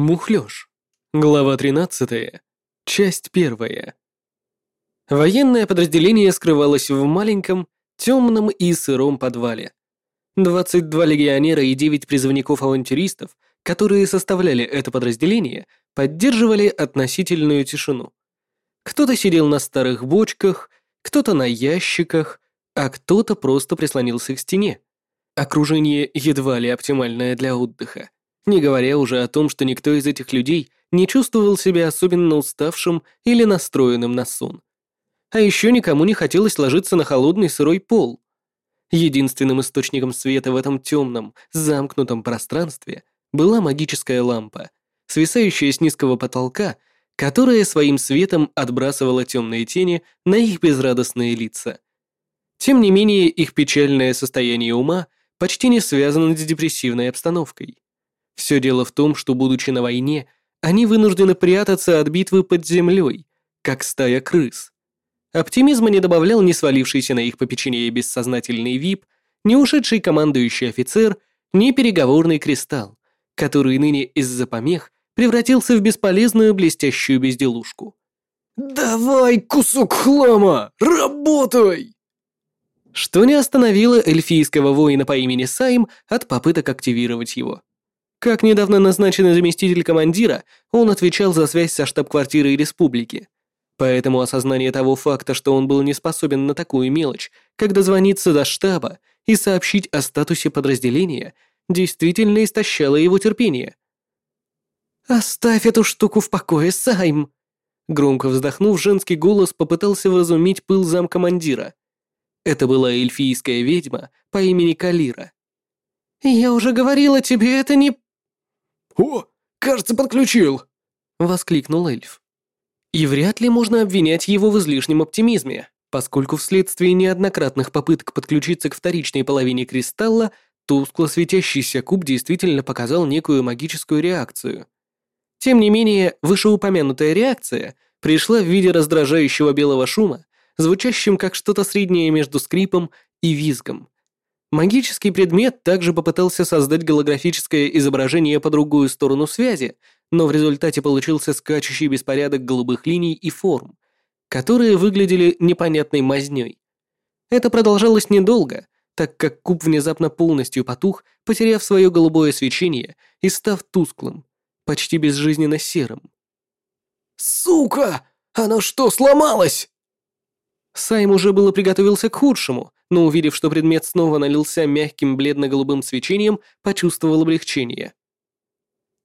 Мухлёж. Глава 13. Часть 1. Военное подразделение скрывалось в маленьком, темном и сыром подвале. 22 легионера и 9 призывников-авантюристов, которые составляли это подразделение, поддерживали относительную тишину. Кто-то сидел на старых бочках, кто-то на ящиках, а кто-то просто прислонился к стене. Окружение едва ли оптимальное для отдыха. Не говоря уже о том, что никто из этих людей не чувствовал себя особенно уставшим или настроенным на сон. А еще никому не хотелось ложиться на холодный сырой пол. Единственным источником света в этом темном, замкнутом пространстве была магическая лампа, свисающая с низкого потолка, которая своим светом отбрасывала темные тени на их безрадостные лица. Тем не менее, их печальное состояние ума почти не связано с депрессивной обстановкой. Все дело в том, что, будучи на войне, они вынуждены прятаться от битвы под землей, как стая крыс. Оптимизма не добавлял ни свалившийся на их попечение бессознательный ВИП, ни ушедший командующий офицер, ни переговорный кристалл, который ныне из-за помех превратился в бесполезную блестящую безделушку. «Давай, кусок хлама, работай!» Что не остановило эльфийского воина по имени Сайм от попыток активировать его. Как недавно назначенный заместитель командира, он отвечал за связь со штаб-квартирой республики. Поэтому осознание того факта, что он был не способен на такую мелочь, как дозвониться до штаба и сообщить о статусе подразделения, действительно истощало его терпение. «Оставь эту штуку в покое, Сайм!» Громко вздохнув, женский голос попытался вразумить пыл замкомандира. Это была эльфийская ведьма по имени Калира. «Я уже говорила тебе, это не «О, кажется, подключил!» — воскликнул эльф. И вряд ли можно обвинять его в излишнем оптимизме, поскольку вследствие неоднократных попыток подключиться к вторичной половине кристалла, тускло светящийся куб действительно показал некую магическую реакцию. Тем не менее, вышеупомянутая реакция пришла в виде раздражающего белого шума, звучащим как что-то среднее между скрипом и визгом, Магический предмет также попытался создать голографическое изображение по другую сторону связи, но в результате получился скачущий беспорядок голубых линий и форм, которые выглядели непонятной мазнёй. Это продолжалось недолго, так как куб внезапно полностью потух, потеряв свое голубое свечение и став тусклым, почти безжизненно серым. «Сука! Оно что, сломалось?» Сайм уже было приготовился к худшему, но увидев, что предмет снова налился мягким бледно-голубым свечением, почувствовал облегчение.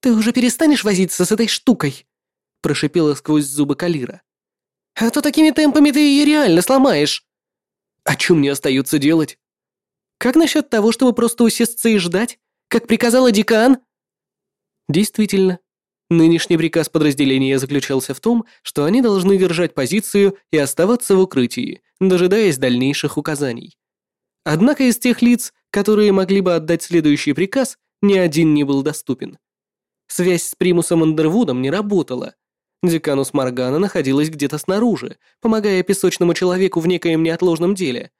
«Ты уже перестанешь возиться с этой штукой?» прошипела сквозь зубы Калира. «А то такими темпами ты ее реально сломаешь!» «А что мне остается делать?» «Как насчет того, чтобы просто усесться и ждать, как приказала декан?» Действительно, Нынешний приказ подразделения заключался в том, что они должны держать позицию и оставаться в укрытии, дожидаясь дальнейших указаний. Однако из тех лиц, которые могли бы отдать следующий приказ, ни один не был доступен. Связь с примусом Андервудом не работала. Деканус Моргана находилась где-то снаружи, помогая песочному человеку в некоем неотложном деле,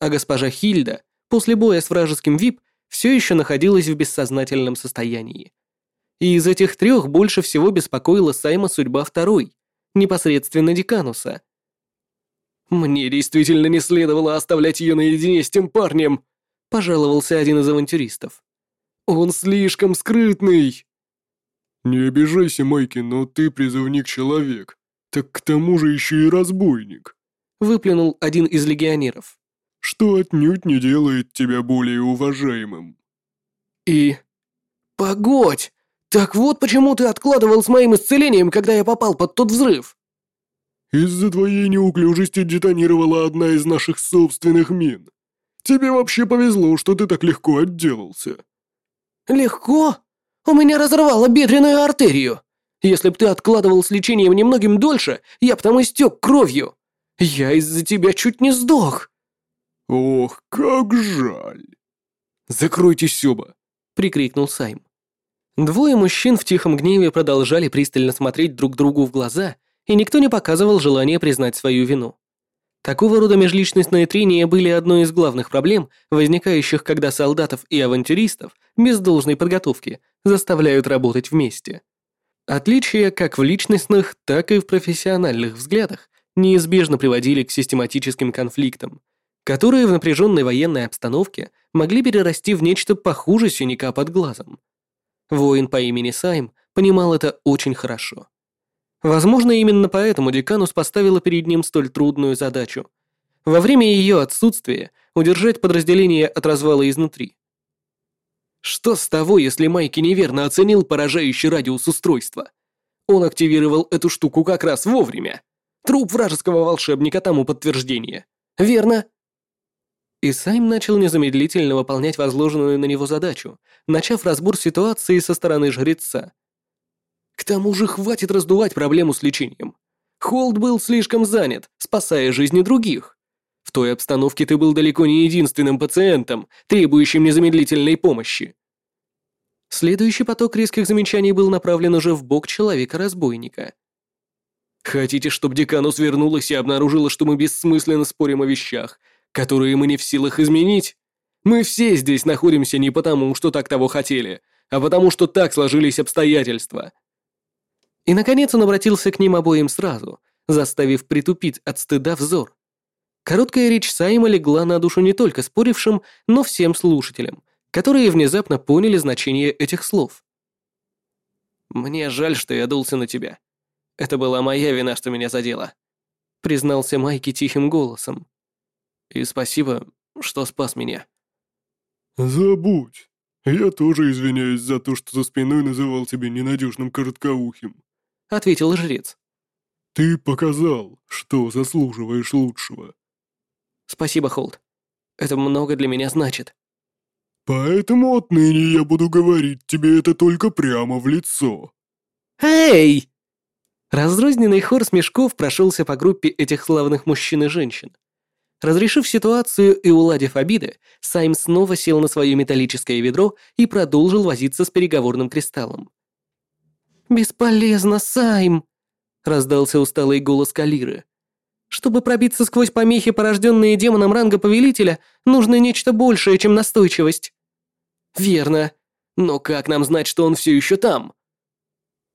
а госпожа Хильда после боя с вражеским ВИП все еще находилась в бессознательном состоянии. И из этих трех больше всего беспокоила Сайма судьба второй, непосредственно Декануса. «Мне действительно не следовало оставлять ее наедине с тем парнем», пожаловался один из авантюристов. «Он слишком скрытный!» «Не обижайся, Майки, но ты призывник-человек. Так к тому же еще и разбойник», выплюнул один из легионеров. «Что отнюдь не делает тебя более уважаемым». «И... погодь! «Так вот почему ты откладывал с моим исцелением, когда я попал под тот взрыв!» «Из-за твоей неуклюжести детонировала одна из наших собственных мин. Тебе вообще повезло, что ты так легко отделался». «Легко? У меня разорвало бедренную артерию. Если б ты откладывал с лечением немногим дольше, я б там истек кровью. Я из-за тебя чуть не сдох». «Ох, как жаль!» «Закройтесь оба!» — прикрикнул Сайм. Двое мужчин в тихом гневе продолжали пристально смотреть друг другу в глаза, и никто не показывал желания признать свою вину. Такого рода межличностные трения были одной из главных проблем, возникающих, когда солдатов и авантюристов без должной подготовки заставляют работать вместе. Отличия как в личностных, так и в профессиональных взглядах неизбежно приводили к систематическим конфликтам, которые в напряженной военной обстановке могли перерасти в нечто похуже синяка под глазом. Воин по имени Сайм понимал это очень хорошо. Возможно, именно поэтому Деканус поставила перед ним столь трудную задачу. Во время ее отсутствия удержать подразделение от развала изнутри. Что с того, если Майки неверно оценил поражающий радиус устройства? Он активировал эту штуку как раз вовремя. Труп вражеского волшебника тому подтверждение. Верно? И Сайм начал незамедлительно выполнять возложенную на него задачу, начав разбор ситуации со стороны жреца. К тому же хватит раздувать проблему с лечением. Холд был слишком занят, спасая жизни других. В той обстановке ты был далеко не единственным пациентом, требующим незамедлительной помощи. Следующий поток резких замечаний был направлен уже в бок человека-разбойника. Хотите, чтобы Деканус вернулась и обнаружила, что мы бессмысленно спорим о вещах, которые мы не в силах изменить? Мы все здесь находимся не потому, что так того хотели, а потому, что так сложились обстоятельства. И, наконец, он обратился к ним обоим сразу, заставив притупить от стыда взор. Короткая речь Сайма легла на душу не только спорившим, но всем слушателям, которые внезапно поняли значение этих слов. «Мне жаль, что я дулся на тебя. Это была моя вина, что меня задело», — признался Майки тихим голосом. «И спасибо, что спас меня». «Забудь. Я тоже извиняюсь за то, что за спиной называл тебя ненадежным короткоухим», — ответил жрец. «Ты показал, что заслуживаешь лучшего». Спасибо, Холд. Это много для меня значит. Поэтому отныне я буду говорить тебе это только прямо в лицо. Эй! Разрозненный хор смешков прошелся по группе этих славных мужчин и женщин. Разрешив ситуацию и уладив обиды, Сайм снова сел на свое металлическое ведро и продолжил возиться с переговорным кристаллом. «Бесполезно, Сайм!» — раздался усталый голос Калиры. Чтобы пробиться сквозь помехи, порожденные демоном ранга повелителя, нужно нечто большее, чем настойчивость. Верно. Но как нам знать, что он все еще там?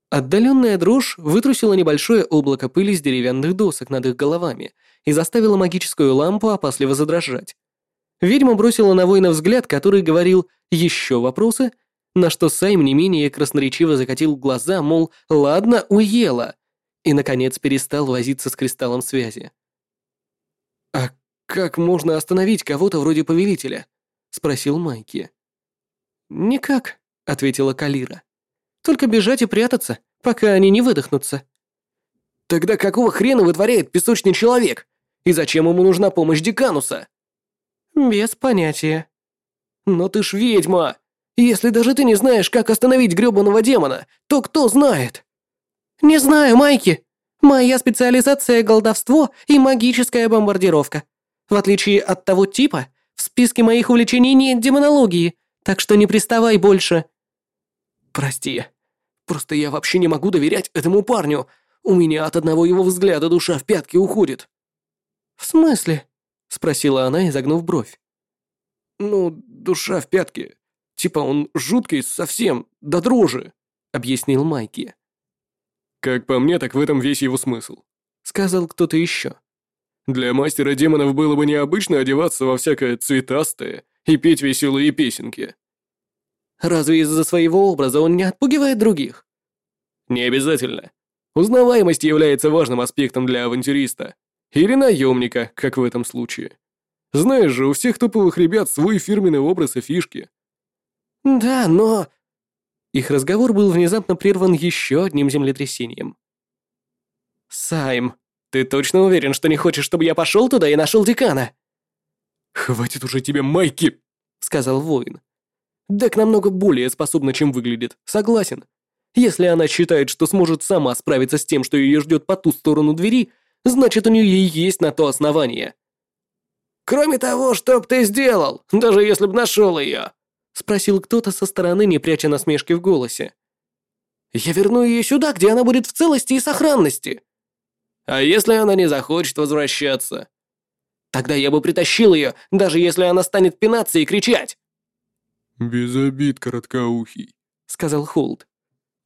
Отдаленная дрожь вытрусила небольшое облако пыли с деревянных досок над их головами и заставила магическую лампу опасливо задрожать. Ведьма бросила на воина взгляд, который говорил «Еще вопросы?», на что Сайм не менее красноречиво закатил глаза, мол, «Ладно, уела», и, наконец, перестал возиться с кристаллом связи. «А как можно остановить кого-то вроде повелителя?» — спросил Майки. «Никак», — ответила Калира. «Только бежать и прятаться, пока они не выдохнутся». «Тогда какого хрена вытворяет песочный человек? И зачем ему нужна помощь Декануса?» «Без понятия». «Но ты ж ведьма! Если даже ты не знаешь, как остановить грёбаного демона, то кто знает?» «Не знаю, Майки. Моя специализация — голдовство и магическая бомбардировка. В отличие от того типа, в списке моих увлечений нет демонологии, так что не приставай больше». «Прости. Просто я вообще не могу доверять этому парню. У меня от одного его взгляда душа в пятки уходит». «В смысле?» — спросила она, изогнув бровь. «Ну, душа в пятки. Типа он жуткий совсем, до дрожи», — объяснил Майки. Как по мне, так в этом весь его смысл. Сказал кто-то еще. Для мастера демонов было бы необычно одеваться во всякое цветастое и петь веселые песенки. Разве из-за своего образа он не отпугивает других? Не обязательно. Узнаваемость является важным аспектом для авантюриста. Или наемника, как в этом случае. Знаешь же, у всех топовых ребят свой фирменный образ и фишки. Да, но... Их разговор был внезапно прерван еще одним землетрясением. «Сайм, ты точно уверен, что не хочешь, чтобы я пошел туда и нашел декана?» «Хватит уже тебе майки!» — сказал воин. «Дек намного более способна, чем выглядит, согласен. Если она считает, что сможет сама справиться с тем, что ее ждет по ту сторону двери, значит, у нее есть на то основание». «Кроме того, что б ты сделал, даже если б нашел ее?» спросил кто-то со стороны, не пряча насмешки в голосе. «Я верну ее сюда, где она будет в целости и сохранности». «А если она не захочет возвращаться?» «Тогда я бы притащил ее, даже если она станет пинаться и кричать». «Без обид, короткоухий», — сказал Холд.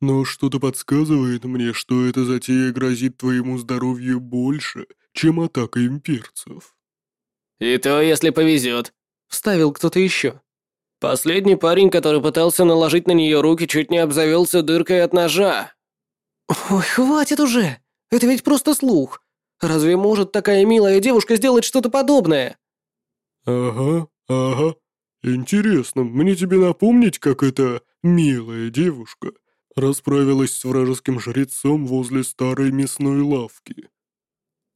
Но что-то подсказывает мне, что эта затея грозит твоему здоровью больше, чем атака имперцев». «И то, если повезет», — вставил кто-то еще. «Последний парень, который пытался наложить на нее руки, чуть не обзавелся дыркой от ножа». «Ой, хватит уже! Это ведь просто слух. Разве может такая милая девушка сделать что-то подобное?» «Ага, ага. Интересно, мне тебе напомнить, как эта милая девушка расправилась с вражеским жрецом возле старой мясной лавки?»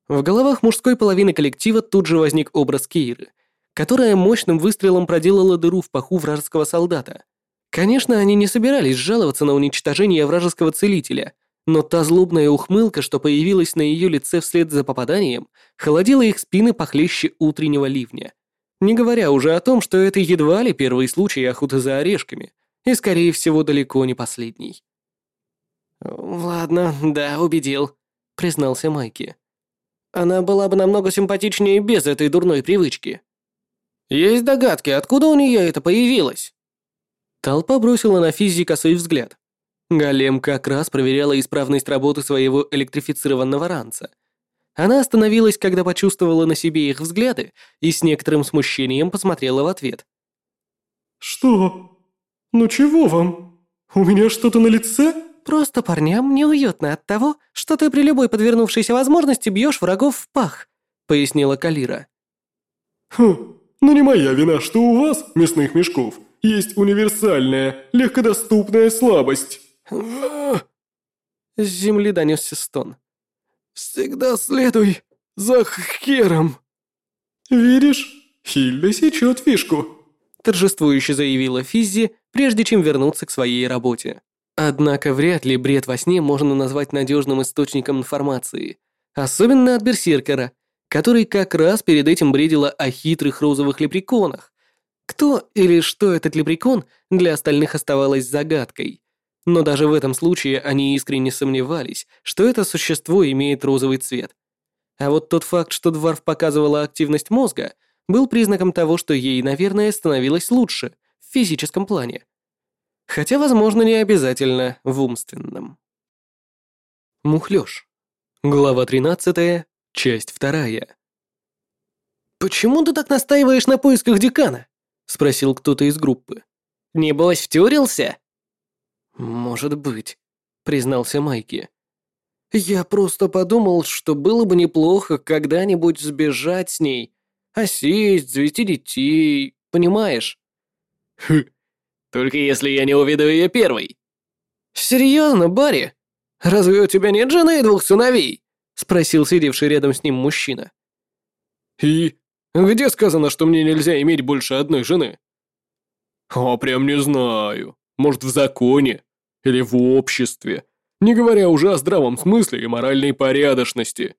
В головах мужской половины коллектива тут же возник образ Кейры, которая мощным выстрелом проделала дыру в паху вражеского солдата. Конечно, они не собирались жаловаться на уничтожение вражеского целителя, но та злобная ухмылка, что появилась на ее лице вслед за попаданием, холодила их спины похлеще утреннего ливня. Не говоря уже о том, что это едва ли первый случай охоты за орешками, и, скорее всего, далеко не последний. «Ладно, да, убедил», — признался Майки. Она была бы намного симпатичнее без этой дурной привычки. Есть догадки, откуда у нее это появилось?» Толпа бросила на физика свой взгляд. Голем как раз проверяла исправность работы своего электрифицированного ранца. Она остановилась, когда почувствовала на себе их взгляды и с некоторым смущением посмотрела в ответ. «Что? Ну чего вам? У меня что-то на лице?» Просто парням неуютно от того, что ты при любой подвернувшейся возможности бьешь врагов в пах», — пояснила Калира. «Хм, ну не моя вина, что у вас, мясных мешков, есть универсальная, легкодоступная слабость». С земли донесся стон. «Всегда следуй за хером». «Видишь, Хильда сечет фишку», — торжествующе заявила Физзи, прежде чем вернуться к своей работе. Однако вряд ли бред во сне можно назвать надежным источником информации, особенно от берсеркера, который как раз перед этим бредила о хитрых розовых лепреконах. Кто или что этот лепрекон для остальных оставалось загадкой. Но даже в этом случае они искренне сомневались, что это существо имеет розовый цвет. А вот тот факт, что Дварф показывала активность мозга, был признаком того, что ей, наверное, становилось лучше в физическом плане. Хотя, возможно, не обязательно в умственном. Мухлёж. Глава 13, часть 2. «Почему ты так настаиваешь на поисках декана?» — спросил кто-то из группы. «Небось, втюрился?» «Может быть», — признался Майки. «Я просто подумал, что было бы неплохо когда-нибудь сбежать с ней, осесть, завести детей, понимаешь?» «Хм, только если я не уведу ее первой». «Серьезно, Барри? Разве у тебя нет жены и двух сыновей?» — спросил сидевший рядом с ним мужчина. «И? Где сказано, что мне нельзя иметь больше одной жены?» «О, прям не знаю. Может, в законе? Или в обществе? Не говоря уже о здравом смысле и моральной порядочности».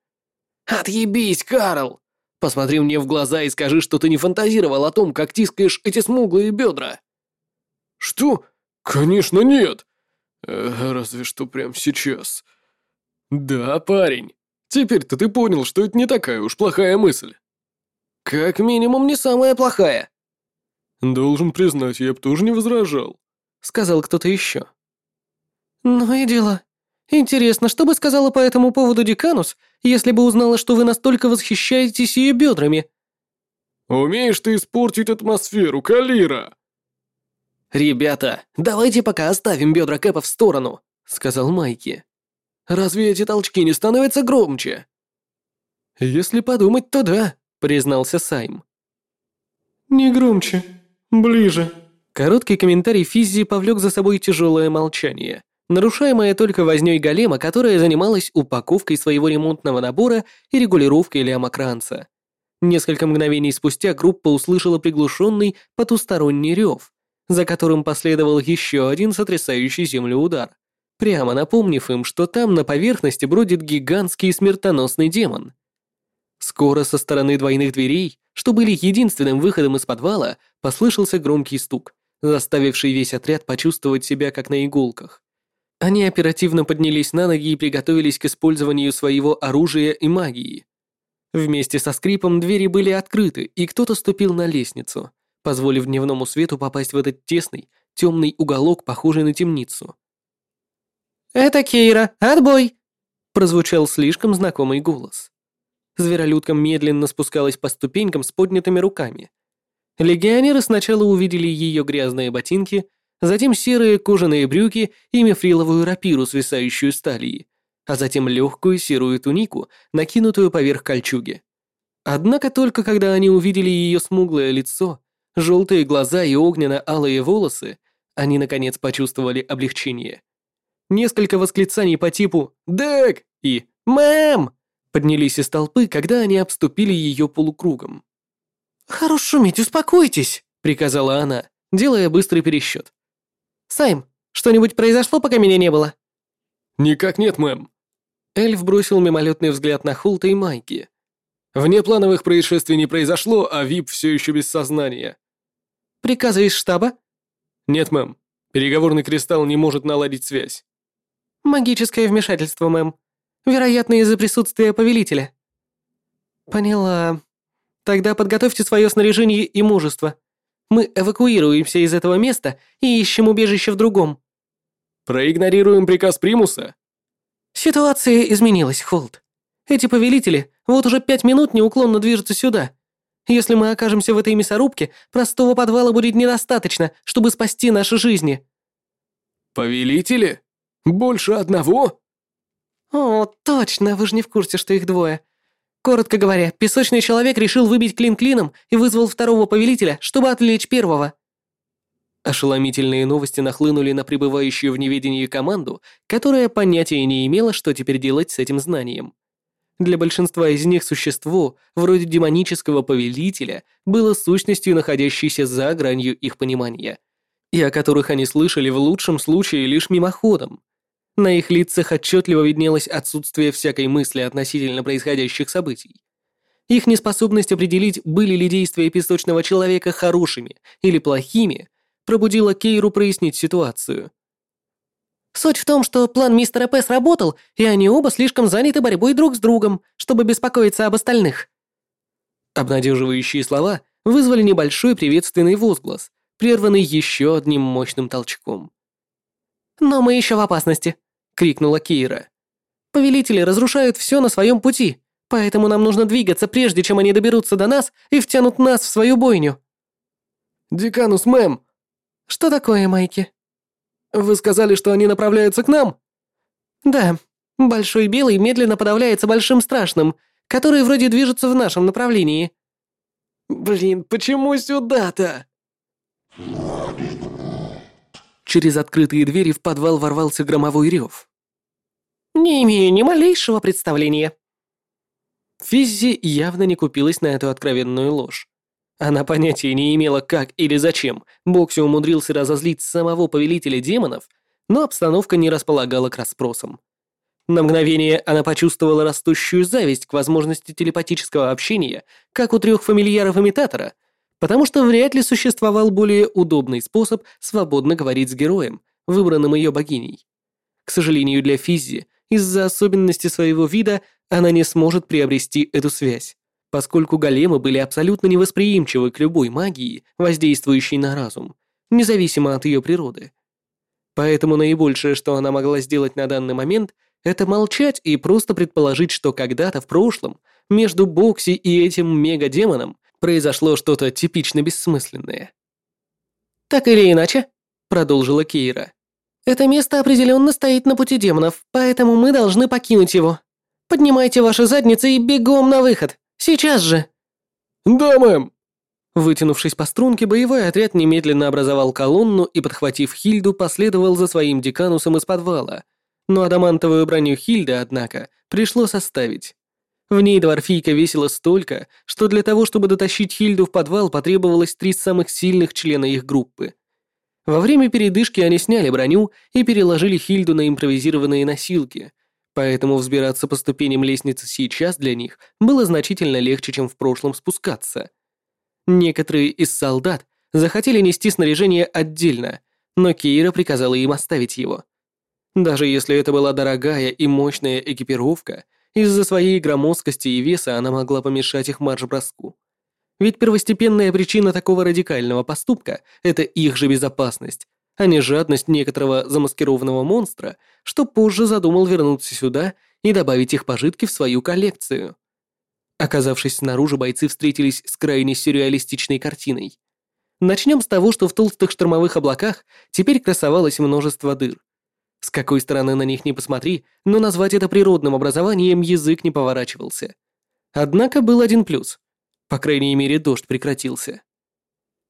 «Отъебись, Карл! Посмотри мне в глаза и скажи, что ты не фантазировал о том, как тискаешь эти смуглые бедра!» «Что? Конечно нет! Э, разве что прямо сейчас. Да, парень, теперь-то ты понял, что это не такая уж плохая мысль». «Как минимум не самая плохая». «Должен признать, я бы тоже не возражал», — сказал кто-то еще. «Ну и дело. Интересно, что бы сказала по этому поводу Деканус, если бы узнала, что вы настолько восхищаетесь ее бедрами?» «Умеешь ты испортить атмосферу, Калира!» «Ребята, давайте пока оставим бедра Кэпа в сторону», — сказал Майки. «Разве эти толчки не становятся громче?» «Если подумать, то да», — признался Сайм. «Не громче. Ближе». Короткий комментарий Физзи повлек за собой тяжелое молчание, нарушаемое только вознёй голема, которая занималась упаковкой своего ремонтного набора и регулировкой лямокранца. Несколько мгновений спустя группа услышала приглушенный потусторонний рев, за которым последовал еще один сотрясающий землю удар, прямо напомнив им, что там на поверхности бродит гигантский смертоносный демон. Скоро со стороны двойных дверей, что были единственным выходом из подвала, послышался громкий стук, заставивший весь отряд почувствовать себя как на иголках. Они оперативно поднялись на ноги и приготовились к использованию своего оружия и магии. Вместе со скрипом двери были открыты, и кто-то ступил на лестницу позволив дневному свету попасть в этот тесный, темный уголок, похожий на темницу. «Это Кейра, отбой!» Прозвучал слишком знакомый голос. Зверолюдка медленно спускалась по ступенькам с поднятыми руками. Легионеры сначала увидели ее грязные ботинки, затем серые кожаные брюки и мифриловую рапиру, свисающую с талии, а затем легкую серую тунику, накинутую поверх кольчуги. Однако только когда они увидели ее смуглое лицо, желтые глаза и огненно-алые волосы, они наконец почувствовали облегчение. Несколько восклицаний по типу «Дэг!» и «Мэм!» поднялись из толпы, когда они обступили ее полукругом. «Хорош шуметь, успокойтесь!» — приказала она, делая быстрый пересчет. «Сайм, что-нибудь произошло, пока меня не было?» «Никак нет, мэм». Эльф бросил мимолетный взгляд на Хулта и Майки. «Внеплановых происшествий не произошло, а Вип все еще без сознания». «Приказы из штаба?» «Нет, мэм. Переговорный кристалл не может наладить связь». «Магическое вмешательство, мэм. Вероятно, из-за присутствия повелителя». «Поняла. Тогда подготовьте свое снаряжение и мужество. Мы эвакуируемся из этого места и ищем убежище в другом». «Проигнорируем приказ Примуса?» «Ситуация изменилась, Холд. Эти повелители вот уже пять минут неуклонно движутся сюда. Если мы окажемся в этой мясорубке, простого подвала будет недостаточно, чтобы спасти наши жизни». «Повелители? Больше одного?» «О, точно, вы же не в курсе, что их двое. Коротко говоря, песочный человек решил выбить клин клином и вызвал второго повелителя, чтобы отвлечь первого». Ошеломительные новости нахлынули на пребывающую в неведении команду, которая понятия не имела, что теперь делать с этим знанием. Для большинства из них существо, вроде демонического повелителя, было сущностью, находящейся за гранью их понимания, и о которых они слышали в лучшем случае лишь мимоходом. На их лицах отчетливо виднелось отсутствие всякой мысли относительно происходящих событий. Их неспособность определить, были ли действия песочного человека хорошими или плохими, пробудила Кейру прояснить ситуацию. Суть в том, что план мистера П сработал, и они оба слишком заняты борьбой друг с другом, чтобы беспокоиться об остальных. Обнадеживающие слова вызвали небольшой приветственный возглас, прерванный еще одним мощным толчком. «Но мы еще в опасности», крикнула Кира. Повелители разрушают все на своем пути, поэтому нам нужно двигаться, прежде чем они доберутся до нас и втянут нас в свою бойню. Деканус, мэм. Что такое, Майки? Вы сказали, что они направляются к нам? Да. Большой белый медленно подавляется большим страшным, который вроде движется в нашем направлении. Блин, почему сюда-то? Через открытые двери в подвал ворвался громовой рев. Не имею ни малейшего представления». Физзи явно не купилась на эту откровенную ложь. Она понятия не имела, как или зачем Бокси умудрился разозлить самого повелителя демонов, но обстановка не располагала к расспросам. На мгновение она почувствовала растущую зависть к возможности телепатического общения, как у трех фамильяров имитатора, потому что вряд ли существовал более удобный способ свободно говорить с героем, выбранным ее богиней. К сожалению для Физзи, из-за особенностей своего вида она не сможет приобрести эту связь, поскольку големы были абсолютно невосприимчивы к любой магии, воздействующей на разум, независимо от ее природы. Поэтому наибольшее, что она могла сделать на данный момент, это молчать и просто предположить, что когда-то в прошлом между Бокси и этим мега-демоном произошло что-то типично бессмысленное. «Так или иначе», — продолжила Кейра, это место определенно стоит на пути демонов, поэтому мы должны покинуть его. Поднимайте ваши задницы и бегом на выход. Сейчас же!» «Да, мэм!» Вытянувшись по струнке, боевой отряд немедленно образовал колонну и, подхватив Хильду, последовал за своим деканусом из подвала. Но адамантовую броню Хильды, однако, пришлось оставить. В ней дворфийка весила столько, что для того, чтобы дотащить Хильду в подвал, потребовалось три самых сильных члена их группы. Во время передышки они сняли броню и переложили Хильду на импровизированные носилки, поэтому взбираться по ступеням лестницы сейчас для них было значительно легче, чем в прошлом спускаться. Некоторые из солдат захотели нести снаряжение отдельно, но Кейра приказала им оставить его. Даже если это была дорогая и мощная экипировка, из-за своей громоздкости и веса она могла помешать их марш-броску. Ведь первостепенная причина такого радикального поступка – это их же безопасность, а не жадность некоторого замаскированного монстра, что позже задумал вернуться сюда и добавить их пожитки в свою коллекцию. Оказавшись снаружи, бойцы встретились с крайне сюрреалистичной картиной. Начнем с того, что в толстых штормовых облаках теперь красовалось множество дыр. С какой стороны на них не посмотри, но назвать это природным образованием язык не поворачивался. Однако был один плюс. По крайней мере, дождь прекратился.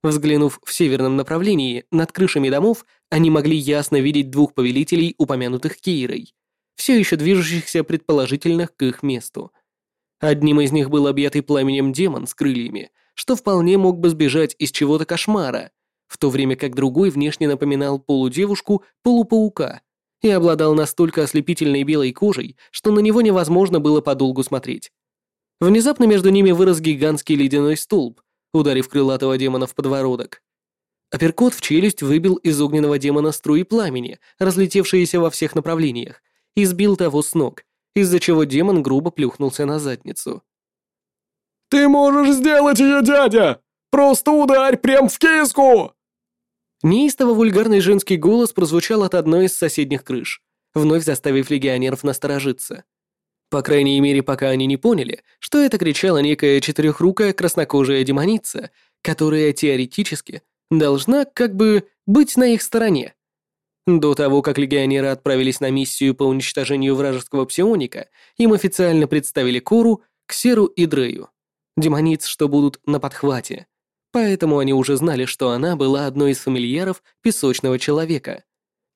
Взглянув в северном направлении, над крышами домов, они могли ясно видеть двух повелителей, упомянутых Кейрой, все еще движущихся предположительно к их месту. Одним из них был объятый пламенем демон с крыльями, что вполне мог бы сбежать из чего-то кошмара, в то время как другой внешне напоминал полудевушку, полупаука и обладал настолько ослепительной белой кожей, что на него невозможно было подолгу смотреть. Внезапно между ними вырос гигантский ледяной столб, ударив крылатого демона в подвороток. Апперкот в челюсть выбил из огненного демона струи пламени, разлетевшиеся во всех направлениях, и сбил того с ног, из-за чего демон грубо плюхнулся на задницу. «Ты можешь сделать ее, дядя! Просто ударь прям в киску!» Неистово вульгарный женский голос прозвучал от одной из соседних крыш, вновь заставив легионеров насторожиться. По крайней мере, пока они не поняли, что это кричала некая четырехрукая краснокожая демоница, которая теоретически должна как бы быть на их стороне. До того, как легионеры отправились на миссию по уничтожению вражеского псионика, им официально представили Кору, Ксеру и Дрею. Демониц, что будут на подхвате. Поэтому они уже знали, что она была одной из фамильяров песочного человека.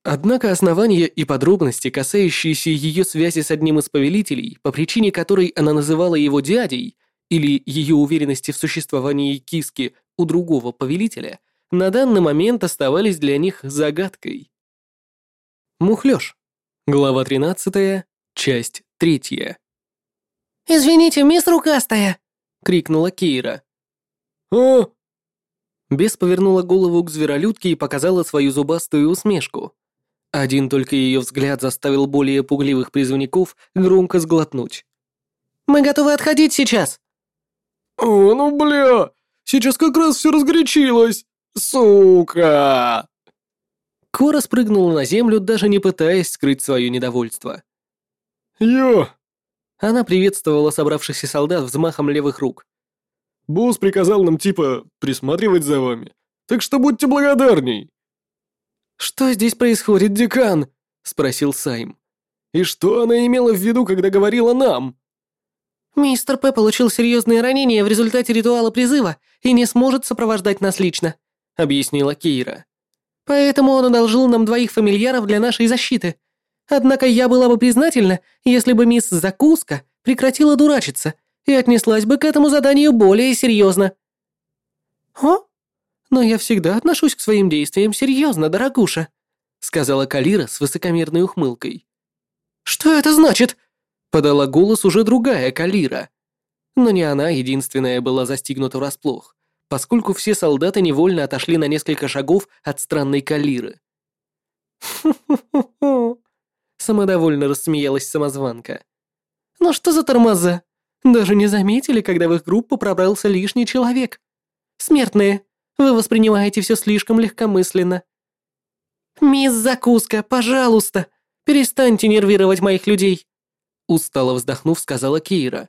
Однако основания и подробности, касающиеся ее связи с одним из повелителей, по причине которой она называла его дядей, или ее уверенности в существовании киски у другого повелителя, на данный момент оставались для них загадкой. Мухлёж. Глава 13, часть 3. «Извините, мисс Рукастая!» — крикнула Кейра. «А?» Бес повернула голову к зверолюдке и показала свою зубастую усмешку. Один только ее взгляд заставил более пугливых призывников громко сглотнуть. «Мы готовы отходить сейчас!» «О, ну бля! Сейчас как раз все разгорячилось! Сука!» Кора спрыгнула на землю, даже не пытаясь скрыть свое недовольство. «Йо!» Она приветствовала собравшихся солдат взмахом левых рук. «Босс приказал нам типа присматривать за вами, так что будьте благодарней!» «Что здесь происходит, декан?» — спросил Сайм. «И что она имела в виду, когда говорила нам?» «Мистер П. получил серьезные ранения в результате ритуала призыва и не сможет сопровождать нас лично», — объяснила Кейра. «Поэтому он одолжил нам двоих фамильяров для нашей защиты. Однако я была бы признательна, если бы мисс Закуска прекратила дурачиться и отнеслась бы к этому заданию более серьезно». «О, «Но я всегда отношусь к своим действиям серьезно, дорогуша», сказала Калира с высокомерной ухмылкой. «Что это значит?» подала голос уже другая Калира. Но не она единственная была застигнута врасплох, поскольку все солдаты невольно отошли на несколько шагов от странной Калиры. Самодовольно рассмеялась самозванка. «Ну что за тормоза? Даже не заметили, когда в их группу пробрался лишний человек. Смертные, вы воспринимаете все слишком легкомысленно. Мисс Закуска, пожалуйста, перестаньте нервировать моих людей. Устало вздохнув, сказала Кира.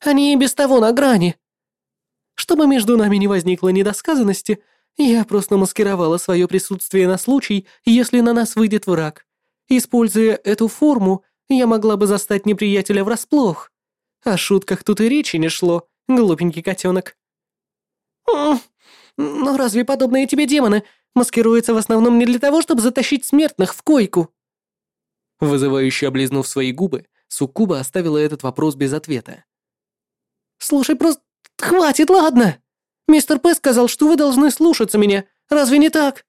Они и без того на грани. Чтобы между нами не возникло недосказанности, я просто маскировала свое присутствие на случай, если на нас выйдет враг. Используя эту форму, я могла бы застать неприятеля врасплох. О шутках тут и речи не шло, глупенький котенок. Но разве подобные тебе демоны маскируются в основном не для того, чтобы затащить смертных в койку?» Вызывающе облизнув свои губы, Суккуба оставила этот вопрос без ответа. «Слушай, просто хватит, ладно? Мистер П сказал, что вы должны слушаться меня. Разве не так?»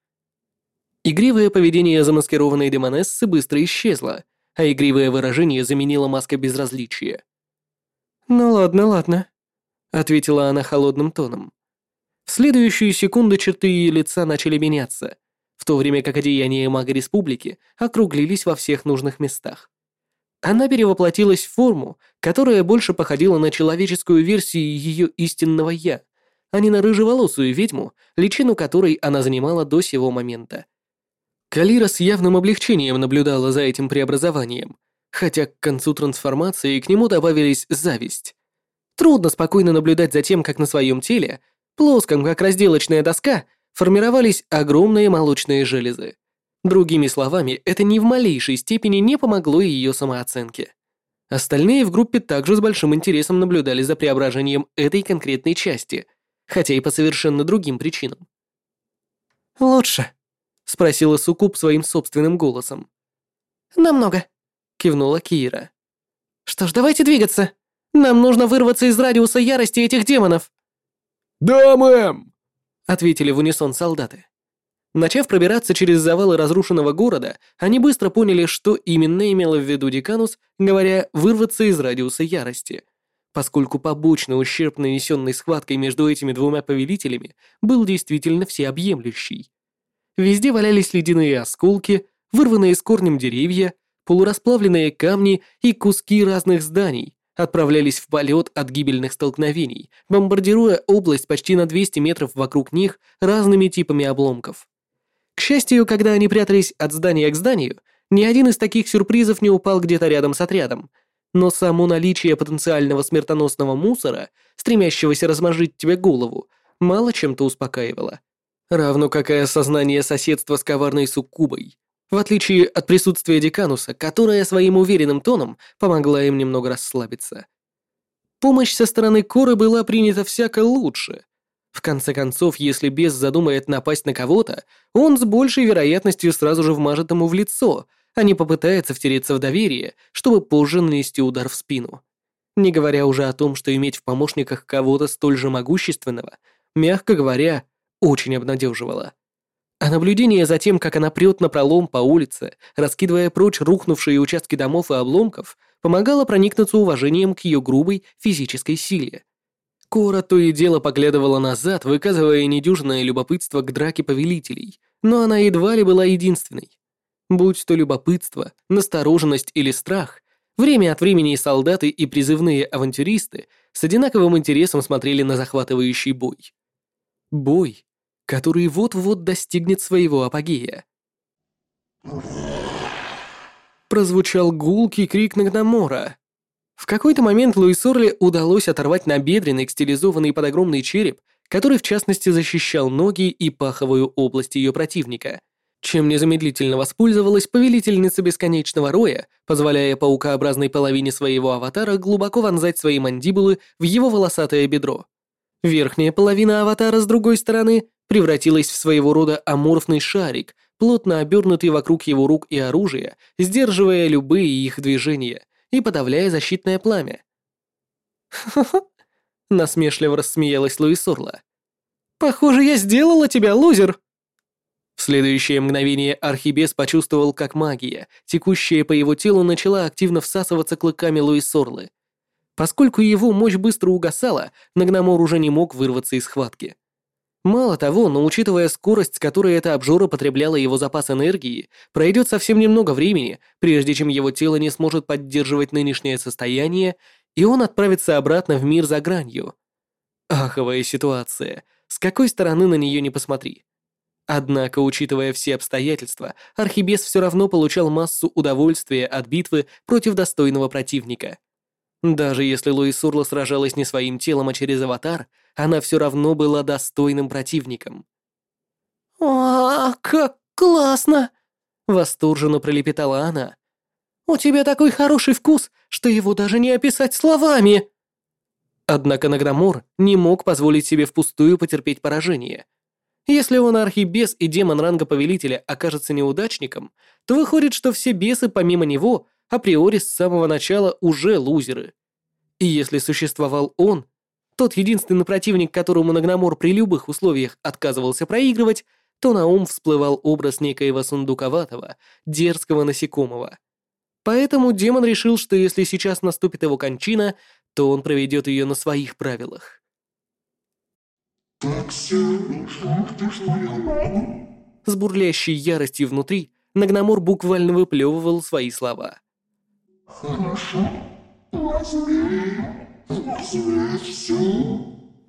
Игривое поведение замаскированной демонессы быстро исчезло, а игривое выражение заменила маска безразличия. «Ну ладно, ладно», — ответила она холодным тоном. В следующую секунду черты ее лица начали меняться, в то время как одеяния мага республики округлились во всех нужных местах. Она перевоплотилась в форму, которая больше походила на человеческую версию ее истинного «я», а не на рыжеволосую ведьму, личину которой она занимала до сего момента. Калира с явным облегчением наблюдала за этим преобразованием, хотя к концу трансформации к нему добавились зависть. Трудно спокойно наблюдать за тем, как на своем теле, плоском как разделочная доска, формировались огромные молочные железы. Другими словами, это ни в малейшей степени не помогло ее самооценке. Остальные в группе также с большим интересом наблюдали за преображением этой конкретной части, хотя и по совершенно другим причинам. «Лучше», — спросила Сукуб своим собственным голосом. «Намного», — кивнула Кира. «Что ж, давайте двигаться. Нам нужно вырваться из радиуса ярости этих демонов». «Да, мэм!» — ответили в унисон солдаты. Начав пробираться через завалы разрушенного города, они быстро поняли, что именно имела в виду Деканус, говоря «вырваться из радиуса ярости», поскольку побочный ущерб, нанесенный схваткой между этими двумя повелителями, был действительно всеобъемлющий. Везде валялись ледяные осколки, вырванные с корнем деревья, полурасплавленные камни и куски разных зданий отправлялись в полет от гибельных столкновений, бомбардируя область почти на 200 метров вокруг них разными типами обломков. К счастью, когда они прятались от здания к зданию, ни один из таких сюрпризов не упал где-то рядом с отрядом. Но само наличие потенциального смертоносного мусора, стремящегося размажить тебе голову, мало чем-то успокаивало. Равно как и осознание соседства с коварной суккубой. В отличие от присутствия Декануса, которая своим уверенным тоном помогла им немного расслабиться. Помощь со стороны Коры была принята всяко лучше, в конце концов, если бес задумает напасть на кого-то, он с большей вероятностью сразу же вмажет ему в лицо, а не попытается втереться в доверие, чтобы позже нанести удар в спину. Не говоря уже о том, что иметь в помощниках кого-то столь же могущественного, мягко говоря, очень обнадеживало. А наблюдение за тем, как она прет напролом по улице, раскидывая прочь рухнувшие участки домов и обломков, помогало проникнуться уважением к ее грубой физической силе. Кора то и дело поглядывала назад, выказывая недюжинное любопытство к драке повелителей, но она едва ли была единственной. Будь то любопытство, настороженность или страх, время от времени солдаты и призывные авантюристы с одинаковым интересом смотрели на захватывающий бой. Бой, который вот-вот достигнет своего апогея. Прозвучал гулкий крик Нагномора, в какой-то момент Луис Орли удалось оторвать набедренный, стилизованный под огромный череп, который в частности защищал ноги и паховую область ее противника, чем незамедлительно воспользовалась повелительница бесконечного роя, позволяя паукообразной половине своего аватара глубоко вонзать свои мандибулы в его волосатое бедро. Верхняя половина аватара, с другой стороны, превратилась в своего рода аморфный шарик, плотно обернутый вокруг его рук и оружия, сдерживая любые их движения – и подавляя защитное пламя. «Ха-ха!» — насмешливо рассмеялась Луис Орла. «Похоже, я сделала тебя, лузер!» В следующее мгновение Архибес почувствовал, как магия, текущая по его телу, начала активно всасываться клыками Луис Орлы. Поскольку его мощь быстро угасала, Нагномор уже не мог вырваться из схватки. Мало того, но учитывая скорость, с которой эта обжора потребляла его запас энергии, пройдет совсем немного времени, прежде чем его тело не сможет поддерживать нынешнее состояние, и он отправится обратно в мир за гранью. Аховая ситуация. С какой стороны на нее не посмотри. Однако, учитывая все обстоятельства, Архибес все равно получал массу удовольствия от битвы против достойного противника. Даже если Луис Урла сражалась не своим телом, а через аватар — она все равно была достойным противником. «О, как классно!» — восторженно пролепетала она. «У тебя такой хороший вкус, что его даже не описать словами!» Однако Награмор не мог позволить себе впустую потерпеть поражение. Если он архибес и демон ранга повелителя окажется неудачником, то выходит, что все бесы помимо него априори с самого начала уже лузеры. И если существовал он, тот единственный противник, которому Нагномор при любых условиях отказывался проигрывать, то на ум всплывал образ некоего сундуковатого, дерзкого насекомого. Поэтому демон решил, что если сейчас наступит его кончина, то он проведет ее на своих правилах. С бурлящей яростью внутри, Нагномор буквально выплевывал свои слова. «Хорошо,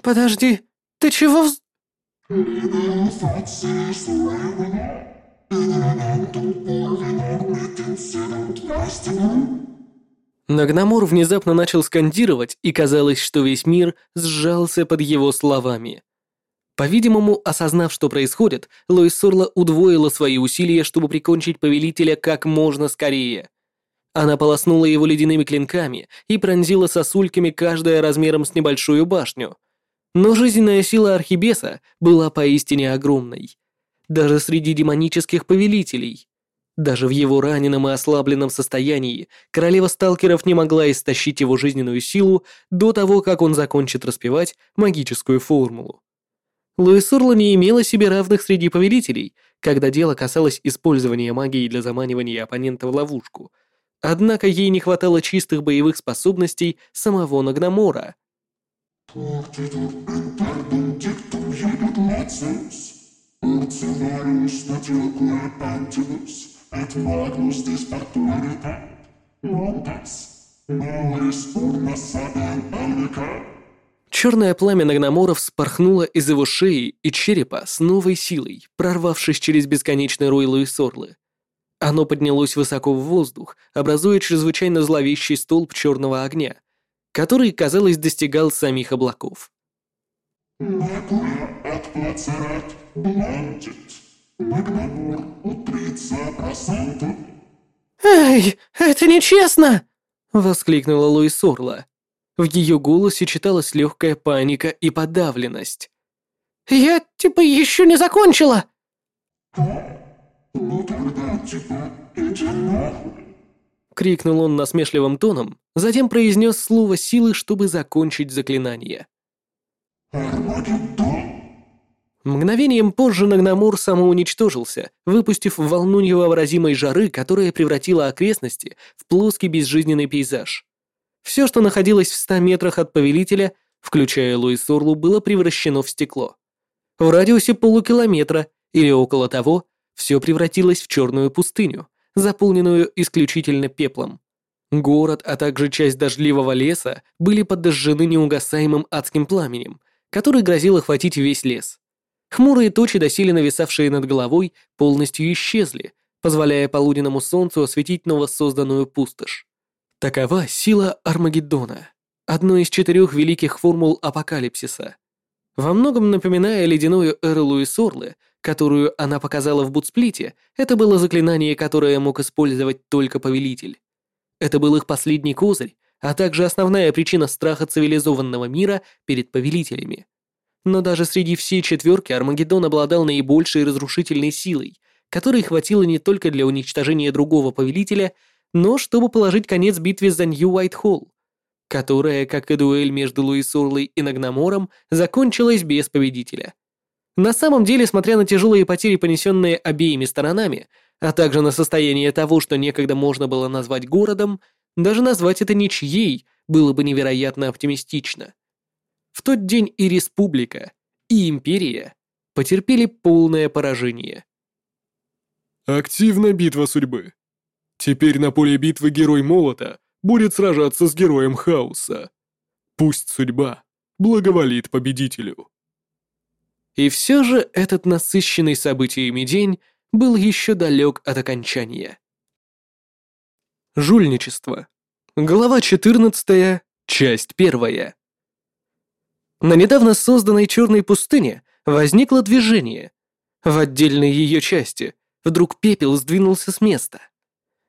Подожди, ты чего вз... Нагнамор внезапно начал скандировать, и казалось, что весь мир сжался под его словами. По-видимому, осознав, что происходит, Лоис Сорла удвоила свои усилия, чтобы прикончить повелителя как можно скорее. Она полоснула его ледяными клинками и пронзила сосульками каждая размером с небольшую башню. Но жизненная сила Архибеса была поистине огромной. Даже среди демонических повелителей. Даже в его раненом и ослабленном состоянии королева сталкеров не могла истощить его жизненную силу до того, как он закончит распевать магическую формулу. Луисурла не имела себе равных среди повелителей, когда дело касалось использования магии для заманивания оппонента в ловушку. Однако ей не хватало чистых боевых способностей самого Нагнамора. Черное пламя Нагноморов спорхнуло из его шеи и черепа с новой силой, прорвавшись через бесконечный рой Луисорлы. Оно поднялось высоко в воздух, образуя чрезвычайно зловещий столб черного огня, который, казалось, достигал самих облаков. «Эй, это нечестно!» — воскликнула Луис Орла. В ее голосе читалась легкая паника и подавленность. «Я, типа, еще не закончила!» Крикнул он насмешливым тоном, затем произнес слово силы, чтобы закончить заклинание. Мгновением позже Нагнамур самоуничтожился, выпустив волну невообразимой жары, которая превратила окрестности в плоский безжизненный пейзаж. Все, что находилось в ста метрах от повелителя, включая Луис Орлу, было превращено в стекло. В радиусе полукилометра или около того все превратилось в черную пустыню, заполненную исключительно пеплом. Город, а также часть дождливого леса были подожжены неугасаемым адским пламенем, который грозил охватить весь лес. Хмурые тучи, доселе нависавшие над головой, полностью исчезли, позволяя полуденному солнцу осветить новосозданную пустошь. Такова сила Армагеддона, одной из четырех великих формул апокалипсиса. Во многом напоминая ледяную эру Луисорлы, которую она показала в Бутсплите, это было заклинание, которое мог использовать только повелитель. Это был их последний козырь, а также основная причина страха цивилизованного мира перед повелителями. Но даже среди всей четверки Армагеддон обладал наибольшей разрушительной силой, которой хватило не только для уничтожения другого повелителя, но чтобы положить конец битве за Нью-Уайт-Холл, которая, как и дуэль между Луис Урлой и Нагномором, закончилась без победителя. На самом деле, смотря на тяжелые потери, понесенные обеими сторонами, а также на состояние того, что некогда можно было назвать городом, даже назвать это ничьей было бы невероятно оптимистично. В тот день и республика, и империя потерпели полное поражение. Активна битва судьбы. Теперь на поле битвы герой Молота будет сражаться с героем Хаоса. Пусть судьба благоволит победителю. И все же этот насыщенный событиями день был еще далек от окончания. Жульничество. Глава 14, часть 1. На недавно созданной черной пустыне возникло движение. В отдельной ее части вдруг пепел сдвинулся с места.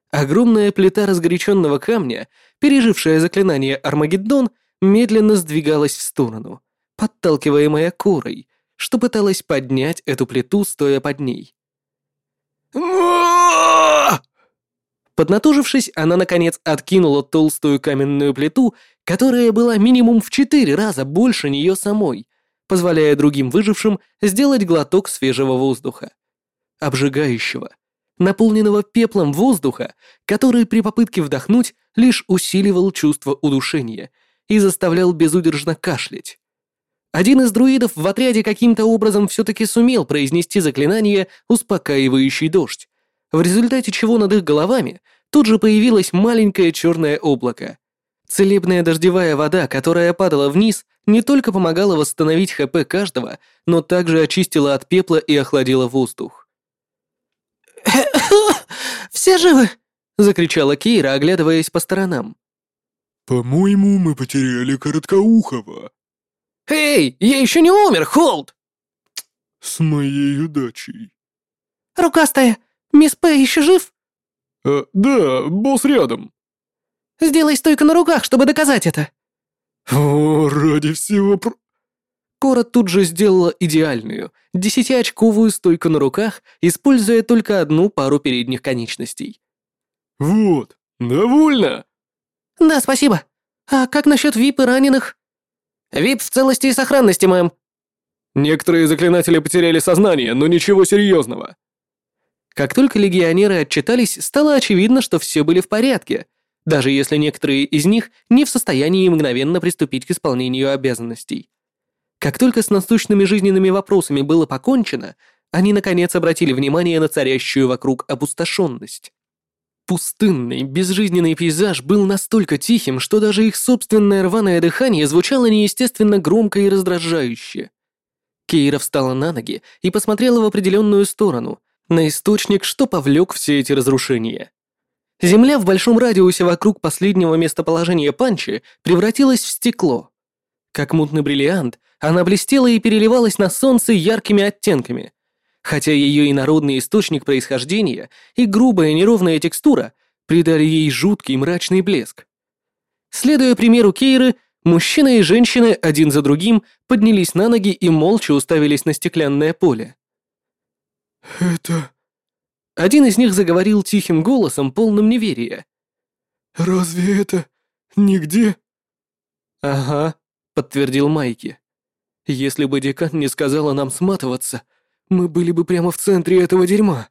Огромная плита разгоряченного камня, пережившая заклинание Армагеддон, медленно сдвигалась в сторону, подталкиваемая корой, что пыталась поднять эту плиту, стоя под ней. Поднатужившись, она, наконец, откинула толстую каменную плиту, которая была минимум в четыре раза больше нее самой, позволяя другим выжившим сделать глоток свежего воздуха. Обжигающего, наполненного пеплом воздуха, который при попытке вдохнуть лишь усиливал чувство удушения и заставлял безудержно кашлять. Один из друидов в отряде каким-то образом все-таки сумел произнести заклинание «Успокаивающий дождь», в результате чего над их головами тут же появилось маленькое черное облако. Целебная дождевая вода, которая падала вниз, не только помогала восстановить ХП каждого, но также очистила от пепла и охладила воздух. Все живы?» — закричала Кейра, оглядываясь по сторонам. «По-моему, мы потеряли Короткоухого». «Эй, я еще не умер, Холд!» «С моей удачей». «Рукастая, мисс П. еще жив?» «А, да, босс рядом». «Сделай стойку на руках, чтобы доказать это». «О, ради всего про...» Кора тут же сделала идеальную, десятиочковую стойку на руках, используя только одну пару передних конечностей. «Вот, довольно?» «Да, спасибо. А как насчет ВИП и раненых?» «ВИП в целости и сохранности, мэм». «Некоторые заклинатели потеряли сознание, но ничего серьезного». Как только легионеры отчитались, стало очевидно, что все были в порядке, даже если некоторые из них не в состоянии мгновенно приступить к исполнению обязанностей. Как только с насущными жизненными вопросами было покончено, они наконец обратили внимание на царящую вокруг опустошенность. Пустынный, безжизненный пейзаж был настолько тихим, что даже их собственное рваное дыхание звучало неестественно громко и раздражающе. Кейра встала на ноги и посмотрела в определенную сторону, на источник, что повлек все эти разрушения. Земля в большом радиусе вокруг последнего местоположения Панчи превратилась в стекло. Как мутный бриллиант, она блестела и переливалась на солнце яркими оттенками, хотя ее инородный источник происхождения и грубая неровная текстура придали ей жуткий мрачный блеск. Следуя примеру Кейры, мужчина и женщины один за другим поднялись на ноги и молча уставились на стеклянное поле. «Это...» Один из них заговорил тихим голосом, полным неверия. «Разве это... нигде?» «Ага», — подтвердил Майки. «Если бы декан не сказала нам сматываться, мы были бы прямо в центре этого дерьма».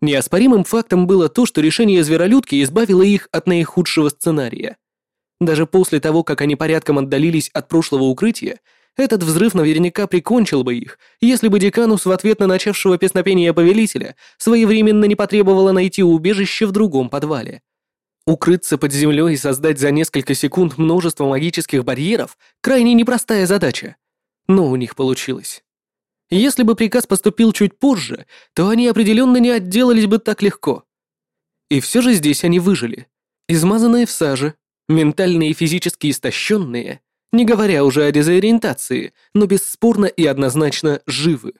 Неоспоримым фактом было то, что решение зверолюдки избавило их от наихудшего сценария. Даже после того, как они порядком отдалились от прошлого укрытия, этот взрыв наверняка прикончил бы их, если бы Деканус в ответ на начавшего песнопение повелителя своевременно не потребовала найти убежище в другом подвале. Укрыться под землей и создать за несколько секунд множество магических барьеров – крайне непростая задача. Но у них получилось. Если бы приказ поступил чуть позже, то они определенно не отделались бы так легко. И все же здесь они выжили. Измазанные в саже, ментально и физически истощенные – не говоря уже о дезориентации, но бесспорно и однозначно живы.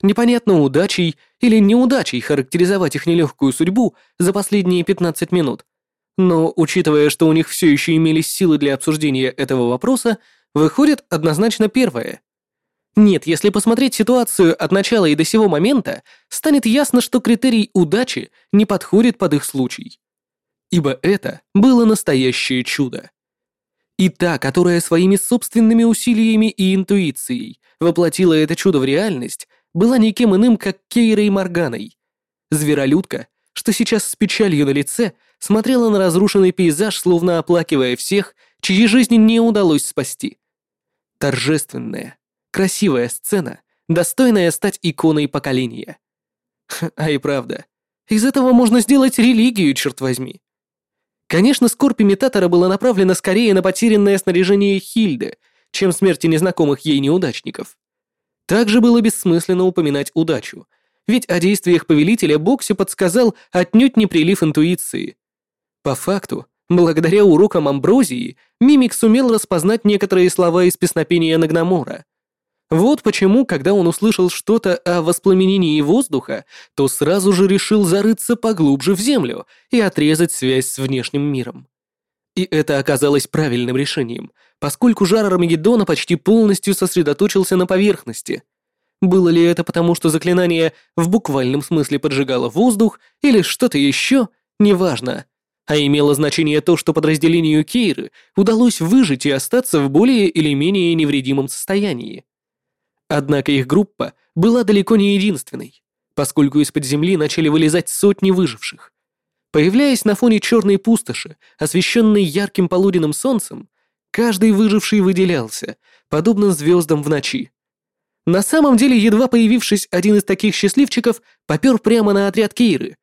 Непонятно удачей или неудачей характеризовать их нелегкую судьбу за последние 15 минут. Но, учитывая, что у них все еще имелись силы для обсуждения этого вопроса, выходит однозначно первое. Нет, если посмотреть ситуацию от начала и до сего момента, станет ясно, что критерий удачи не подходит под их случай. Ибо это было настоящее чудо. И та, которая своими собственными усилиями и интуицией воплотила это чудо в реальность, была никем иным, как Кейрой Морганой. Зверолюдка, что сейчас с печалью на лице, смотрела на разрушенный пейзаж, словно оплакивая всех, чьи жизни не удалось спасти. Торжественная, красивая сцена, достойная стать иконой поколения. А и правда, из этого можно сделать религию, черт возьми. Конечно, скорбь имитатора была направлена скорее на потерянное снаряжение Хильды, чем смерти незнакомых ей неудачников. Также было бессмысленно упоминать удачу, ведь о действиях повелителя Бокси подсказал отнюдь не прилив интуиции. По факту, благодаря урокам Амброзии, Мимик сумел распознать некоторые слова из песнопения Нагномора, вот почему, когда он услышал что-то о воспламенении воздуха, то сразу же решил зарыться поглубже в землю и отрезать связь с внешним миром. И это оказалось правильным решением, поскольку жар Армагеддона почти полностью сосредоточился на поверхности. Было ли это потому, что заклинание в буквальном смысле поджигало воздух или что-то еще, неважно. А имело значение то, что подразделению Кейры удалось выжить и остаться в более или менее невредимом состоянии. Однако их группа была далеко не единственной, поскольку из-под земли начали вылезать сотни выживших. Появляясь на фоне черной пустоши, освещенной ярким полуденным солнцем, каждый выживший выделялся, подобно звездам в ночи. На самом деле, едва появившись, один из таких счастливчиков попер прямо на отряд Кейры,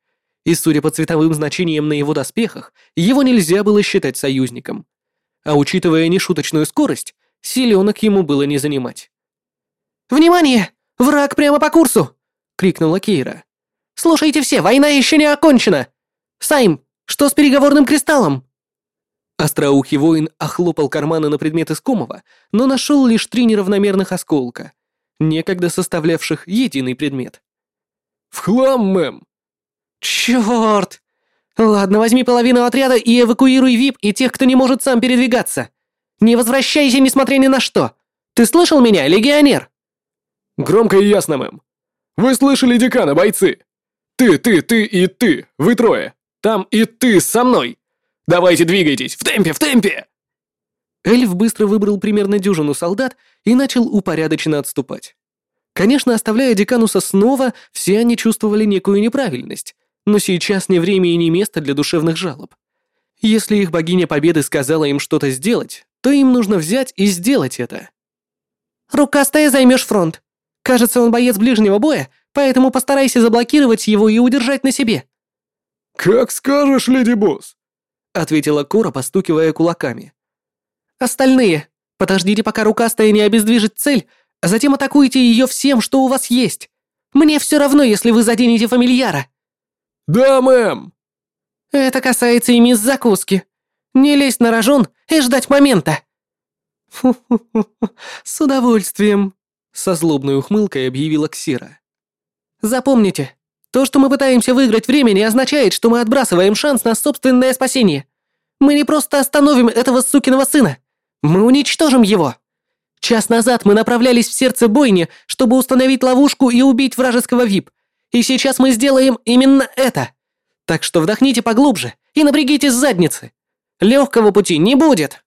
и, судя по цветовым значениям на его доспехах, его нельзя было считать союзником. А учитывая нешуточную скорость, силенок ему было не занимать. «Внимание! Враг прямо по курсу!» — крикнула Кейра. Слушайте все, война еще не окончена! Сайм, что с переговорным кристаллом?» Остроухий воин охлопал карманы на предмет искомого, но нашел лишь три неравномерных осколка, некогда составлявших единый предмет. «В хлам, мэм!» «Чёрт! Ладно, возьми половину отряда и эвакуируй ВИП и тех, кто не может сам передвигаться. Не возвращайся, несмотря ни на что. Ты слышал меня, легионер?» «Громко и ясно, мэм. Вы слышали декана, бойцы? Ты, ты, ты и ты, вы трое. Там и ты со мной. Давайте двигайтесь, в темпе, в темпе!» Эльф быстро выбрал примерно дюжину солдат и начал упорядоченно отступать. Конечно, оставляя Декануса снова, все они чувствовали некую неправильность, но сейчас не время и не место для душевных жалоб. Если их богиня Победы сказала им что-то сделать, то им нужно взять и сделать это. «Рукастая займешь фронт. Кажется, он боец ближнего боя, поэтому постарайся заблокировать его и удержать на себе». «Как скажешь, леди босс», — ответила Кора, постукивая кулаками. «Остальные, подождите, пока Рукастая не обездвижит цель, а затем атакуйте ее всем, что у вас есть. Мне все равно, если вы заденете фамильяра». «Да, мэм!» «Это касается и мисс закуски. Не лезть на рожон и ждать момента». «Фу-фу-фу, с удовольствием», — со злобной ухмылкой объявила Ксира. «Запомните, то, что мы пытаемся выиграть время, не означает, что мы отбрасываем шанс на собственное спасение. Мы не просто остановим этого сукиного сына. Мы уничтожим его. Час назад мы направлялись в сердце бойни, чтобы установить ловушку и убить вражеского ВИП. И сейчас мы сделаем именно это. Так что вдохните поглубже и напрягите задницы. Легкого пути не будет.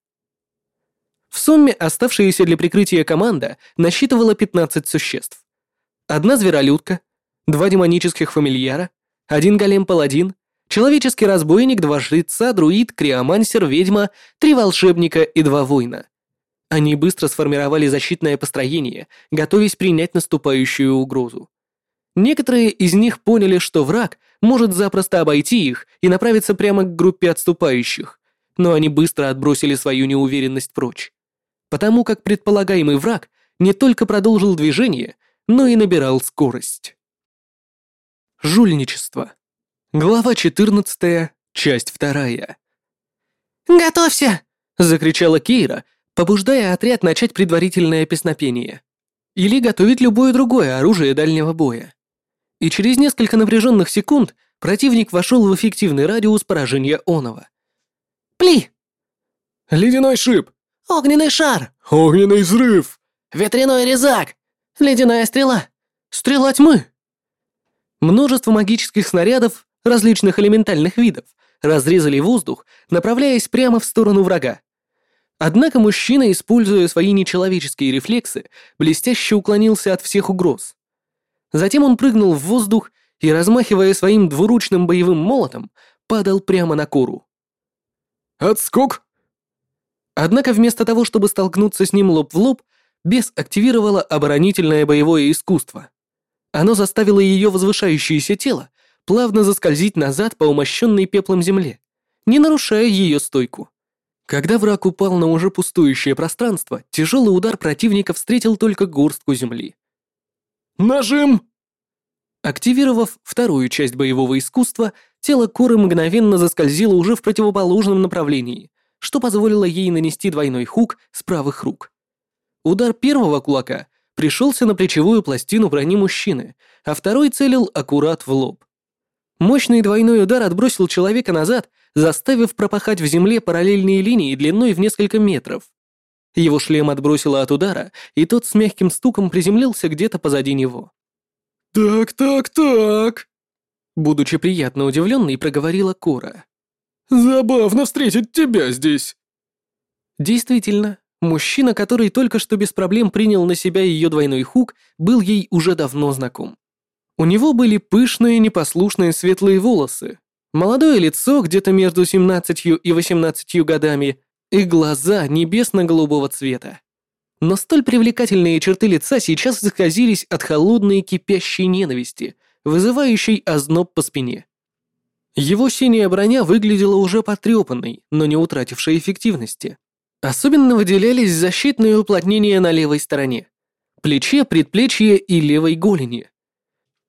В сумме оставшаяся для прикрытия команда насчитывала 15 существ. Одна зверолюдка, два демонических фамильяра, один голем-паладин, человеческий разбойник, два жреца, друид, криомансер, ведьма, три волшебника и два воина. Они быстро сформировали защитное построение, готовясь принять наступающую угрозу. Некоторые из них поняли, что враг может запросто обойти их и направиться прямо к группе отступающих, но они быстро отбросили свою неуверенность прочь. Потому как предполагаемый враг не только продолжил движение, но и набирал скорость. Жульничество. Глава 14, часть 2. «Готовься!» — закричала Кейра, побуждая отряд начать предварительное песнопение. Или готовить любое другое оружие дальнего боя. И через несколько напряженных секунд противник вошел в эффективный радиус поражения Онова. «Пли!» «Ледяной шип!» «Огненный шар!» «Огненный взрыв!» «Ветряной резак!» «Ледяная стрела!» «Стрела тьмы!» Множество магических снарядов различных элементальных видов разрезали воздух, направляясь прямо в сторону врага. Однако мужчина, используя свои нечеловеческие рефлексы, блестяще уклонился от всех угроз. Затем он прыгнул в воздух и, размахивая своим двуручным боевым молотом, падал прямо на кору. «Отскок!» Однако вместо того, чтобы столкнуться с ним лоб в лоб, бес активировала оборонительное боевое искусство. Оно заставило ее возвышающееся тело плавно заскользить назад по умощенной пеплом земле, не нарушая ее стойку. Когда враг упал на уже пустующее пространство, тяжелый удар противника встретил только горстку земли. «Нажим!» Активировав вторую часть боевого искусства, тело Коры мгновенно заскользило уже в противоположном направлении, что позволило ей нанести двойной хук с правых рук. Удар первого кулака пришелся на плечевую пластину брони мужчины, а второй целил аккурат в лоб. Мощный двойной удар отбросил человека назад, заставив пропахать в земле параллельные линии длиной в несколько метров. Его шлем отбросило от удара, и тот с мягким стуком приземлился где-то позади него. «Так, так, так», будучи приятно удивленной, проговорила Кора. «Забавно встретить тебя здесь». Действительно, Мужчина, который только что без проблем принял на себя ее двойной хук, был ей уже давно знаком. У него были пышные, непослушные светлые волосы, молодое лицо где-то между 17 и 18 годами и глаза небесно-голубого цвета. Но столь привлекательные черты лица сейчас исказились от холодной кипящей ненависти, вызывающей озноб по спине. Его синяя броня выглядела уже потрепанной, но не утратившей эффективности. Особенно выделялись защитные уплотнения на левой стороне, плече, предплечье и левой голени.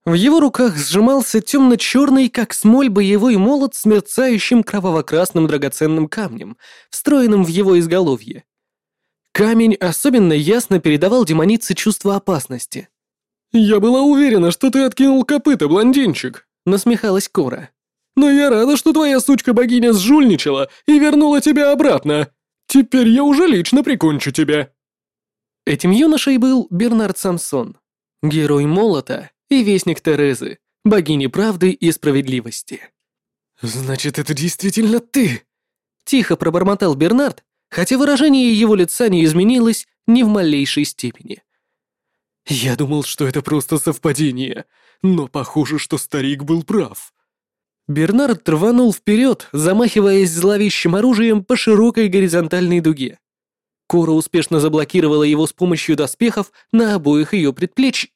В его руках сжимался темно-черный, как смоль, боевой молот с мерцающим кроваво-красным драгоценным камнем, встроенным в его изголовье. Камень особенно ясно передавал демонице чувство опасности. «Я была уверена, что ты откинул копыта, блондинчик», — насмехалась Кора. «Но я рада, что твоя сучка-богиня сжульничала и вернула тебя обратно. Теперь я уже лично прикончу тебя». Этим юношей был Бернард Самсон, герой молота и вестник Терезы, богини правды и справедливости. «Значит, это действительно ты?» Тихо пробормотал Бернард, хотя выражение его лица не изменилось ни в малейшей степени. «Я думал, что это просто совпадение, но похоже, что старик был прав». Бернард рванул вперед, замахиваясь зловещим оружием по широкой горизонтальной дуге. Кора успешно заблокировала его с помощью доспехов на обоих ее предплечьях.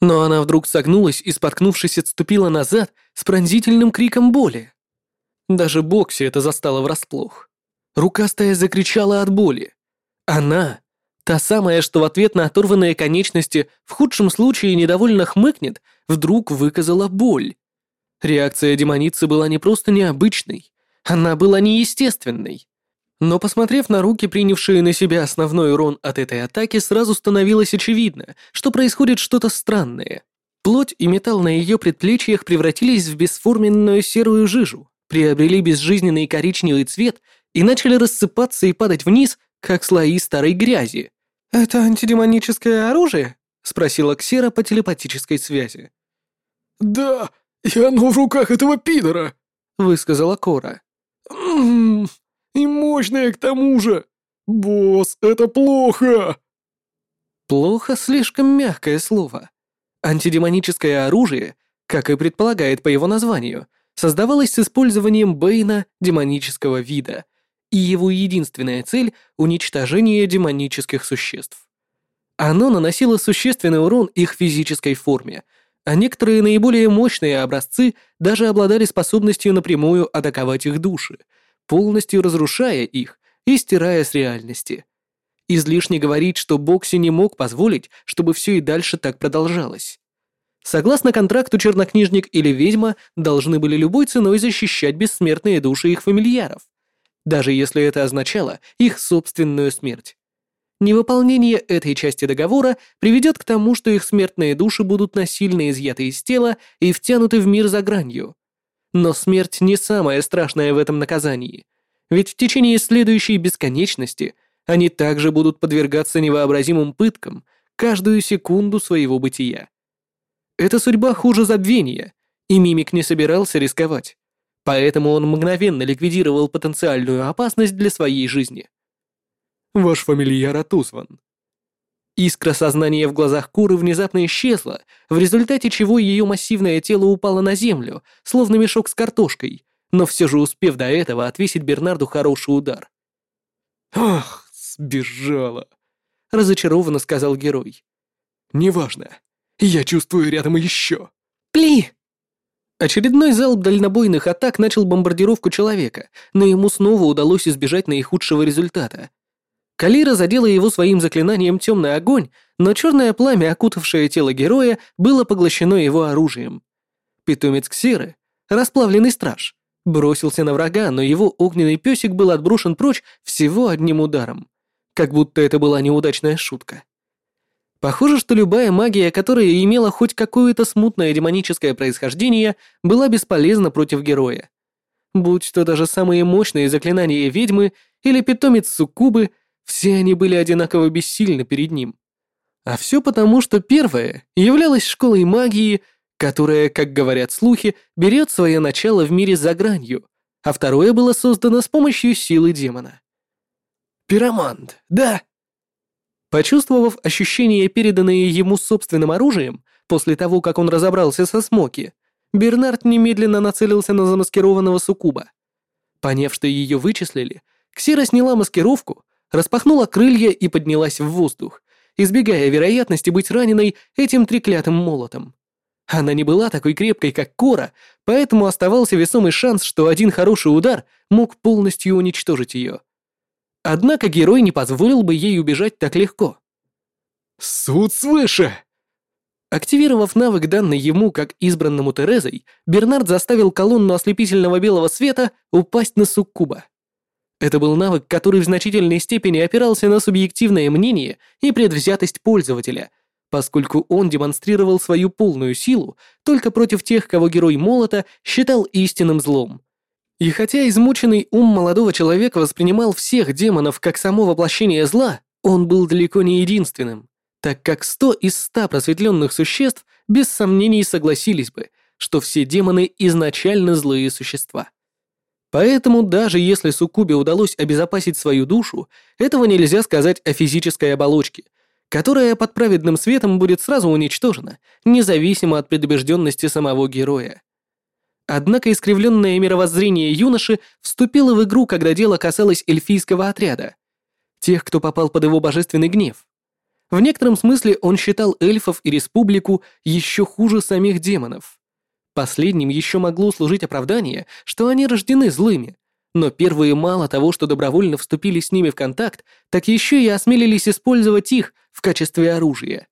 Но она вдруг согнулась и, споткнувшись, отступила назад с пронзительным криком боли. Даже Бокси это застало врасплох. Рукастая закричала от боли. Она, та самая, что в ответ на оторванные конечности в худшем случае недовольно хмыкнет, вдруг выказала боль. Реакция демоницы была не просто необычной, она была неестественной. Но посмотрев на руки, принявшие на себя основной урон от этой атаки, сразу становилось очевидно, что происходит что-то странное. Плоть и металл на ее предплечьях превратились в бесформенную серую жижу, приобрели безжизненный коричневый цвет и начали рассыпаться и падать вниз, как слои старой грязи. «Это антидемоническое оружие?» — спросила Ксера по телепатической связи. «Да, и оно в руках этого пидора», — высказала Кора. «М -м, и мощное к тому же! Босс, это плохо!» «Плохо» — слишком мягкое слово. Антидемоническое оружие, как и предполагает по его названию, создавалось с использованием Бэйна демонического вида, и его единственная цель — уничтожение демонических существ. Оно наносило существенный урон их физической форме, а некоторые наиболее мощные образцы даже обладали способностью напрямую атаковать их души — полностью разрушая их и стирая с реальности. Излишне говорить, что Бокси не мог позволить, чтобы все и дальше так продолжалось. Согласно контракту, чернокнижник или ведьма должны были любой ценой защищать бессмертные души их фамильяров, даже если это означало их собственную смерть. Невыполнение этой части договора приведет к тому, что их смертные души будут насильно изъяты из тела и втянуты в мир за гранью, но смерть не самое страшное в этом наказании, ведь в течение следующей бесконечности они также будут подвергаться невообразимым пыткам каждую секунду своего бытия. Эта судьба хуже забвения, и Мимик не собирался рисковать, поэтому он мгновенно ликвидировал потенциальную опасность для своей жизни. «Ваш фамильяр отозван», Искра сознания в глазах Куры внезапно исчезла, в результате чего ее массивное тело упало на землю, словно мешок с картошкой, но все же успев до этого отвесить Бернарду хороший удар. «Ах, сбежала!» — разочарованно сказал герой. «Неважно. Я чувствую рядом еще». «Пли!» Очередной залп дальнобойных атак начал бомбардировку человека, но ему снова удалось избежать наихудшего результата. Калира задела его своим заклинанием темный огонь, но черное пламя, окутавшее тело героя, было поглощено его оружием. Питомец Ксиры, расплавленный страж, бросился на врага, но его огненный песик был отброшен прочь всего одним ударом. Как будто это была неудачная шутка. Похоже, что любая магия, которая имела хоть какое-то смутное демоническое происхождение, была бесполезна против героя. Будь то даже самые мощные заклинания ведьмы или питомец суккубы, все они были одинаково бессильны перед ним. А все потому, что первое являлось школой магии, которая, как говорят слухи, берет свое начало в мире за гранью, а второе было создано с помощью силы демона. «Пиромант, да!» Почувствовав ощущение, переданное ему собственным оружием, после того, как он разобрался со Смоки, Бернард немедленно нацелился на замаскированного суккуба. Поняв, что ее вычислили, Ксира сняла маскировку распахнула крылья и поднялась в воздух, избегая вероятности быть раненой этим треклятым молотом. Она не была такой крепкой, как Кора, поэтому оставался весомый шанс, что один хороший удар мог полностью уничтожить ее. Однако герой не позволил бы ей убежать так легко. «Суд свыше!» Активировав навык, данный ему как избранному Терезой, Бернард заставил колонну ослепительного белого света упасть на суккуба. Это был навык, который в значительной степени опирался на субъективное мнение и предвзятость пользователя, поскольку он демонстрировал свою полную силу только против тех, кого герой Молота считал истинным злом. И хотя измученный ум молодого человека воспринимал всех демонов как само воплощение зла, он был далеко не единственным, так как сто из ста просветленных существ без сомнений согласились бы, что все демоны изначально злые существа. Поэтому даже если Суккубе удалось обезопасить свою душу, этого нельзя сказать о физической оболочке, которая под праведным светом будет сразу уничтожена, независимо от предубежденности самого героя. Однако искривленное мировоззрение юноши вступило в игру, когда дело касалось эльфийского отряда, тех, кто попал под его божественный гнев. В некотором смысле он считал эльфов и республику еще хуже самих демонов. Последним еще могло служить оправдание, что они рождены злыми, но первые мало того, что добровольно вступили с ними в контакт, так еще и осмелились использовать их в качестве оружия.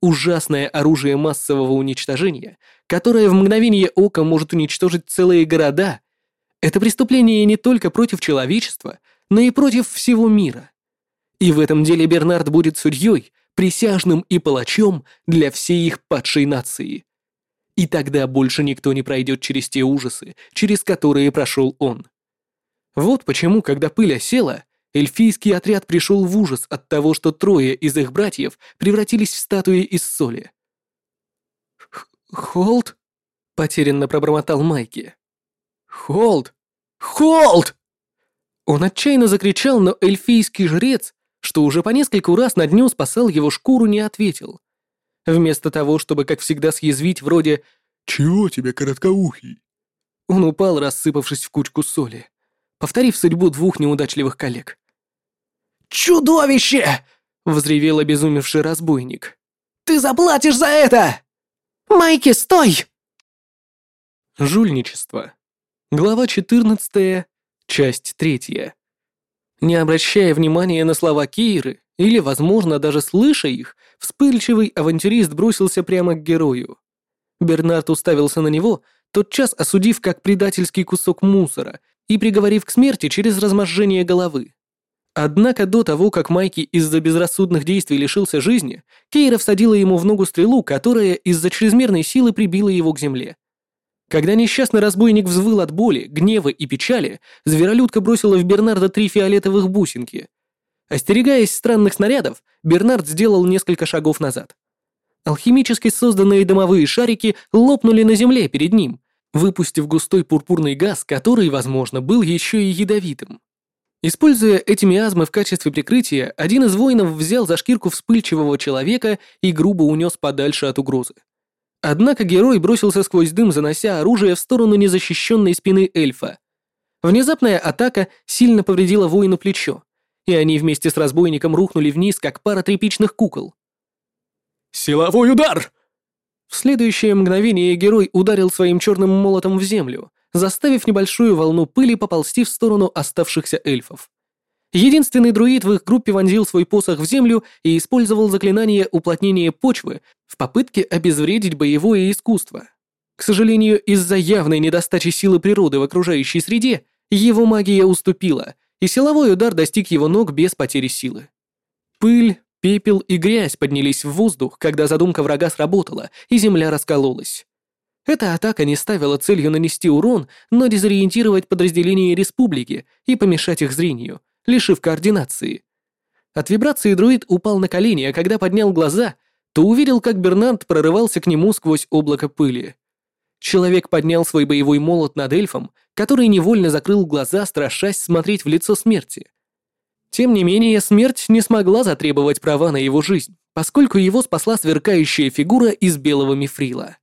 Ужасное оружие массового уничтожения, которое в мгновение ока может уничтожить целые города, это преступление не только против человечества, но и против всего мира. И в этом деле Бернард будет судьей, присяжным и палачом для всей их падшей нации. И тогда больше никто не пройдет через те ужасы, через которые прошел он. Вот почему, когда пыль осела, эльфийский отряд пришел в ужас от того, что трое из их братьев превратились в статуи из соли. «Холд?» — потерянно пробормотал Майки. «Холд! Холд!» Он отчаянно закричал, но эльфийский жрец, что уже по нескольку раз на дню спасал его шкуру, не ответил. Вместо того, чтобы, как всегда, съязвить вроде «Чего тебе, короткоухий?» Он упал, рассыпавшись в кучку соли, повторив судьбу двух неудачливых коллег. «Чудовище!» — взревел обезумевший разбойник. «Ты заплатишь за это!» «Майки, стой!» Жульничество. Глава 14, часть 3. Не обращая внимания на слова Кейры, или, возможно, даже слыша их, вспыльчивый авантюрист бросился прямо к герою. Бернард уставился на него, тотчас осудив как предательский кусок мусора и приговорив к смерти через разможжение головы. Однако до того, как Майки из-за безрассудных действий лишился жизни, Кейра всадила ему в ногу стрелу, которая из-за чрезмерной силы прибила его к земле. Когда несчастный разбойник взвыл от боли, гнева и печали, зверолюдка бросила в Бернарда три фиолетовых бусинки. Остерегаясь странных снарядов, Бернард сделал несколько шагов назад. Алхимически созданные дымовые шарики лопнули на земле перед ним, выпустив густой пурпурный газ, который, возможно, был еще и ядовитым. Используя эти миазмы в качестве прикрытия, один из воинов взял за шкирку вспыльчивого человека и грубо унес подальше от угрозы. Однако герой бросился сквозь дым, занося оружие в сторону незащищенной спины эльфа. Внезапная атака сильно повредила воину плечо, и они вместе с разбойником рухнули вниз, как пара тряпичных кукол. «Силовой удар!» В следующее мгновение герой ударил своим черным молотом в землю, заставив небольшую волну пыли поползти в сторону оставшихся эльфов. Единственный друид в их группе вонзил свой посох в землю и использовал заклинание уплотнения почвы в попытке обезвредить боевое искусство. К сожалению, из-за явной недостачи силы природы в окружающей среде, его магия уступила, и силовой удар достиг его ног без потери силы. Пыль, пепел и грязь поднялись в воздух, когда задумка врага сработала, и земля раскололась. Эта атака не ставила целью нанести урон, но дезориентировать подразделения республики и помешать их зрению, лишив координации. От вибрации друид упал на колени, а когда поднял глаза, то увидел, как Бернард прорывался к нему сквозь облако пыли. Человек поднял свой боевой молот над эльфом, который невольно закрыл глаза, страшась смотреть в лицо смерти. Тем не менее, смерть не смогла затребовать права на его жизнь, поскольку его спасла сверкающая фигура из белого мифрила.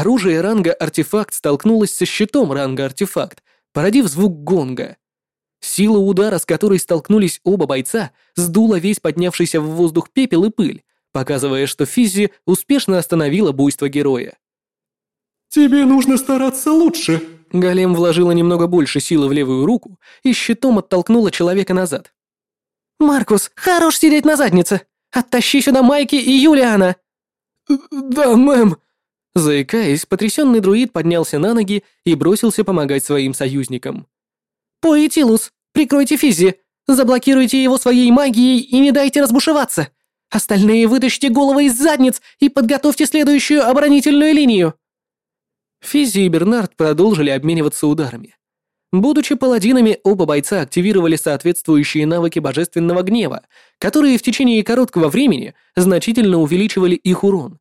Оружие ранга артефакт столкнулось со щитом ранга артефакт, породив звук гонга. Сила удара, с которой столкнулись оба бойца, сдула весь поднявшийся в воздух пепел и пыль, показывая, что Физзи успешно остановила буйство героя. «Тебе нужно стараться лучше», Голем вложила немного больше силы в левую руку и щитом оттолкнула человека назад. «Маркус, хорош сидеть на заднице! Оттащи сюда Майки и Юлиана!» «Да, мэм!» Заикаясь, потрясенный друид поднялся на ноги и бросился помогать своим союзникам. «Поэтилус, прикройте Физи, заблокируйте его своей магией и не дайте разбушеваться! Остальные вытащите головы из задниц и подготовьте следующую оборонительную линию!» Физи и Бернард продолжили обмениваться ударами. Будучи паладинами, оба бойца активировали соответствующие навыки божественного гнева, которые в течение короткого времени значительно увеличивали их урон.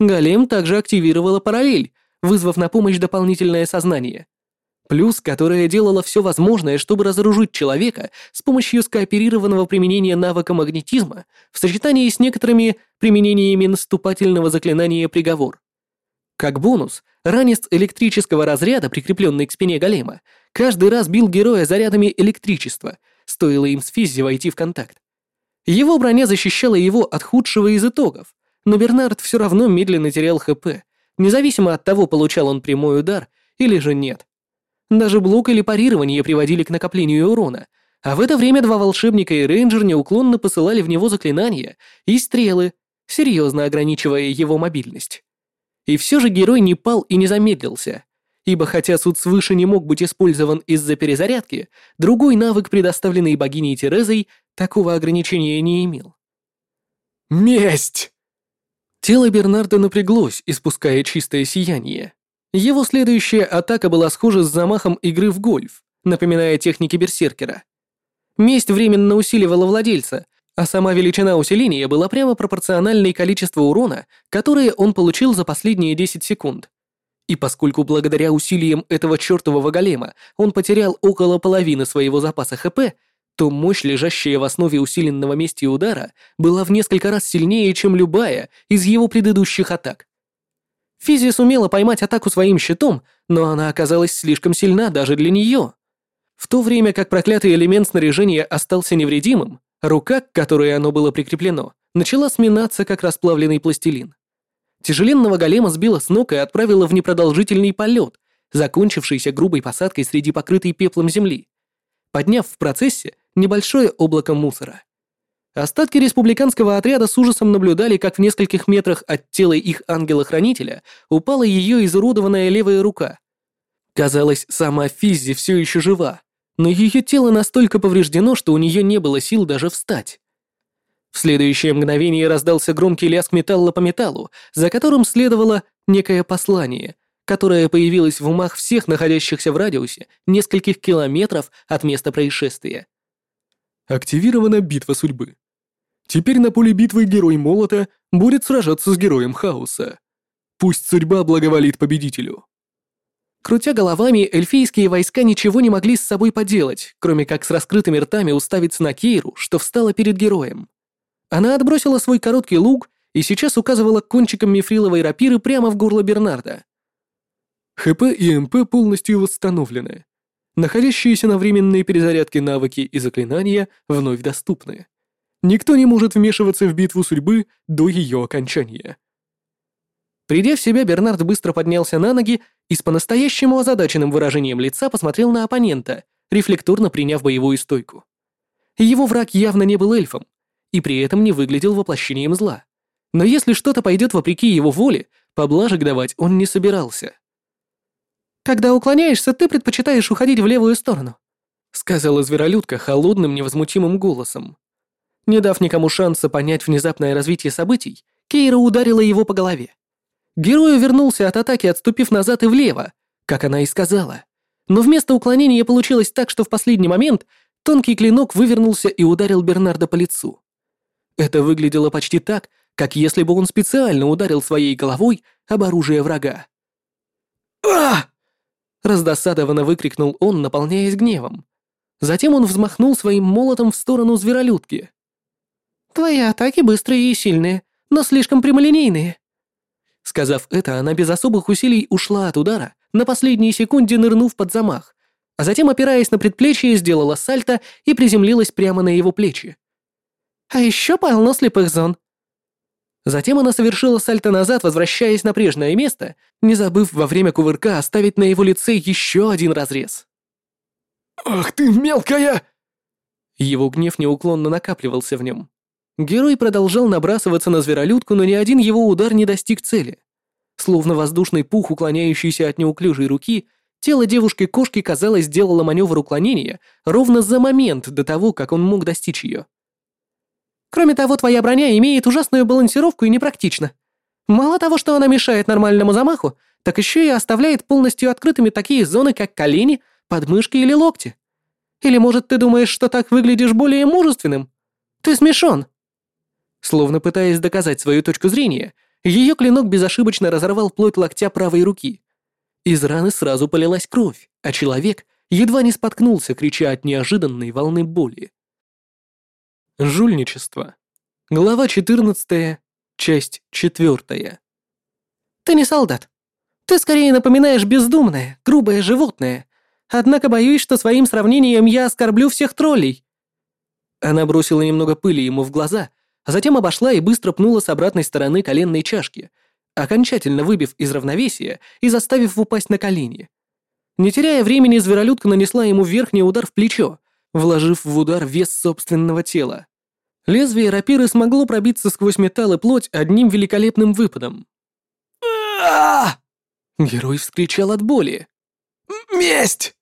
Голем также активировала параллель, вызвав на помощь дополнительное сознание. Плюс, которое делало все возможное, чтобы разоружить человека с помощью скооперированного применения навыка магнетизма в сочетании с некоторыми применениями наступательного заклинания «Приговор». Как бонус, ранец электрического разряда, прикрепленный к спине голема, каждый раз бил героя зарядами электричества, стоило им с Физзи войти в контакт. Его броня защищала его от худшего из итогов, но Бернард все равно медленно терял ХП, независимо от того, получал он прямой удар или же нет. Даже блок или парирование приводили к накоплению урона, а в это время два волшебника и рейнджер неуклонно посылали в него заклинания и стрелы, серьезно ограничивая его мобильность. И все же герой не пал и не замедлился, ибо хотя суд свыше не мог быть использован из-за перезарядки, другой навык, предоставленный богиней Терезой, такого ограничения не имел. «Месть!» Тело Бернарда напряглось, испуская чистое сияние. Его следующая атака была схожа с замахом игры в гольф, напоминая техники берсеркера. Месть временно усиливала владельца, а сама величина усиления была прямо пропорциональной количеству урона, которое он получил за последние 10 секунд. И поскольку благодаря усилиям этого чертового голема он потерял около половины своего запаса ХП, то мощь, лежащая в основе усиленного мести удара, была в несколько раз сильнее, чем любая из его предыдущих атак. Физи сумела поймать атаку своим щитом, но она оказалась слишком сильна даже для нее. В то время как проклятый элемент снаряжения остался невредимым, Рука, к которой оно было прикреплено, начала сминаться, как расплавленный пластилин. Тяжеленного голема сбила с ног и отправила в непродолжительный полет, закончившийся грубой посадкой среди покрытой пеплом земли, подняв в процессе небольшое облако мусора. Остатки республиканского отряда с ужасом наблюдали, как в нескольких метрах от тела их ангела-хранителя упала ее изуродованная левая рука. Казалось, сама Физзи все еще жива, но ее тело настолько повреждено, что у нее не было сил даже встать. В следующее мгновение раздался громкий лязг металла по металлу, за которым следовало некое послание, которое появилось в умах всех находящихся в радиусе нескольких километров от места происшествия. Активирована битва судьбы. Теперь на поле битвы герой Молота будет сражаться с героем Хаоса. Пусть судьба благоволит победителю. Крутя головами, эльфийские войска ничего не могли с собой поделать, кроме как с раскрытыми ртами уставиться на Кейру, что встала перед героем. Она отбросила свой короткий лук и сейчас указывала кончиком мифриловой рапиры прямо в горло Бернарда. ХП и МП полностью восстановлены. Находящиеся на временной перезарядке навыки и заклинания вновь доступны. Никто не может вмешиваться в битву судьбы до ее окончания. Придя в себя, Бернард быстро поднялся на ноги и с по-настоящему озадаченным выражением лица посмотрел на оппонента, рефлекторно приняв боевую стойку. Его враг явно не был эльфом, и при этом не выглядел воплощением зла. Но если что-то пойдет вопреки его воле, поблажек давать он не собирался. «Когда уклоняешься, ты предпочитаешь уходить в левую сторону», сказала зверолюдка холодным невозмутимым голосом. Не дав никому шанса понять внезапное развитие событий, Кейра ударила его по голове. Герой вернулся от атаки, отступив назад и влево, как она и сказала. Но вместо уклонения получилось так, что в последний момент тонкий клинок вывернулся и ударил Бернарда по лицу. Это выглядело почти так, как если бы он специально ударил своей головой об оружие врага. а Раздосадованно выкрикнул он, наполняясь гневом. Затем он взмахнул своим молотом в сторону зверолюдки. «Твои атаки быстрые и сильные, но слишком прямолинейные. Сказав это, она без особых усилий ушла от удара, на последней секунде нырнув под замах, а затем, опираясь на предплечье, сделала сальто и приземлилась прямо на его плечи. А еще полно слепых зон. Затем она совершила сальто назад, возвращаясь на прежнее место, не забыв во время кувырка оставить на его лице еще один разрез. «Ах ты, мелкая!» Его гнев неуклонно накапливался в нем. Герой продолжал набрасываться на зверолюдку, но ни один его удар не достиг цели. Словно воздушный пух, уклоняющийся от неуклюжей руки, тело девушки-кошки, казалось, сделало маневр уклонения ровно за момент до того, как он мог достичь ее. Кроме того, твоя броня имеет ужасную балансировку и непрактична. Мало того, что она мешает нормальному замаху, так еще и оставляет полностью открытыми такие зоны, как колени, подмышки или локти. Или, может, ты думаешь, что так выглядишь более мужественным? Ты смешон. Словно пытаясь доказать свою точку зрения, ее клинок безошибочно разорвал плоть локтя правой руки. Из раны сразу полилась кровь, а человек едва не споткнулся, крича от неожиданной волны боли. Жульничество. Глава 14, часть 4. Ты не солдат. Ты скорее напоминаешь бездумное, грубое животное. Однако боюсь, что своим сравнением я оскорблю всех троллей. Она бросила немного пыли ему в глаза, а затем обошла и быстро пнула с обратной стороны коленной чашки, окончательно выбив из равновесия и заставив упасть на колени. Не теряя времени, зверолюдка нанесла ему верхний удар в плечо, вложив в удар вес собственного тела. Лезвие рапиры смогло пробиться сквозь металл и плоть одним великолепным выпадом. Герой вскричал от боли. «Месть!»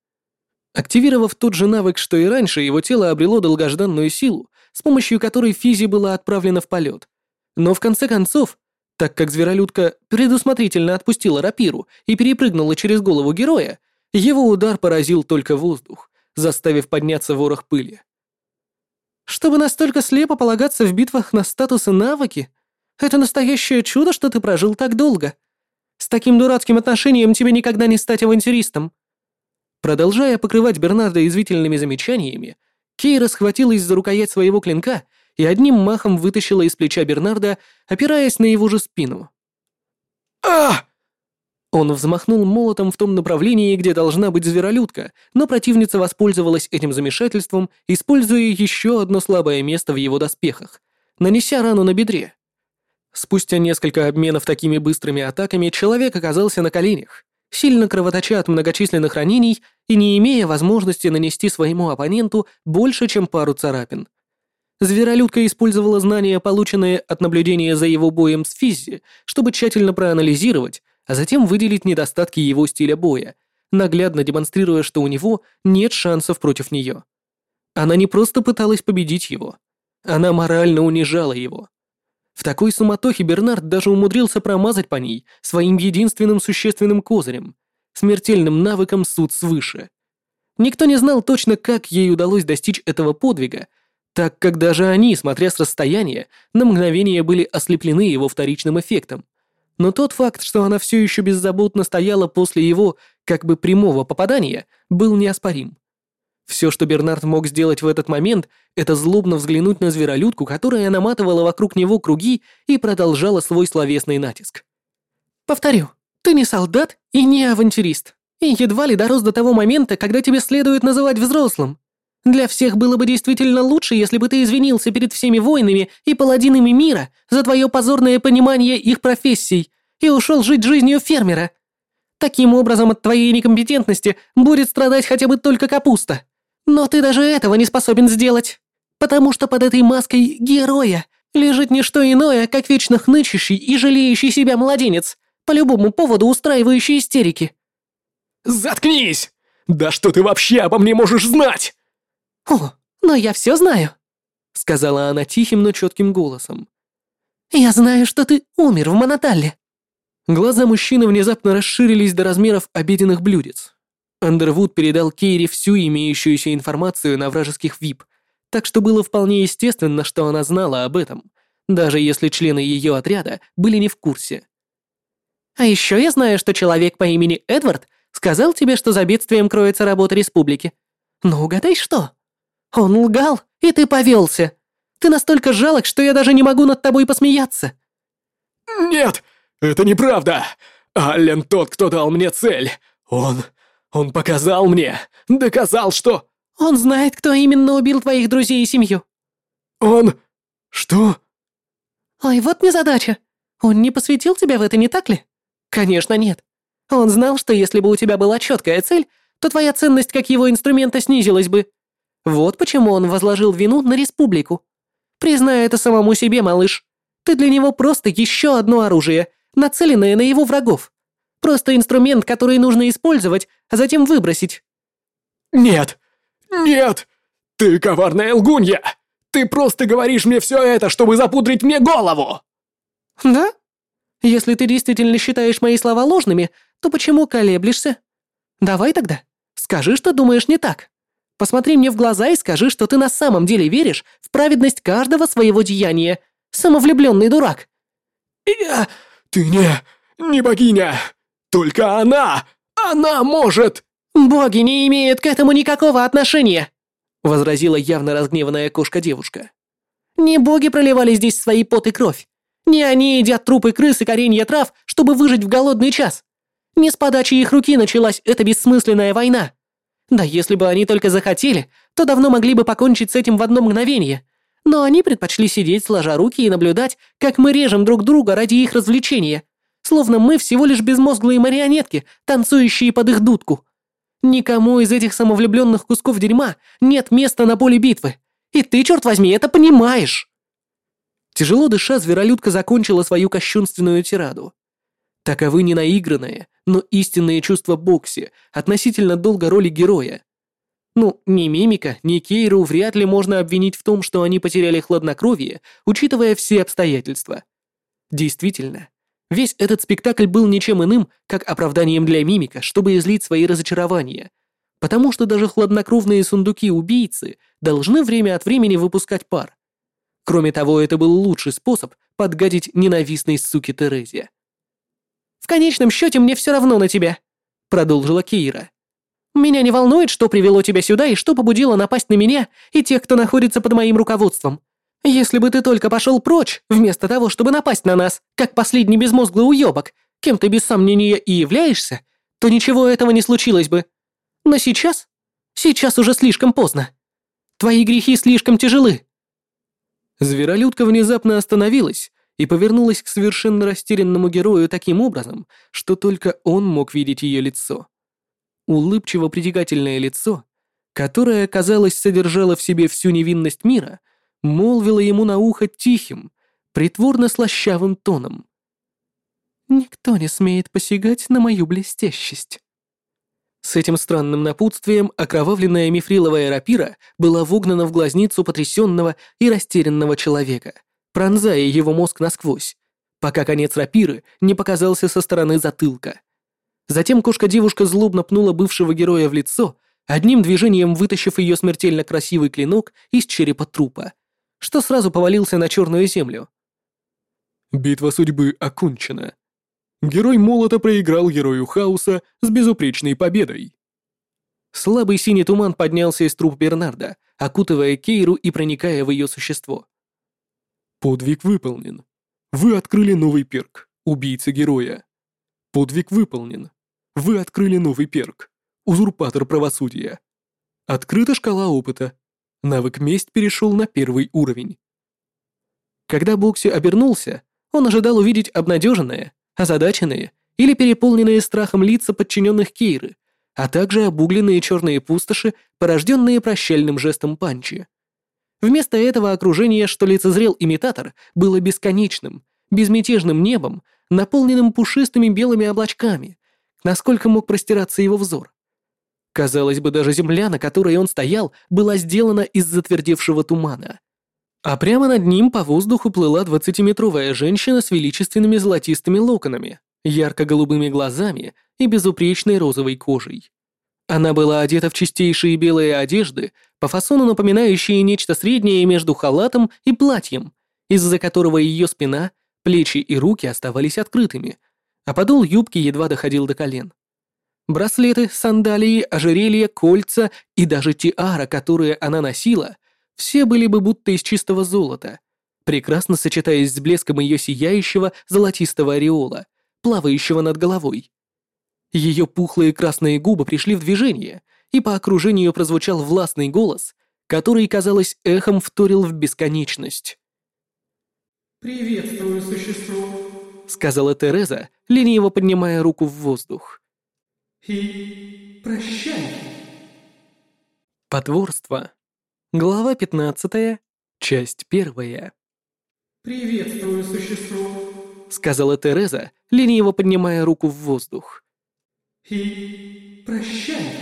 Активировав тот же навык, что и раньше, его тело обрело долгожданную силу, с помощью которой Физи была отправлена в полет. Но в конце концов, так как зверолюдка предусмотрительно отпустила рапиру и перепрыгнула через голову героя, его удар поразил только воздух, заставив подняться ворох пыли. Чтобы настолько слепо полагаться в битвах на статус и навыки, это настоящее чудо, что ты прожил так долго. С таким дурацким отношением тебе никогда не стать авантюристом. Продолжая покрывать Бернарда извительными замечаниями, Кейра схватилась за рукоять своего клинка и одним махом вытащила из плеча Бернарда, опираясь на его же спину. «А!» Он взмахнул молотом в том направлении, где должна быть зверолюдка, но противница воспользовалась этим замешательством, используя еще одно слабое место в его доспехах, нанеся рану на бедре. Спустя несколько обменов такими быстрыми атаками человек оказался на коленях, сильно кровоточа от многочисленных ранений и не имея возможности нанести своему оппоненту больше, чем пару царапин. Зверолюдка использовала знания, полученные от наблюдения за его боем с Физзи, чтобы тщательно проанализировать, а затем выделить недостатки его стиля боя, наглядно демонстрируя, что у него нет шансов против нее. Она не просто пыталась победить его, она морально унижала его. В такой суматохе Бернард даже умудрился промазать по ней своим единственным существенным козырем, смертельным навыком суд свыше. Никто не знал точно, как ей удалось достичь этого подвига, так как даже они, смотря с расстояния, на мгновение были ослеплены его вторичным эффектом — но тот факт, что она все еще беззаботно стояла после его, как бы прямого попадания, был неоспорим. Все, что Бернард мог сделать в этот момент, это злобно взглянуть на зверолюдку, которая наматывала вокруг него круги и продолжала свой словесный натиск. «Повторю, ты не солдат и не авантюрист, и едва ли дорос до того момента, когда тебе следует называть взрослым. Для всех было бы действительно лучше, если бы ты извинился перед всеми воинами и паладинами мира за твое позорное понимание их профессий и ушел жить жизнью фермера. Таким образом, от твоей некомпетентности будет страдать хотя бы только капуста. Но ты даже этого не способен сделать, потому что под этой маской героя лежит не что иное, как вечно хнычущий и жалеющий себя младенец, по любому поводу устраивающий истерики. «Заткнись! Да что ты вообще обо мне можешь знать?» «О, но я все знаю», — сказала она тихим, но четким голосом. «Я знаю, что ты умер в Моноталле». Глаза мужчины внезапно расширились до размеров обеденных блюдец. Андервуд передал Кейри всю имеющуюся информацию на вражеских ВИП, так что было вполне естественно, что она знала об этом, даже если члены ее отряда были не в курсе. «А еще я знаю, что человек по имени Эдвард сказал тебе, что за бедствием кроется работа республики. Но угадай что?» Он лгал, и ты повелся. Ты настолько жалок, что я даже не могу над тобой посмеяться. Нет, это неправда. Аллен тот, кто дал мне цель. Он... он показал мне, доказал, что... Он знает, кто именно убил твоих друзей и семью. Он... что? Ой, вот незадача. Он не посвятил тебя в это, не так ли? Конечно, нет. Он знал, что если бы у тебя была четкая цель, то твоя ценность как его инструмента снизилась бы. Вот почему он возложил вину на республику. Признай это самому себе, малыш. Ты для него просто еще одно оружие, нацеленное на его врагов. Просто инструмент, который нужно использовать, а затем выбросить. Нет! Нет! Ты коварная лгунья! Ты просто говоришь мне все это, чтобы запудрить мне голову! Да? Если ты действительно считаешь мои слова ложными, то почему колеблешься? Давай тогда, скажи, что думаешь не так. Посмотри мне в глаза и скажи, что ты на самом деле веришь в праведность каждого своего деяния. Самовлюбленный дурак. Я... Ты не... не богиня. Только она... она может... Боги не имеют к этому никакого отношения, возразила явно разгневанная кошка-девушка. Не боги проливали здесь свои пот и кровь. Не они едят трупы крыс и коренья трав, чтобы выжить в голодный час. Не с подачи их руки началась эта бессмысленная война. Да если бы они только захотели, то давно могли бы покончить с этим в одно мгновение. Но они предпочли сидеть сложа руки и наблюдать, как мы режем друг друга ради их развлечения, словно мы всего лишь безмозглые марионетки, танцующие под их дудку. Никому из этих самовлюбленных кусков дерьма нет места на поле битвы. И ты, черт возьми, это понимаешь. Тяжело дыша, зверолюдка закончила свою кощунственную тираду. Таковы не наигранные, но истинные чувства Бокси относительно долга роли героя. Ну, ни Мимика, ни Кейру вряд ли можно обвинить в том, что они потеряли хладнокровие, учитывая все обстоятельства. Действительно, весь этот спектакль был ничем иным, как оправданием для Мимика, чтобы излить свои разочарования. Потому что даже хладнокровные сундуки-убийцы должны время от времени выпускать пар. Кроме того, это был лучший способ подгадить ненавистной суке Терезе. «В конечном счете мне все равно на тебя», — продолжила Кейра. «Меня не волнует, что привело тебя сюда и что побудило напасть на меня и тех, кто находится под моим руководством. Если бы ты только пошел прочь, вместо того, чтобы напасть на нас, как последний безмозглый уебок, кем ты без сомнения и являешься, то ничего этого не случилось бы. Но сейчас? Сейчас уже слишком поздно. Твои грехи слишком тяжелы. Зверолюдка внезапно остановилась и повернулась к совершенно растерянному герою таким образом, что только он мог видеть ее лицо. Улыбчиво-притягательное лицо, которое, казалось, содержало в себе всю невинность мира, молвило ему на ухо тихим, притворно-слащавым тоном. «Никто не смеет посягать на мою блестящесть». С этим странным напутствием окровавленная мифриловая рапира была вогнана в глазницу потрясенного и растерянного человека, пронзая его мозг насквозь, пока конец рапиры не показался со стороны затылка. Затем кошка-девушка злобно пнула бывшего героя в лицо, одним движением вытащив ее смертельно красивый клинок из черепа трупа, что сразу повалился на черную землю. «Битва судьбы окончена», Герой Молота проиграл Герою Хаоса с безупречной победой. Слабый синий туман поднялся из труп Бернарда, окутывая Кейру и проникая в ее существо. Подвиг выполнен. Вы открыли новый перк — убийца героя. Подвиг выполнен. Вы открыли новый перк — узурпатор правосудия. Открыта шкала опыта. Навык месть перешел на первый уровень. Когда Бокси обернулся, он ожидал увидеть обнадеженное, озадаченные или переполненные страхом лица подчиненных Кейры, а также обугленные черные пустоши, порожденные прощальным жестом Панчи. Вместо этого окружение, что лицезрел имитатор, было бесконечным, безмятежным небом, наполненным пушистыми белыми облачками, насколько мог простираться его взор. Казалось бы, даже земля, на которой он стоял, была сделана из затвердевшего тумана. А прямо над ним по воздуху плыла двадцатиметровая женщина с величественными золотистыми локонами, ярко-голубыми глазами и безупречной розовой кожей. Она была одета в чистейшие белые одежды, по фасону напоминающие нечто среднее между халатом и платьем, из-за которого ее спина, плечи и руки оставались открытыми, а подол юбки едва доходил до колен. Браслеты, сандалии, ожерелья, кольца и даже тиара, которые она носила — все были бы будто из чистого золота, прекрасно сочетаясь с блеском ее сияющего золотистого ореола, плавающего над головой. Ее пухлые красные губы пришли в движение, и по окружению прозвучал властный голос, который, казалось, эхом вторил в бесконечность. «Приветствую, существо», — сказала Тереза, лениво поднимая руку в воздух. «И прощай». Потворство Глава 15. Часть первая. Приветствую, существо. Сказала Тереза, лениво поднимая руку в воздух. И прощай.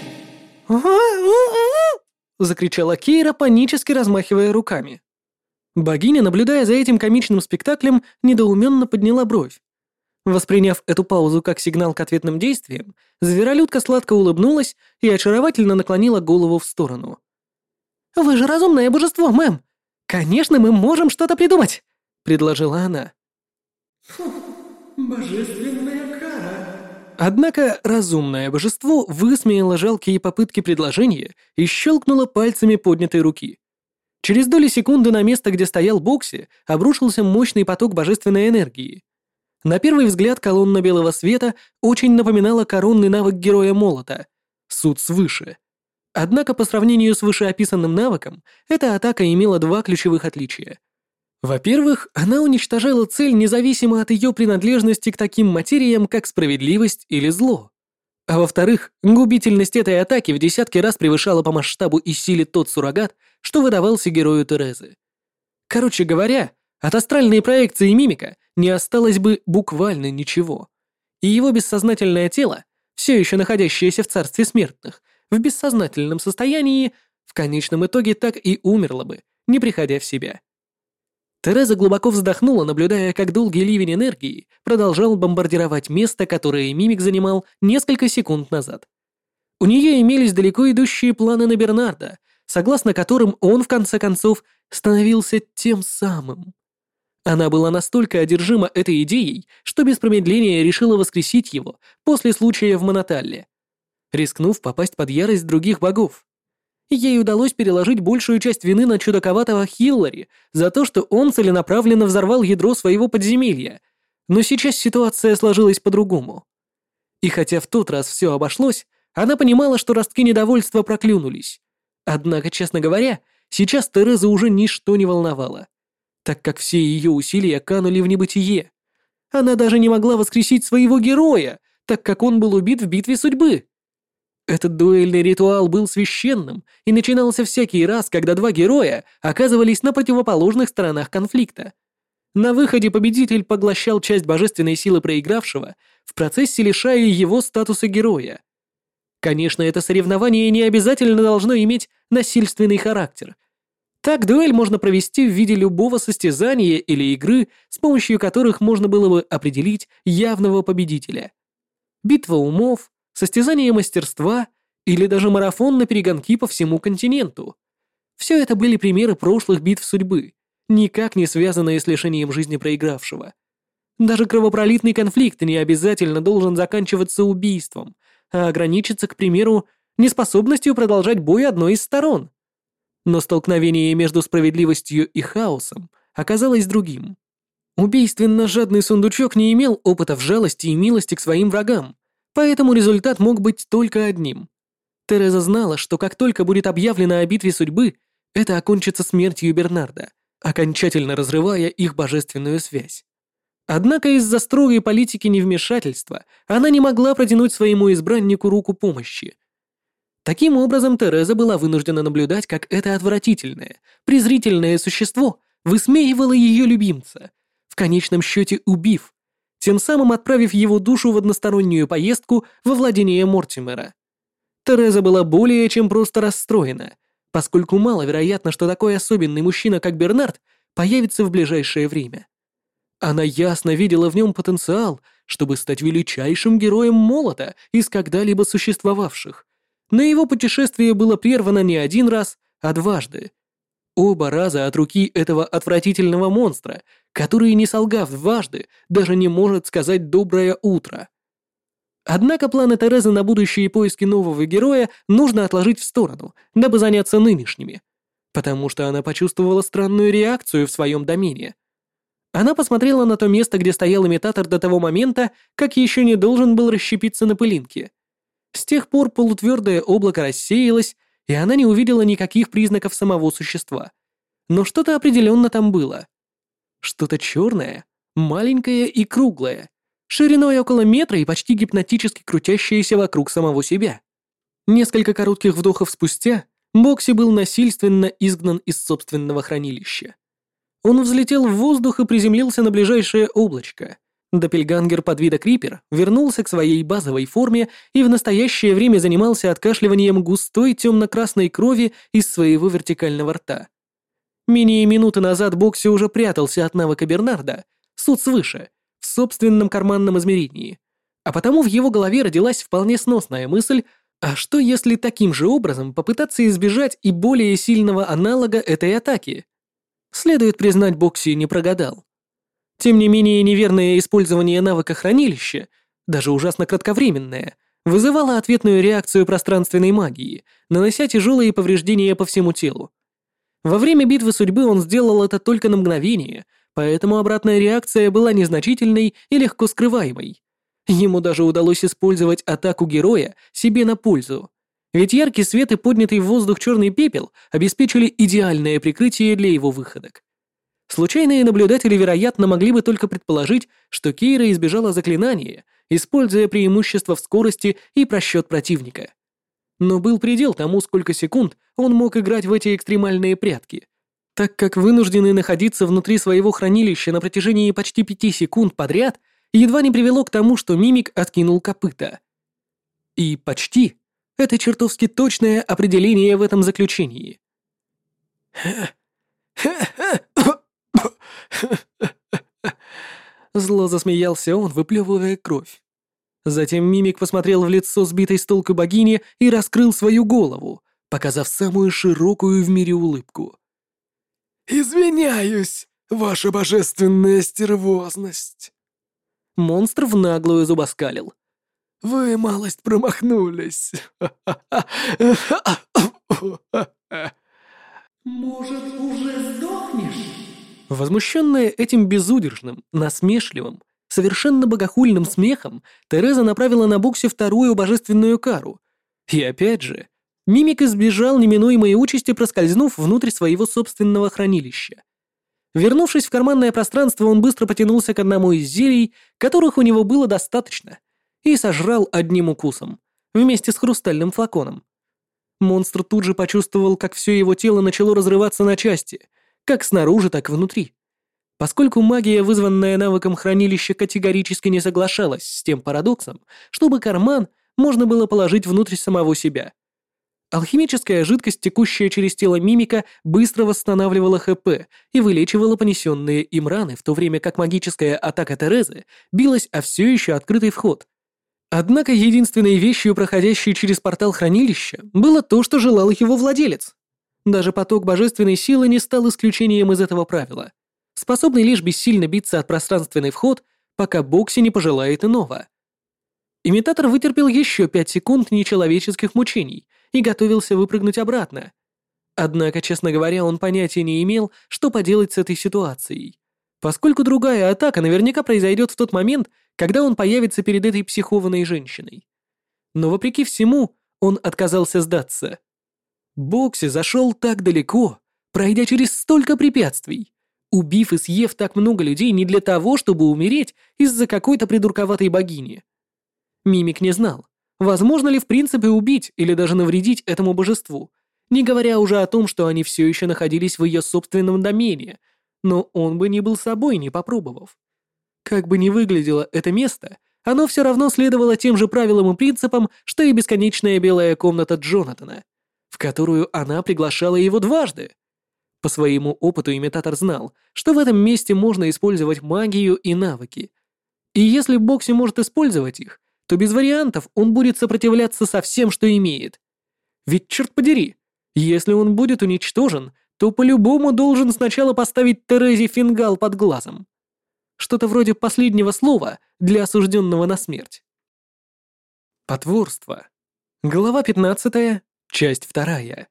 Закричала Кейра, панически размахивая руками. Богиня, наблюдая за этим комичным спектаклем, недоуменно подняла бровь. Восприняв эту паузу как сигнал к ответным действиям, зверолюдка сладко улыбнулась и очаровательно наклонила голову в сторону. «Вы же разумное божество, мэм! Конечно, мы можем что-то придумать!» — предложила она. Божественная. Однако разумное божество высмеяло жалкие попытки предложения и щелкнуло пальцами поднятой руки. Через доли секунды на место, где стоял Бокси, обрушился мощный поток божественной энергии. На первый взгляд колонна белого света очень напоминала коронный навык героя молота — суд свыше. Однако по сравнению с вышеописанным навыком, эта атака имела два ключевых отличия. Во-первых, она уничтожала цель независимо от ее принадлежности к таким материям, как справедливость или зло. А во-вторых, губительность этой атаки в десятки раз превышала по масштабу и силе тот суррогат, что выдавался герою Терезы. Короче говоря, от астральной проекции мимика не осталось бы буквально ничего. И его бессознательное тело, все еще находящееся в царстве смертных, в бессознательном состоянии, в конечном итоге так и умерло бы, не приходя в себя. Тереза глубоко вздохнула, наблюдая, как долгий ливень энергии продолжал бомбардировать место, которое мимик занимал несколько секунд назад. У нее имелись далеко идущие планы на Бернарда, согласно которым он, в конце концов, становился тем самым. Она была настолько одержима этой идеей, что без промедления решила воскресить его после случая в Моноталле рискнув попасть под ярость других богов. Ей удалось переложить большую часть вины на чудаковатого Хиллари за то, что он целенаправленно взорвал ядро своего подземелья, но сейчас ситуация сложилась по-другому. И хотя в тот раз все обошлось, она понимала, что ростки недовольства проклюнулись. Однако, честно говоря, сейчас Тереза уже ничто не волновало, так как все ее усилия канули в небытие. Она даже не могла воскресить своего героя, так как он был убит в битве судьбы. Этот дуэльный ритуал был священным и начинался всякий раз, когда два героя оказывались на противоположных сторонах конфликта. На выходе победитель поглощал часть божественной силы проигравшего, в процессе лишая его статуса героя. Конечно, это соревнование не обязательно должно иметь насильственный характер. Так дуэль можно провести в виде любого состязания или игры, с помощью которых можно было бы определить явного победителя. Битва умов, состязание мастерства или даже марафон на перегонки по всему континенту. Все это были примеры прошлых битв судьбы, никак не связанные с лишением жизни проигравшего. Даже кровопролитный конфликт не обязательно должен заканчиваться убийством, а ограничиться, к примеру, неспособностью продолжать бой одной из сторон. Но столкновение между справедливостью и хаосом оказалось другим. Убийственно жадный сундучок не имел опыта в жалости и милости к своим врагам, Поэтому результат мог быть только одним. Тереза знала, что как только будет объявлено о битве судьбы, это окончится смертью Бернарда, окончательно разрывая их божественную связь. Однако из-за строгой политики невмешательства она не могла протянуть своему избраннику руку помощи. Таким образом, Тереза была вынуждена наблюдать, как это отвратительное, презрительное существо высмеивало ее любимца, в конечном счете убив, тем самым отправив его душу в одностороннюю поездку во владение Мортимера. Тереза была более чем просто расстроена, поскольку маловероятно, что такой особенный мужчина, как Бернард, появится в ближайшее время. Она ясно видела в нем потенциал, чтобы стать величайшим героем молота из когда-либо существовавших. Но его путешествие было прервано не один раз, а дважды. Оба раза от руки этого отвратительного монстра, который, не солгав дважды, даже не может сказать «доброе утро». Однако планы Терезы на будущие поиски нового героя нужно отложить в сторону, дабы заняться нынешними, потому что она почувствовала странную реакцию в своем домене. Она посмотрела на то место, где стоял имитатор до того момента, как еще не должен был расщепиться на пылинке. С тех пор полутвердое облако рассеялось, и она не увидела никаких признаков самого существа. Но что-то определенно там было. Что-то черное, маленькое и круглое, шириной около метра и почти гипнотически крутящееся вокруг самого себя. Несколько коротких вдохов спустя Бокси был насильственно изгнан из собственного хранилища. Он взлетел в воздух и приземлился на ближайшее облачко. Доппельгангер под вида Крипер вернулся к своей базовой форме и в настоящее время занимался откашливанием густой темно-красной крови из своего вертикального рта. Менее минуты назад Бокси уже прятался от навыка Бернарда, суд свыше, в собственном карманном измерении. А потому в его голове родилась вполне сносная мысль, а что если таким же образом попытаться избежать и более сильного аналога этой атаки? Следует признать, Бокси не прогадал. Тем не менее, неверное использование навыка хранилища, даже ужасно кратковременное, вызывало ответную реакцию пространственной магии, нанося тяжелые повреждения по всему телу. Во время битвы судьбы он сделал это только на мгновение, поэтому обратная реакция была незначительной и легко скрываемой. Ему даже удалось использовать атаку героя себе на пользу. Ведь яркий свет и поднятый в воздух черный пепел обеспечили идеальное прикрытие для его выходок. Случайные наблюдатели, вероятно, могли бы только предположить, что Кейра избежала заклинания, используя преимущество в скорости и просчет противника. Но был предел тому, сколько секунд он мог играть в эти экстремальные прятки, так как вынужденный находиться внутри своего хранилища на протяжении почти пяти секунд подряд едва не привело к тому, что мимик откинул копыта. И почти — это чертовски точное определение в этом заключении. Зло засмеялся он, выплевывая кровь. Затем мимик посмотрел в лицо сбитой с толку богини и раскрыл свою голову, показав самую широкую в мире улыбку. «Извиняюсь, ваша божественная стервозность!» Монстр в наглую зубоскалил. «Вы малость промахнулись!» Может, уже сдохнешь? Возмущенная этим безудержным, насмешливым, совершенно богохульным смехом, Тереза направила на Боксе вторую божественную кару. И опять же, мимик избежал неминуемой участи, проскользнув внутрь своего собственного хранилища. Вернувшись в карманное пространство, он быстро потянулся к одному из зелий, которых у него было достаточно, и сожрал одним укусом, вместе с хрустальным флаконом. Монстр тут же почувствовал, как все его тело начало разрываться на части, как снаружи, так и внутри. Поскольку магия, вызванная навыком хранилища, категорически не соглашалась с тем парадоксом, чтобы карман можно было положить внутрь самого себя. Алхимическая жидкость, текущая через тело мимика, быстро восстанавливала ХП и вылечивала понесенные им раны, в то время как магическая атака Терезы билась о все еще открытый вход. Однако единственной вещью, проходящей через портал хранилища, было то, что желал его владелец. Даже поток божественной силы не стал исключением из этого правила, способный лишь бессильно биться от пространственный вход, пока Бокси не пожелает иного. Имитатор вытерпел еще пять секунд нечеловеческих мучений и готовился выпрыгнуть обратно. Однако, честно говоря, он понятия не имел, что поделать с этой ситуацией, поскольку другая атака наверняка произойдет в тот момент, когда он появится перед этой психованной женщиной. Но вопреки всему, он отказался сдаться. Бокси зашел так далеко, пройдя через столько препятствий, убив и съев так много людей не для того, чтобы умереть из-за какой-то придурковатой богини. Мимик не знал, возможно ли в принципе убить или даже навредить этому божеству, не говоря уже о том, что они все еще находились в ее собственном домене, но он бы не был собой, не попробовав. Как бы ни выглядело это место, оно все равно следовало тем же правилам и принципам, что и бесконечная белая комната Джонатана — в которую она приглашала его дважды. По своему опыту имитатор знал, что в этом месте можно использовать магию и навыки. И если Бокси может использовать их, то без вариантов он будет сопротивляться со всем, что имеет. Ведь черт подери, если он будет уничтожен, то по-любому должен сначала поставить Терезе фингал под глазом. Что-то вроде последнего слова для осужденного на смерть. Потворство. Глава 15, Часть вторая.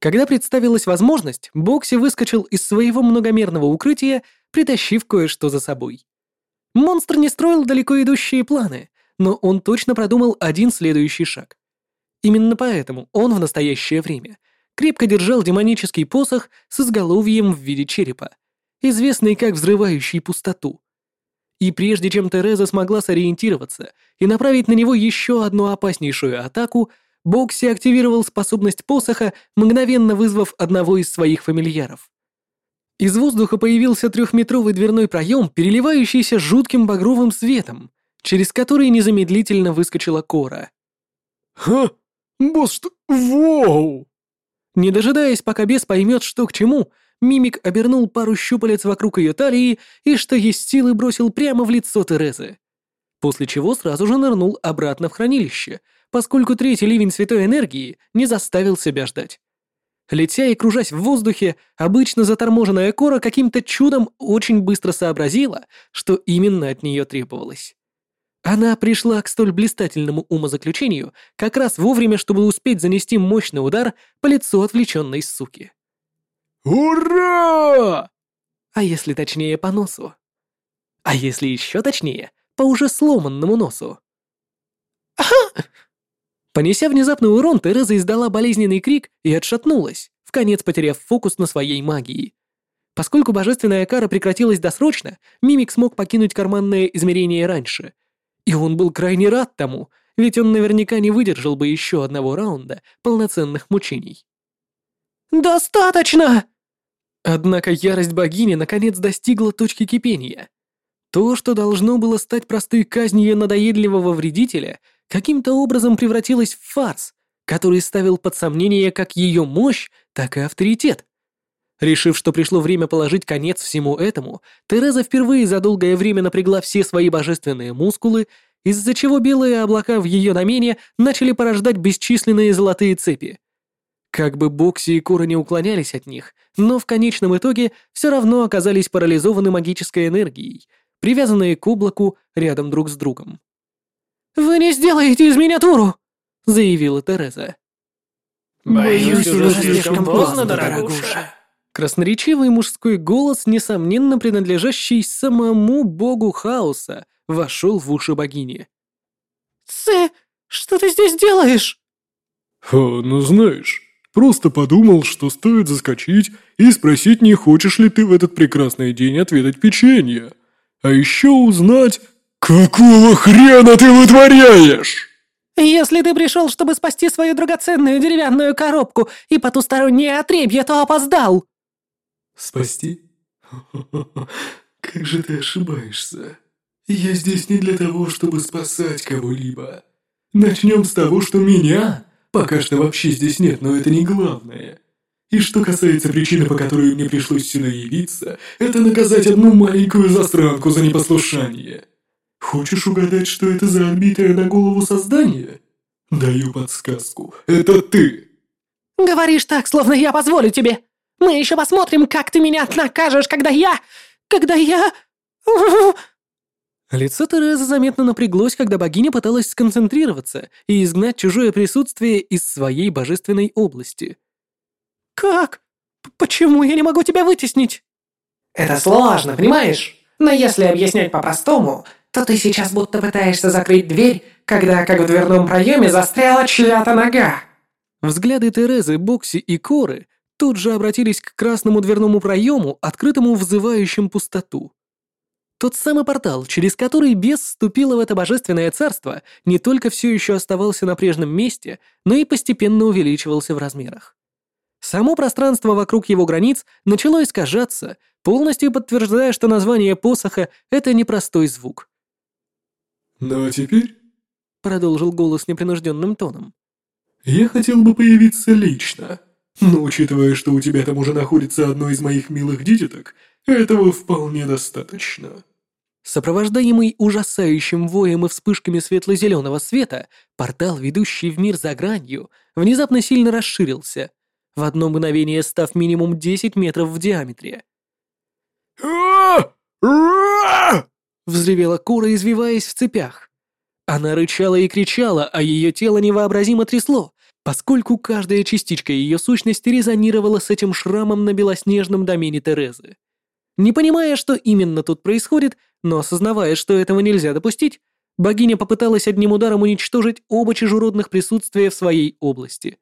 Когда представилась возможность, Бокси выскочил из своего многомерного укрытия, притащив кое-что за собой. Монстр не строил далеко идущие планы, но он точно продумал один следующий шаг. Именно поэтому он в настоящее время крепко держал демонический посох с изголовьем в виде черепа, известный как взрывающий пустоту. И прежде чем Тереза смогла сориентироваться и направить на него еще одну опаснейшую атаку, Бокси активировал способность посоха, мгновенно вызвав одного из своих фамильяров. Из воздуха появился трехметровый дверной проем, переливающийся жутким багровым светом, через который незамедлительно выскочила Кора. «Ха! Босс, что... Воу!» Не дожидаясь, пока бес поймет, что к чему, мимик обернул пару щупалец вокруг ее талии и, что есть силы, бросил прямо в лицо Терезы. После чего сразу же нырнул обратно в хранилище, поскольку третий ливень святой энергии не заставил себя ждать. Летя и кружась в воздухе, обычно заторможенная Кора каким-то чудом очень быстро сообразила, что именно от нее требовалось. Она пришла к столь блистательному умозаключению как раз вовремя, чтобы успеть занести мощный удар по лицу отвлеченной суки. «Ура!» А если точнее, по носу? А если еще точнее, по уже сломанному носу? Ага! Понеся внезапный урон, Тереза издала болезненный крик и отшатнулась, в конец потеряв фокус на своей магии. Поскольку божественная кара прекратилась досрочно, Мимик смог покинуть карманное измерение раньше. И он был крайне рад тому, ведь он наверняка не выдержал бы еще одного раунда полноценных мучений. «Достаточно!» Однако ярость богини наконец достигла точки кипения. То, что должно было стать простой казнью надоедливого вредителя, каким-то образом превратилось в фарс, который ставил под сомнение как ее мощь, так и авторитет. Решив, что пришло время положить конец всему этому, Тереза впервые за долгое время напрягла все свои божественные мускулы, из-за чего белые облака в ее домене начали порождать бесчисленные золотые цепи. Как бы Бокси и Кора не уклонялись от них, но в конечном итоге все равно оказались парализованы магической энергией, привязанные к облаку рядом друг с другом. «Вы не сделаете из меня туру!» — заявила Тереза. «Боюсь, уже слишком поздно, дорогуша». Красноречивый мужской голос, несомненно принадлежащий самому богу хаоса, вошел в уши богини. «Цэ, что ты здесь делаешь?» «А, ну знаешь, просто подумал, что стоит заскочить и спросить, не хочешь ли ты в этот прекрасный день отведать печенье. А еще узнать, какого хрена ты вытворяешь?» «Если ты пришел, чтобы спасти свою драгоценную деревянную коробку и потустороннее отребье, то опоздал!» Спасти? Как же ты ошибаешься. Я здесь не для того, чтобы спасать кого-либо. Начнем с того, что меня пока что вообще здесь нет, но это не главное. И что касается причины, по которой мне пришлось сюда явиться, это наказать одну маленькую засранку за непослушание. Хочешь угадать, что это за отбитое на голову создание? Даю подсказку. Это ты. «Говоришь так, словно я позволю тебе!» Мы еще посмотрим, как ты меня накажешь, когда я... Когда я... Лицо Терезы заметно напряглось, когда богиня пыталась сконцентрироваться и изгнать чужое присутствие из своей божественной области. «Как? Почему я не могу тебя вытеснить?» «Это сложно, понимаешь? Но если объяснять по-простому, то ты сейчас будто пытаешься закрыть дверь, когда как в дверном проеме застряла чья-то нога». Взгляды Терезы, Бокси и Коры тут же обратились к красному дверному проему, открытому взывающим пустоту. Тот самый портал, через который бес вступила в это божественное царство, не только все еще оставался на прежнем месте, но и постепенно увеличивался в размерах. Само пространство вокруг его границ начало искажаться, полностью подтверждая, что название посоха — это непростой звук. «Ну а теперь», — продолжил голос непринужденным тоном, — «я хотел бы появиться лично». Но учитывая, что у тебя там уже находится одно из моих милых дитяток, этого вполне достаточно». Сопровождаемый ужасающим воем и вспышками светло-зеленого света, портал, ведущий в мир за гранью, внезапно сильно расширился, в одно мгновение став минимум 10 метров в диаметре. Взревела Кура, извиваясь в цепях. Она рычала и кричала, а ее тело невообразимо трясло, поскольку каждая частичка ее сущности резонировала с этим шрамом на белоснежном домене Терезы. Не понимая, что именно тут происходит, но осознавая, что этого нельзя допустить, богиня попыталась одним ударом уничтожить оба чужеродных присутствия в своей области.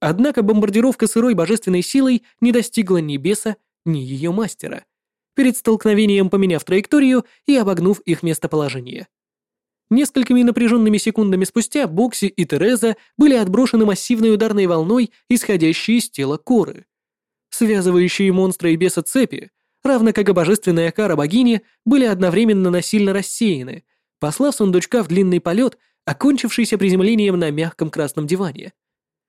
Однако бомбардировка сырой божественной силой не достигла ни беса, ни ее мастера, перед столкновением поменяв траекторию и обогнув их местоположение. Несколькими напряженными секундами спустя Бокси и Тереза были отброшены массивной ударной волной, исходящей из тела Коры. Связывающие монстра и беса цепи, равно как и божественная кара богини, были одновременно насильно рассеяны, послав сундучка в длинный полет, окончившийся приземлением на мягком красном диване.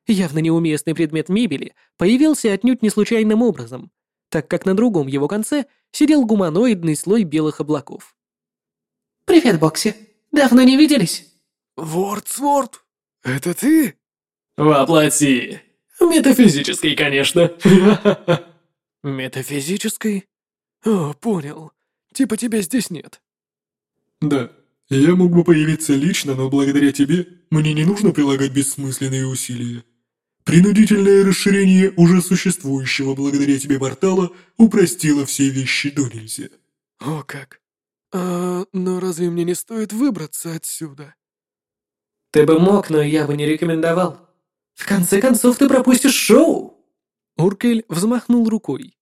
Явно неуместный предмет мебели появился отнюдь не случайным образом, так как на другом его конце сидел гуманоидный слой белых облаков. «Привет, Бокси. Давно не виделись». Вордсворд, это ты? Воплоти. Метафизический, конечно. Метафизической? О, понял. Типа тебя здесь нет. Да, я мог бы появиться лично, но благодаря тебе мне не нужно прилагать бессмысленные усилия. Принудительное расширение уже существующего благодаря тебе портала упростило все вещи до нельзя. О как. А, но разве мне не стоит выбраться отсюда? Ты бы мог, но я бы не рекомендовал. В конце концов, ты пропустишь шоу. Уркель взмахнул рукой.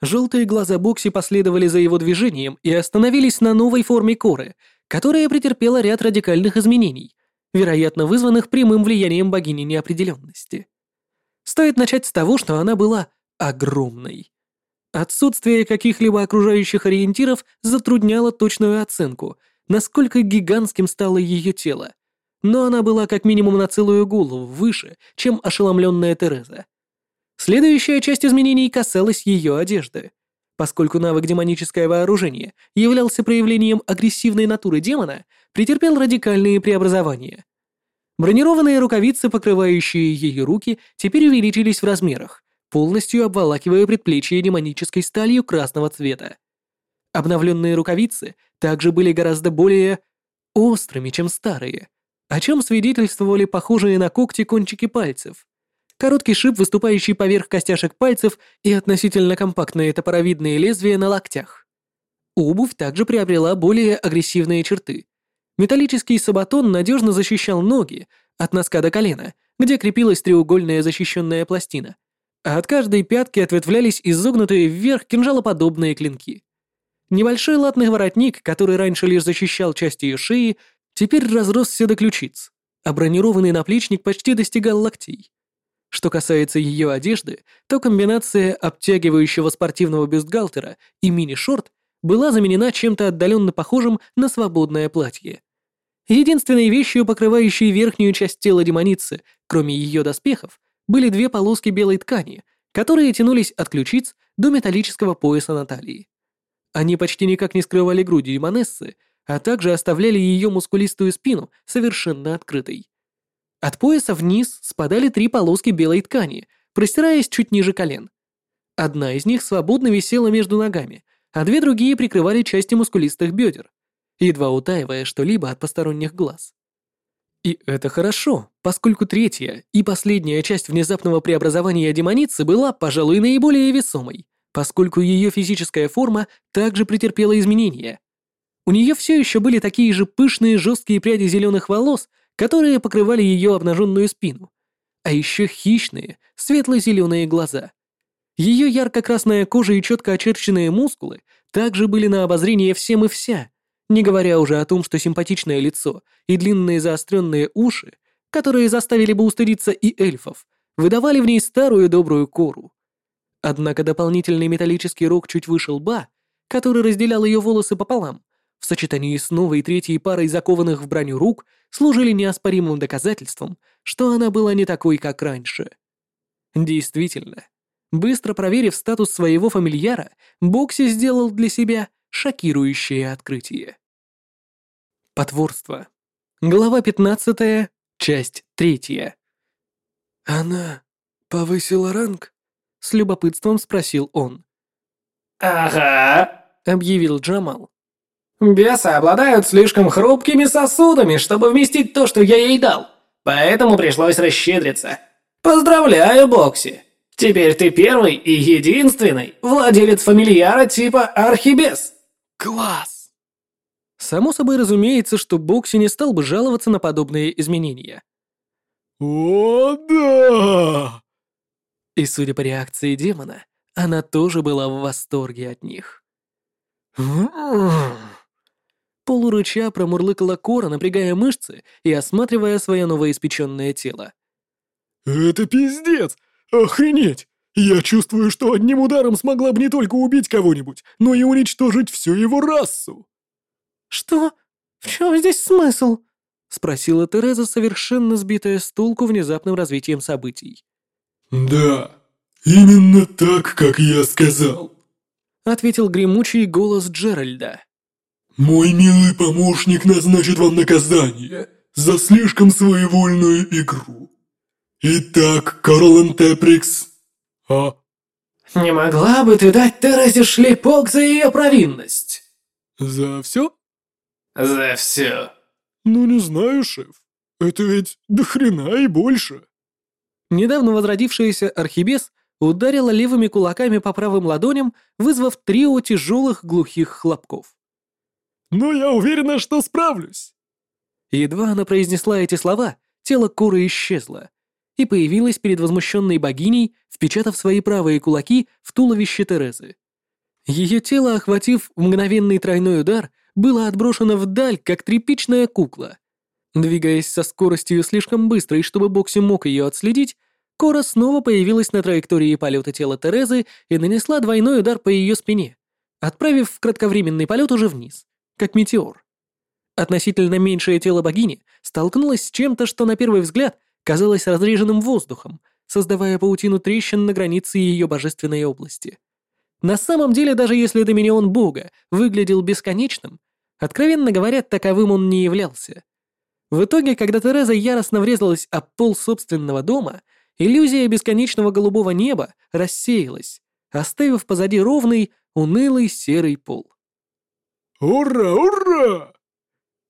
Желтые глаза Бокси последовали за его движением и остановились на новой форме коры, которая претерпела ряд радикальных изменений, вероятно вызванных прямым влиянием богини неопределенности. Стоит начать с того, что она была огромной. Отсутствие каких-либо окружающих ориентиров затрудняло точную оценку, насколько гигантским стало ее тело. Но она была как минимум на целую голову выше, чем ошеломленная Тереза. Следующая часть изменений касалась ее одежды. Поскольку навык демоническое вооружение являлся проявлением агрессивной натуры демона, претерпел радикальные преобразования. Бронированные рукавицы, покрывающие ее руки, теперь увеличились в размерах, полностью обволакивая предплечье демонической сталью красного цвета. Обновленные рукавицы также были гораздо более острыми, чем старые, о чем свидетельствовали похожие на когти кончики пальцев. Короткий шип, выступающий поверх костяшек пальцев и относительно компактные топоровидные лезвия на локтях. Обувь также приобрела более агрессивные черты, Металлический сабатон надежно защищал ноги от носка до колена, где крепилась треугольная защищенная пластина, а от каждой пятки ответвлялись изогнутые вверх кинжалоподобные клинки. Небольшой латный воротник, который раньше лишь защищал часть ее шеи, теперь разросся до ключиц, а бронированный наплечник почти достигал локтей. Что касается ее одежды, то комбинация обтягивающего спортивного бюстгальтера и мини-шорт была заменена чем-то отдаленно похожим на свободное платье. Единственной вещью, покрывающей верхнюю часть тела демоницы, кроме ее доспехов, были две полоски белой ткани, которые тянулись от ключиц до металлического пояса на талии. Они почти никак не скрывали груди демонессы, а также оставляли ее мускулистую спину совершенно открытой. От пояса вниз спадали три полоски белой ткани, простираясь чуть ниже колен. Одна из них свободно висела между ногами, а две другие прикрывали части мускулистых бедер, едва утаивая что-либо от посторонних глаз. И это хорошо, поскольку третья и последняя часть внезапного преобразования демоницы была, пожалуй, наиболее весомой, поскольку ее физическая форма также претерпела изменения. У нее все еще были такие же пышные жесткие пряди зеленых волос, которые покрывали ее обнаженную спину, а еще хищные, светло-зеленые глаза. Ее ярко-красная кожа и четко очерченные мускулы также были на обозрение всем и вся, не говоря уже о том, что симпатичное лицо и длинные заостренные уши, которые заставили бы устыдиться и эльфов, выдавали в ней старую добрую кору. Однако дополнительный металлический рог чуть выше лба, который разделял ее волосы пополам, в сочетании с новой третьей парой закованных в броню рук, служили неоспоримым доказательством, что она была не такой, как раньше. Действительно, быстро проверив статус своего фамильяра, Бокси сделал для себя шокирующее открытие. Потворство. Глава 15, часть 3. Она повысила ранг? С любопытством спросил он. «Ага», — Объявил Джамал. «Бесы обладают слишком хрупкими сосудами, чтобы вместить то, что я ей дал, поэтому пришлось расщедриться. Поздравляю, Бокси! Теперь ты первый и единственный владелец фамильяра типа Архибес!» Класс! Само собой разумеется, что Бокси не стал бы жаловаться на подобные изменения. О, да! И судя по реакции демона, она тоже была в восторге от них. Полурыча промурлыкала Кора, напрягая мышцы и осматривая свое новоиспеченное тело. «Это пиздец! Охренеть! Я чувствую, что одним ударом смогла бы не только убить кого-нибудь, но и уничтожить всю его расу!» «Что? В чем здесь смысл?» — спросила Тереза, совершенно сбитая с толку внезапным развитием событий. «Да, именно так, как я сказал», — ответил гремучий голос Джеральда. «Мой милый помощник назначит вам наказание за слишком своевольную игру. Итак, Королан Теприкс...» «А?» «Не могла бы ты дать Терезе шлепок за ее провинность?» «За все?» «За все». «Ну не знаю, шеф. Это ведь до хрена и больше». Недавно возродившаяся архибес ударила левыми кулаками по правым ладоням, вызвав трио тяжелых глухих хлопков. «Но я уверена, что справлюсь!» Едва она произнесла эти слова, тело Коры исчезло, и появилась перед возмущенной богиней, впечатав свои правые кулаки в туловище Терезы. Ее тело, охватив мгновенный тройной удар, было отброшено вдаль, как тряпичная кукла. Двигаясь со скоростью слишком быстрой, чтобы Бокси мог ее отследить, Кора снова появилась на траектории полета тела Терезы и нанесла двойной удар по ее спине, отправив в кратковременный полет уже вниз, как метеор. Относительно меньшее тело богини столкнулось с чем-то, что на первый взгляд казалось разреженным воздухом, создавая паутину трещин на границе ее божественной области. На самом деле, даже если доминион бога выглядел бесконечным, откровенно говоря, таковым он не являлся. В итоге, когда Тереза яростно врезалась об пол собственного дома, иллюзия бесконечного голубого неба рассеялась, оставив позади ровный, унылый серый пол. «Ура, ура!»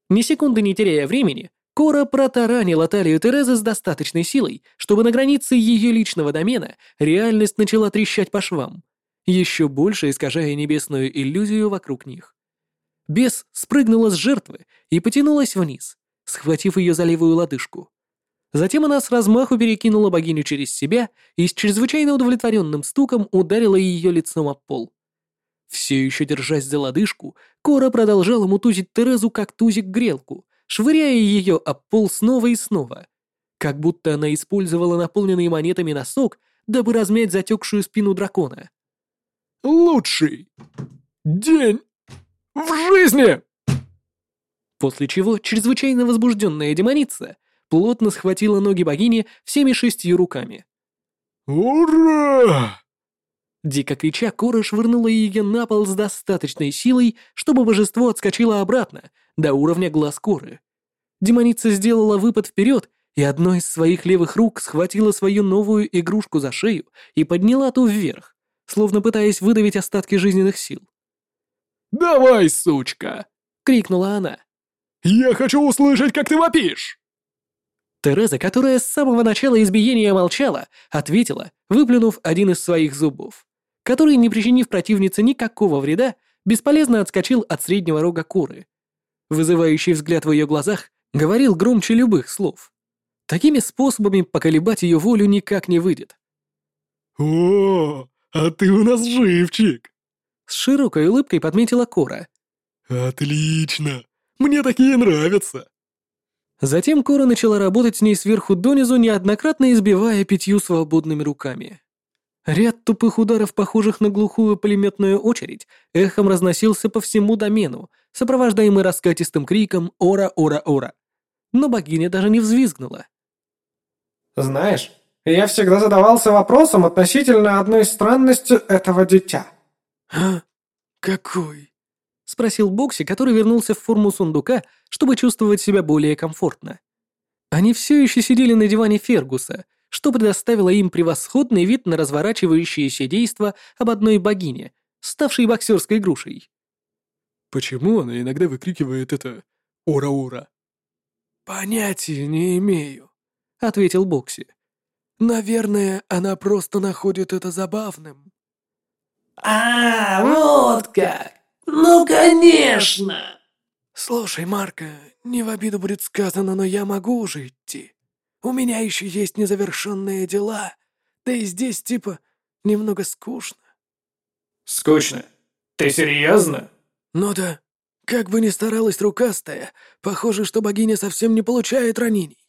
Ни секунды не теряя времени, Кора протаранила талию Терезы с достаточной силой, чтобы на границе ее личного домена реальность начала трещать по швам, еще больше искажая небесную иллюзию вокруг них. Бес спрыгнула с жертвы и потянулась вниз, схватив ее за левую лодыжку. Затем она с размаху перекинула богиню через себя и с чрезвычайно удовлетворенным стуком ударила ее лицом об пол. Все еще держась за лодыжку, Кора продолжала мутузить Терезу как тузик грелку, швыряя ее об пол снова и снова, как будто она использовала наполненный монетами носок, дабы размять затекшую спину дракона. «Лучший день в жизни!» После чего чрезвычайно возбужденная демоница плотно схватила ноги богини всеми шестью руками. «Ура!» Дико крича, Кора швырнула ее на пол с достаточной силой, чтобы божество отскочило обратно, до уровня глаз Коры. Демоница сделала выпад вперед и одной из своих левых рук схватила свою новую игрушку за шею и подняла ту вверх, словно пытаясь выдавить остатки жизненных сил. «Давай, сучка!» — крикнула она. «Я хочу услышать, как ты вопишь!» Тереза, которая с самого начала избиения молчала, ответила, выплюнув один из своих зубов, который, не причинив противнице никакого вреда, бесполезно отскочил от среднего рога куры. Вызывающий взгляд в ее глазах говорил громче любых слов. Такими способами поколебать ее волю никак не выйдет. «О, а ты у нас живчик!» С широкой улыбкой подметила Кора. «Отлично! Мне такие нравятся!» Затем Кора начала работать с ней сверху донизу, неоднократно избивая пятью свободными руками. Ряд тупых ударов, похожих на глухую пулеметную очередь, эхом разносился по всему домену, сопровождаемый раскатистым криком «Ора, ора, ора!». Но богиня даже не взвизгнула. Знаешь, я всегда задавался вопросом относительно одной странности этого дитя. «А? Какой?» — спросил Бокси, который вернулся в форму сундука, чтобы чувствовать себя более комфортно. Они все еще сидели на диване Фергуса, что предоставило им превосходный вид на разворачивающееся действо об одной богине, ставшей боксерской грушей. Почему она иногда выкрикивает это «Ура-ура»? «Понятия не имею», — ответил Бокси. «Наверное, она просто находит это забавным». «А, вот как! Ну, конечно!» «Слушай, Марка, не в обиду будет сказано, но я могу уже идти. У меня еще есть незавершенные дела, да и здесь типа немного скучно». «Скучно? Ты серьезно?» «Ну да. Как бы ни старалась рукастая, похоже, что богиня совсем не получает ранений.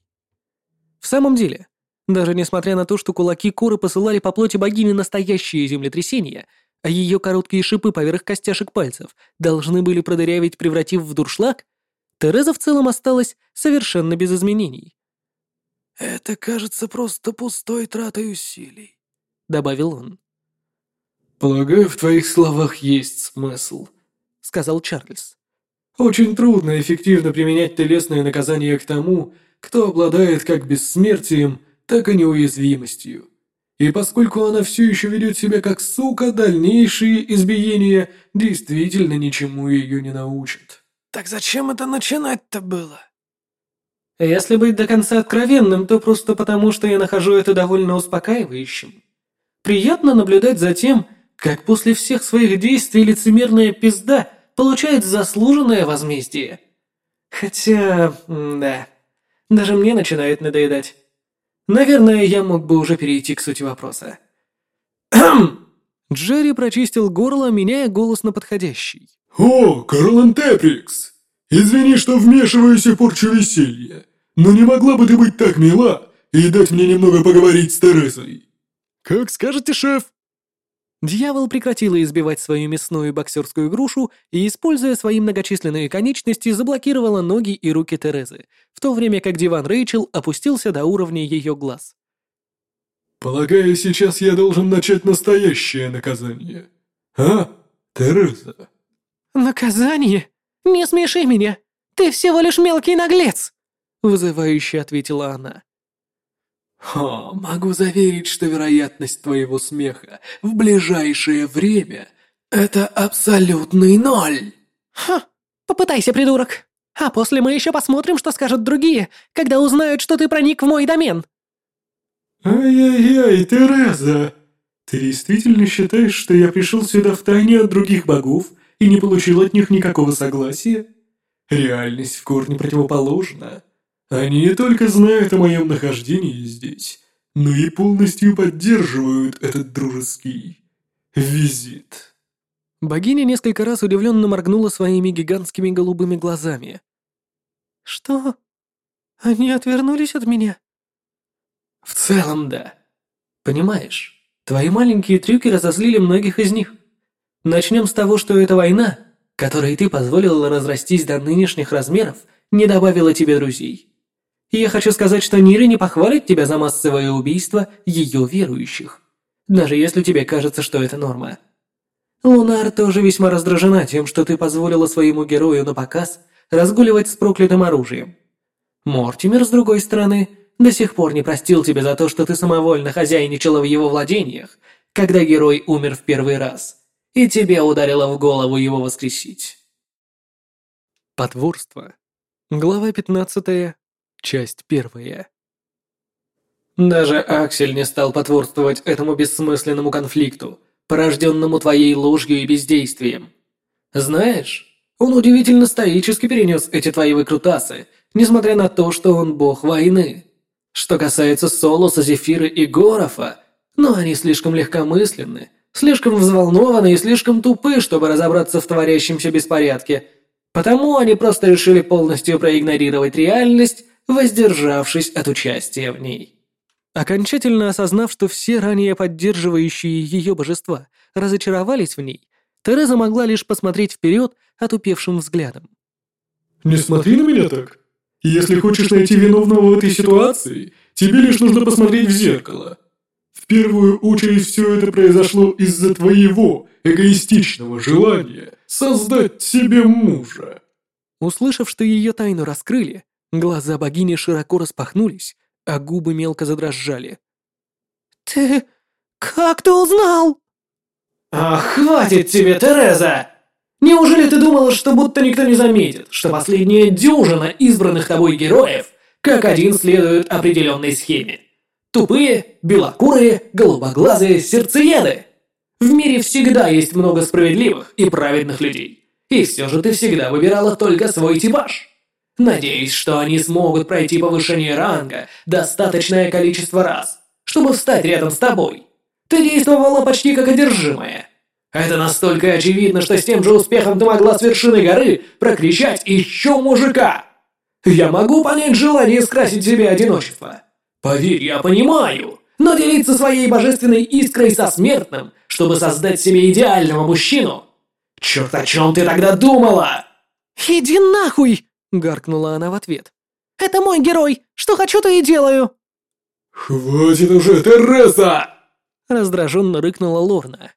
В самом деле, даже несмотря на то, что кулаки Куры посылали по плоти богини настоящие землетрясения, а ее короткие шипы поверх костяшек пальцев должны были продырявить, превратив в дуршлаг, Тереза в целом осталась совершенно без изменений. «Это кажется просто пустой тратой усилий», — добавил он. «Полагаю, в твоих словах есть смысл», — сказал Чарльз. «Очень трудно эффективно применять телесное наказание к тому, кто обладает как бессмертием, так и неуязвимостью. И поскольку она все еще ведет себя как сука, дальнейшие избиения действительно ничему ее не научат». «Так зачем это начинать-то было?» Если быть до конца откровенным, то просто потому, что я нахожу это довольно успокаивающим. Приятно наблюдать за тем, как после всех своих действий лицемерная пизда получает заслуженное возмездие. Хотя, да, даже мне начинает надоедать. Наверное, я мог бы уже перейти к сути вопроса. Джерри прочистил горло, меняя голос на подходящий. «О, Карлан Теприкс! Извини, что вмешиваюсь и порчу веселье, но не могла бы ты быть так мила и дать мне немного поговорить с Терезой?» «Как скажете, шеф!» Дьявол прекратила избивать свою мясную боксерскую грушу и, используя свои многочисленные конечности, заблокировала ноги и руки Терезы, в то время как диван Рэйчел опустился до уровня ее глаз. «Полагаю, сейчас я должен начать настоящее наказание. А, Тереза?» «Наказание? Не смеши меня! Ты всего лишь мелкий наглец!» Вызывающе ответила она. «О, могу заверить, что вероятность твоего смеха в ближайшее время — это абсолютный ноль!» «Ха! Попытайся, придурок! А после мы еще посмотрим, что скажут другие, когда узнают, что ты проник в мой домен!» «Ай-яй-яй, Тереза! Ты действительно считаешь, что я пришел сюда втайне от других богов и не получил от них никакого согласия? Реальность в корне противоположна. Они не только знают о моем нахождении здесь, но и полностью поддерживают этот дружеский визит». Богиня несколько раз удивленно моргнула своими гигантскими голубыми глазами. «Что? Они отвернулись от меня?» «В целом, да. Понимаешь, твои маленькие трюки разозлили многих из них. Начнем с того, что эта война, которой ты позволила разрастись до нынешних размеров, не добавила тебе друзей. Я хочу сказать, что Нири не похвалит тебя за массовое убийство ее верующих, даже если тебе кажется, что это норма. Лунар тоже весьма раздражена тем, что ты позволила своему герою на показ разгуливать с проклятым оружием. Мортимер, с другой стороны, до сих пор не простил тебя за то, что ты самовольно хозяйничала в его владениях, когда герой умер в первый раз, и тебе ударило в голову его воскресить. Потворство. Глава 15, часть 1. Даже Аксель не стал потворствовать этому бессмысленному конфликту, порожденному твоей ложью и бездействием. Знаешь, он удивительно стоически перенес эти твои выкрутасы, несмотря на то, что он бог войны. Что касается Солоса, Зефира и Горофа, но они слишком легкомысленны, слишком взволнованы и слишком тупы, чтобы разобраться в творящемся беспорядке. Потому они просто решили полностью проигнорировать реальность, воздержавшись от участия в ней. Окончательно осознав, что все ранее поддерживающие ее божества разочаровались в ней, Тереза могла лишь посмотреть вперед отупевшим взглядом. «Не смотри на меня так. Если хочешь найти виновного в этой ситуации, тебе лишь нужно посмотреть в зеркало. В первую очередь все это произошло из-за твоего эгоистичного желания создать себе мужа». Услышав, что ее тайну раскрыли, глаза богини широко распахнулись, а губы мелко задрожали. «Ты... как ты узнал?» «Ах, хватит тебе, Тереза! Неужели ты думала, что будто никто не заметит, что последняя дюжина избранных тобой героев как один следует определенной схеме? Тупые, белокурые, голубоглазые сердцееды. В мире всегда есть много справедливых и праведных людей. И все же ты всегда выбирала только свой типаж. Надеюсь, что они смогут пройти повышение ранга достаточное количество раз, чтобы встать рядом с тобой. Ты действовала почти как одержимая. Это настолько очевидно, что с тем же успехом ты могла с вершины горы прокричать «Ищу мужика!» Я могу понять желание скрасить себе одиночество. Поверь, я понимаю. Но делиться своей божественной искрой со смертным, чтобы создать себе идеального мужчину. Черт, о чем ты тогда думала? «Иди нахуй!» — гаркнула она в ответ. «Это мой герой! Что хочу, то и делаю!» «Хватит уже, Тереза!» Раздраженно рыкнула Лорна.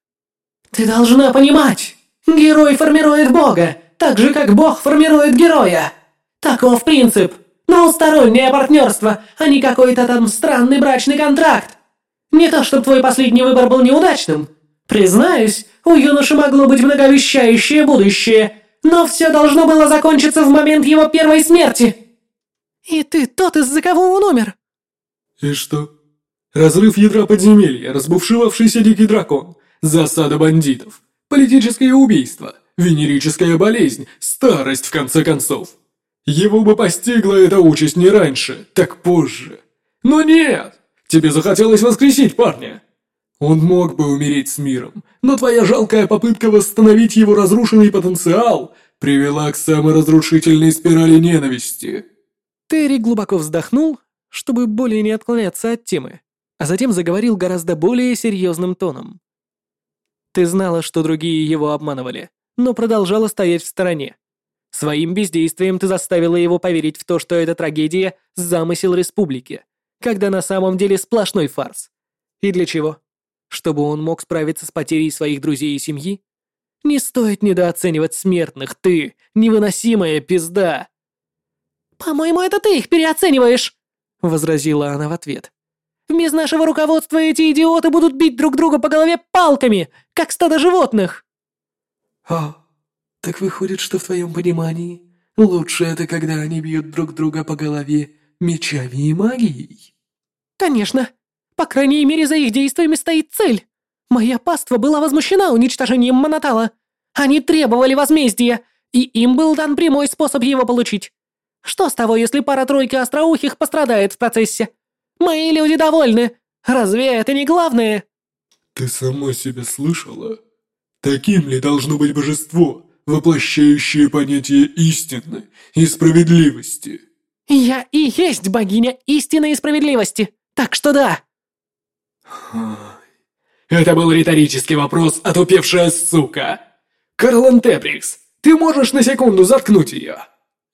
Ты должна понимать, герой формирует бога, так же как бог формирует героя. Таков принцип. Двустороннее партнерство, а не какой-то там странный брачный контракт. Не то, чтобы твой последний выбор был неудачным. Признаюсь, у юноши могло быть многообещающее будущее, но все должно было закончиться в момент его первой смерти. «И ты тот, из-за кого он умер?» «И что? Разрыв ядра подземелья, разбушевавшийся дикий дракон, засада бандитов, политическое убийство, венерическая болезнь, старость в конце концов. Его бы постигла эта участь не раньше, так позже. Но нет! Тебе захотелось воскресить парня. Он мог бы умереть с миром, но твоя жалкая попытка восстановить его разрушенный потенциал привела к самой разрушительной спирали ненависти. Терри глубоко вздохнул, чтобы более не отклоняться от темы, а затем заговорил гораздо более серьезным тоном. Ты знала, что другие его обманывали, но продолжала стоять в стороне. Своим бездействием ты заставила его поверить в то, что эта трагедия – замысел республики, когда на самом деле сплошной фарс. И для чего? Чтобы он мог справиться с потерей своих друзей и семьи? Не стоит недооценивать смертных, ты – невыносимая пизда. «По-моему, это ты их переоцениваешь», – возразила она в ответ. «Без нашего руководства эти идиоты будут бить друг друга по голове палками, как стадо животных!» «А, так выходит, что в твоем понимании лучше это, когда они бьют друг друга по голове мечами и магией?» «Конечно. По крайней мере, за их действиями стоит цель. Моя паства была возмущена уничтожением Монотала. Они требовали возмездия, и им был дан прямой способ его получить. Что с того, если пара-тройка остроухих пострадает в процессе? Мои люди довольны. Разве это не главное?» «Ты сама себя слышала? Таким ли должно быть божество, воплощающее понятие истины и справедливости?» «Я и есть богиня истины и справедливости, так что да!» Это был риторический вопрос, отупевшая сука. Карлан Теприкс, ты можешь на секунду заткнуть ее?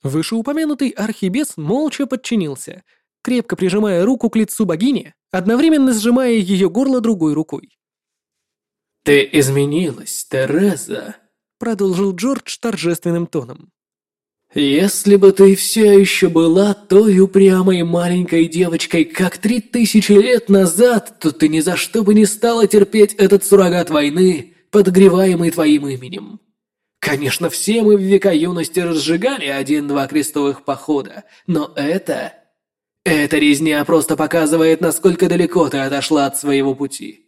Вышеупомянутый архибес молча подчинился, крепко прижимая руку к лицу богини, одновременно сжимая ее горло другой рукой. «Ты изменилась, Тереза», — продолжил Джордж торжественным тоном. «Если бы ты все еще была той упрямой маленькой девочкой, как три тысячи лет назад, то ты ни за что бы не стала терпеть этот суррогат войны, подогреваемый твоим именем. Конечно, все мы в века юности разжигали один-два крестовых похода, но это... Эта резня просто показывает, насколько далеко ты отошла от своего пути.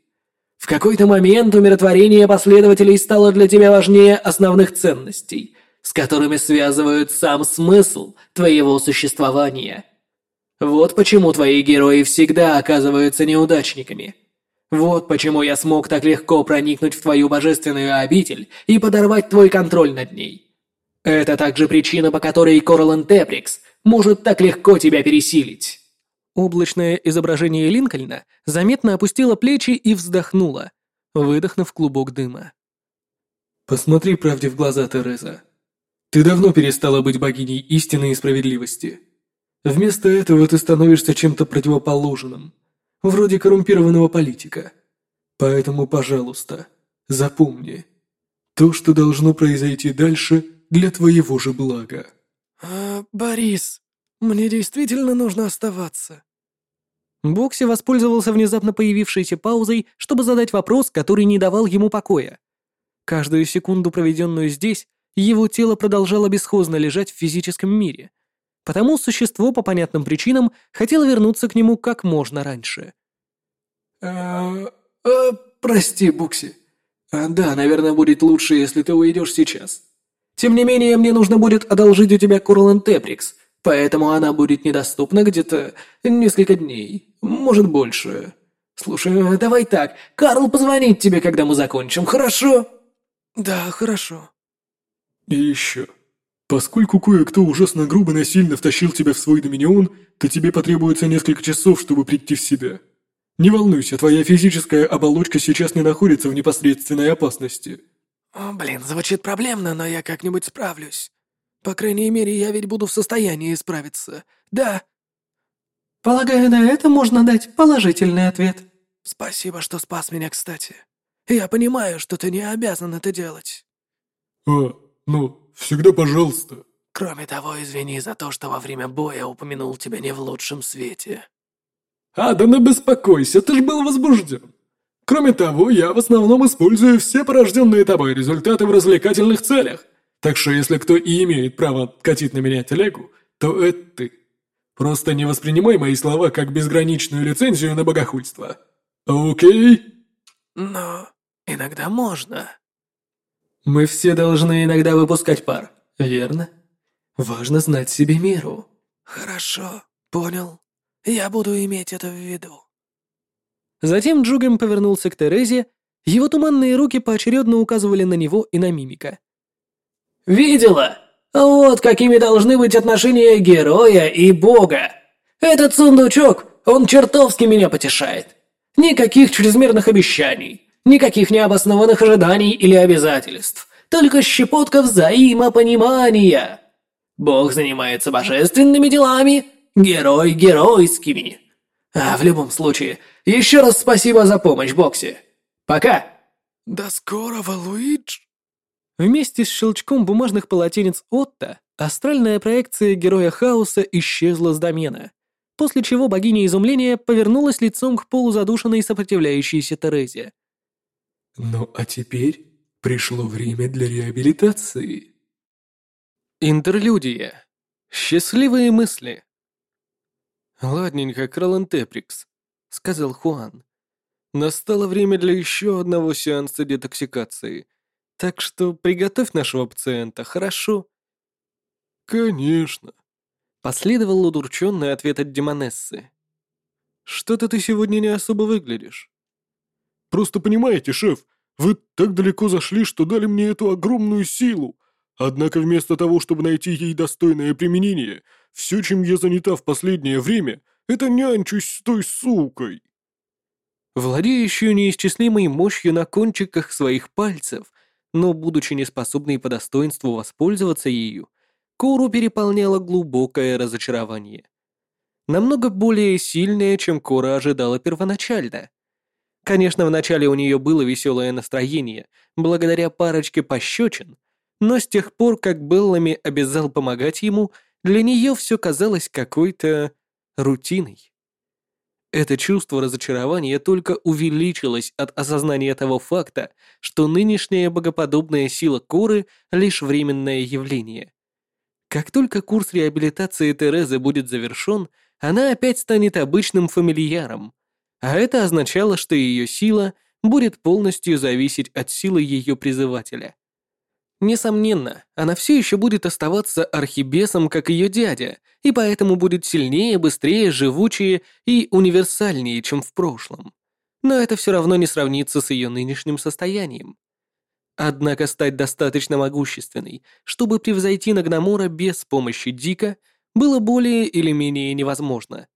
В какой-то момент умиротворение последователей стало для тебя важнее основных ценностей, с которыми связывают сам смысл твоего существования. Вот почему твои герои всегда оказываются неудачниками – вот почему я смог так легко проникнуть в твою божественную обитель и подорвать твой контроль над ней. Это также причина, по которой Королан Теприкс может так легко тебя пересилить». Облачное изображение Линкольна заметно опустило плечи и вздохнуло, выдохнув клубок дыма. «Посмотри правде в глаза, Тереза. Ты давно перестала быть богиней истины и справедливости. Вместо этого ты становишься чем-то противоположным – вроде коррумпированного политика. Поэтому, пожалуйста, запомни, то, что должно произойти дальше, для твоего же блага. А, Борис, мне действительно нужно оставаться. Бокси воспользовался внезапно появившейся паузой, чтобы задать вопрос, который не давал ему покоя. Каждую секунду, проведенную здесь, его тело продолжало бесхозно лежать в физическом мире, потому существо по понятным причинам хотело вернуться к нему как можно раньше. «А, а, прости, Букси. А, да, наверное, будет лучше, если ты уйдешь сейчас. Тем не менее, мне нужно будет одолжить у тебя Курлан Теприкс, поэтому она будет недоступна где-то несколько дней, может больше. Слушай, давай так, Карл позвонит тебе, когда мы закончим, хорошо?» Да, хорошо. И еще. Поскольку кое-кто ужасно грубо насильно втащил тебя в свой доминион, то тебе потребуется несколько часов, чтобы прийти в себя. Не волнуйся, твоя физическая оболочка сейчас не находится в непосредственной опасности. О, блин, звучит проблемно, но я как-нибудь справлюсь. По крайней мере, я ведь буду в состоянии справиться. Да. Полагаю, на это можно дать положительный ответ. Спасибо, что спас меня, кстати. Я понимаю, что ты не обязан это делать. А, ну, всегда пожалуйста. Кроме того, извини за то, что во время боя упомянул тебя не в лучшем свете. А, да не беспокойся, ты ж был возбужден. Кроме того, я в основном использую все порожденные тобой результаты в развлекательных целях. Так что если кто и имеет право катить на меня телегу, то это ты. Просто не воспринимай мои слова как безграничную лицензию на богохульство. Окей? Но иногда можно. Мы все должны иногда выпускать пар, верно? Важно знать себе меру. Хорошо, понял. Я буду иметь это в виду. Затем Джугем повернулся к Терезе, его туманные руки поочередно указывали на него и на мимика. «Видела? Вот какими должны быть отношения героя и бога. Этот сундучок, он чертовски меня потешает. Никаких чрезмерных обещаний, никаких необоснованных ожиданий или обязательств, только щепотка взаимопонимания. Бог занимается божественными делами, герой геройскими. А в любом случае, еще раз спасибо за помощь, Бокси. Пока. До скорого, Луидж. Вместе с щелчком бумажных полотенец Отто астральная проекция героя хаоса исчезла с домена, после чего богиня изумления повернулась лицом к полузадушенной сопротивляющейся Терезе. Ну а теперь пришло время для реабилитации. Интерлюдия. Счастливые мысли. «Ладненько, Кролан Теприкс», — сказал Хуан. «Настало время для еще одного сеанса детоксикации, так что приготовь нашего пациента, хорошо?» «Конечно», — последовал удурченный ответ от Демонессы. «Что-то ты сегодня не особо выглядишь». «Просто понимаете, шеф, вы так далеко зашли, что дали мне эту огромную силу. Однако вместо того, чтобы найти ей достойное применение, все, чем я занята в последнее время, это нянчусь с той сукой». Владеющую неисчислимой мощью на кончиках своих пальцев, но будучи неспособной по достоинству воспользоваться ею, Кору переполняло глубокое разочарование. Намного более сильное, чем Кора ожидала первоначально. Конечно, вначале у нее было веселое настроение, благодаря парочке пощечин, но с тех пор, как Беллами обязал помогать ему, для нее все казалось какой-то рутиной. Это чувство разочарования только увеличилось от осознания того факта, что нынешняя богоподобная сила Коры — лишь временное явление. Как только курс реабилитации Терезы будет завершен, она опять станет обычным фамильяром, а это означало, что ее сила будет полностью зависеть от силы ее призывателя. Несомненно, она все еще будет оставаться архибесом, как ее дядя, и поэтому будет сильнее, быстрее, живучее и универсальнее, чем в прошлом. Но это все равно не сравнится с ее нынешним состоянием. Однако стать достаточно могущественной, чтобы превзойти Нагномора без помощи Дика, было более или менее невозможно.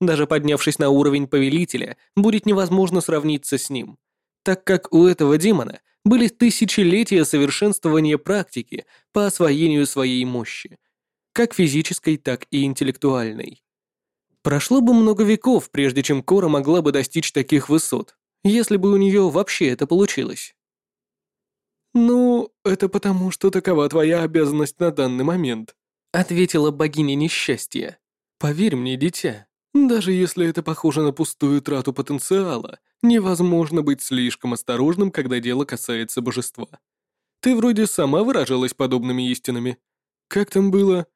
Даже поднявшись на уровень повелителя, будет невозможно сравниться с ним, так как у этого демона – были тысячелетия совершенствования практики по освоению своей мощи, как физической, так и интеллектуальной. Прошло бы много веков, прежде чем Кора могла бы достичь таких высот, если бы у нее вообще это получилось. «Ну, это потому, что такова твоя обязанность на данный момент», ответила богиня несчастья. «Поверь мне, дитя, даже если это похоже на пустую трату потенциала, невозможно быть слишком осторожным, когда дело касается божества. Ты вроде сама выражалась подобными истинами. Как там было?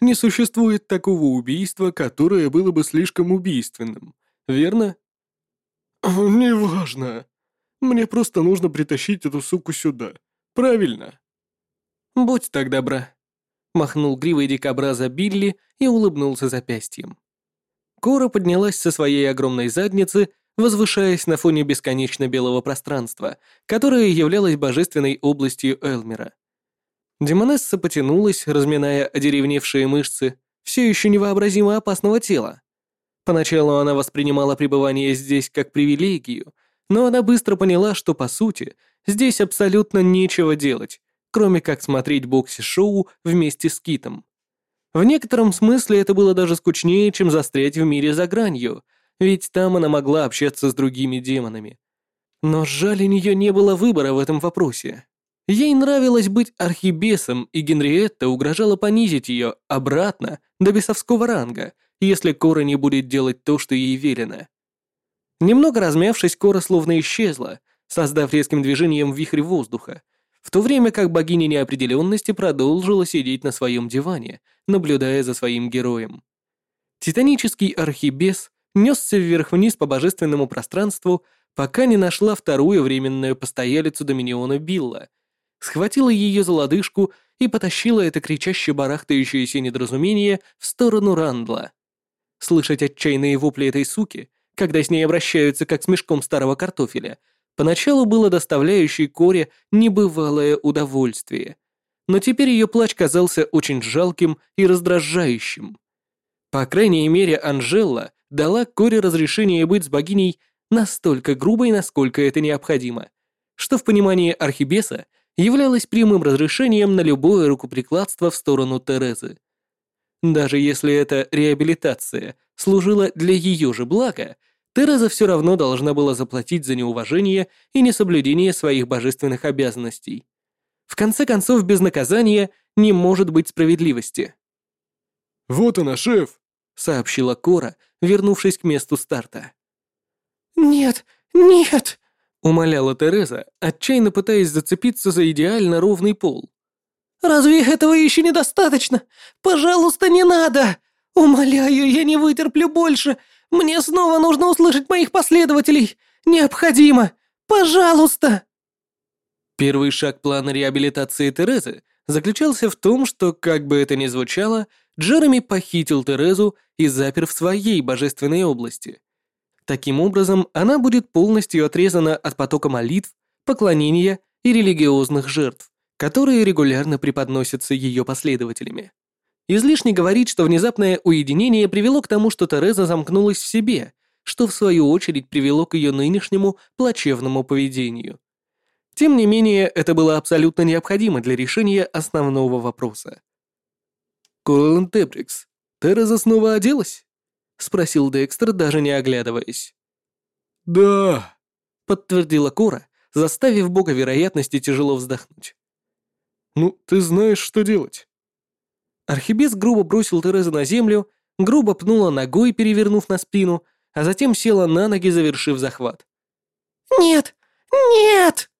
Не существует такого убийства, которое было бы слишком убийственным, верно? Неважно. Мне просто нужно притащить эту суку сюда. Правильно? Будь так добра. Махнул гривой дикобраза Билли и улыбнулся запястьем. Кора поднялась со своей огромной задницы, возвышаясь на фоне бесконечно белого пространства, которое являлось божественной областью Элмера. Демонесса потянулась, разминая одеревневшие мышцы, все еще невообразимо опасного тела. Поначалу она воспринимала пребывание здесь как привилегию, но она быстро поняла, что, по сути, здесь абсолютно нечего делать, кроме как смотреть бокси-шоу вместе с Китом. В некотором смысле это было даже скучнее, чем застрять в мире за гранью, ведь там она могла общаться с другими демонами. Но жаль, у нее не было выбора в этом вопросе. Ей нравилось быть архибесом, и Генриетта угрожала понизить ее обратно до бесовского ранга, если Кора не будет делать то, что ей велено. Немного размявшись, Кора словно исчезла, создав резким движением вихрь воздуха, в то время как богиня неопределенности продолжила сидеть на своем диване, наблюдая за своим героем. Титанический архибес несся вверх-вниз по божественному пространству, пока не нашла вторую временную постоялицу Доминиона Билла, схватила ее за лодыжку и потащила это кричаще барахтающееся недоразумение в сторону Рандла. Слышать отчаянные вопли этой суки, когда с ней обращаются как с мешком старого картофеля — Поначалу было доставляющей Коре небывалое удовольствие, но теперь ее плач казался очень жалким и раздражающим. По крайней мере, Анжела дала Коре разрешение быть с богиней настолько грубой, насколько это необходимо, что в понимании Архибеса являлось прямым разрешением на любое рукоприкладство в сторону Терезы. Даже если эта реабилитация служила для ее же блага, Тереза все равно должна была заплатить за неуважение и несоблюдение своих божественных обязанностей. В конце концов, без наказания не может быть справедливости. «Вот она, шеф!» — сообщила Кора, вернувшись к месту старта. «Нет, нет!» — умоляла Тереза, отчаянно пытаясь зацепиться за идеально ровный пол. «Разве этого еще недостаточно? Пожалуйста, не надо! Умоляю, я не вытерплю больше! Мне снова нужно услышать моих последователей! Необходимо! Пожалуйста!» Первый шаг плана реабилитации Терезы заключался в том, что, как бы это ни звучало, Джереми похитил Терезу и запер в своей божественной области. Таким образом, она будет полностью отрезана от потока молитв, поклонения и религиозных жертв, которые регулярно преподносятся ее последователями. Излишне говорить, что внезапное уединение привело к тому, что Тереза замкнулась в себе, что в свою очередь привело к ее нынешнему плачевному поведению. Тем не менее, это было абсолютно необходимо для решения основного вопроса. «Колин Теприкс, Тереза снова оделась?» — спросил Декстер, даже не оглядываясь. «Да», — подтвердила Кора, заставив бога вероятности тяжело вздохнуть. «Ну, ты знаешь, что делать». Архибес грубо бросил Терезу на землю, грубо пнула ногой, перевернув на спину, а затем села на ноги, завершив захват. «Нет! Нет!»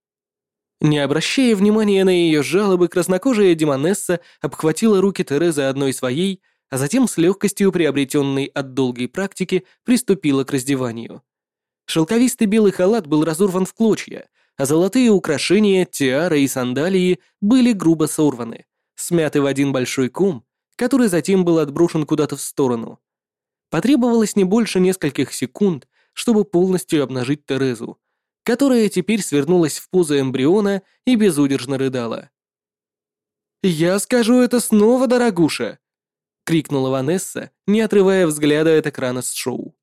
Не обращая внимания на ее жалобы, краснокожая демонесса обхватила руки Терезы одной своей, а затем с легкостью, приобретенной от долгой практики, приступила к раздеванию. Шелковистый белый халат был разорван в клочья, а золотые украшения, тиара и сандалии были грубо сорваны смятый в один большой ком, который затем был отброшен куда-то в сторону. Потребовалось не больше нескольких секунд, чтобы полностью обнажить Терезу, которая теперь свернулась в позу эмбриона и безудержно рыдала. «Я скажу это снова, дорогуша!» — крикнула Ванесса, не отрывая взгляда от экрана с шоу.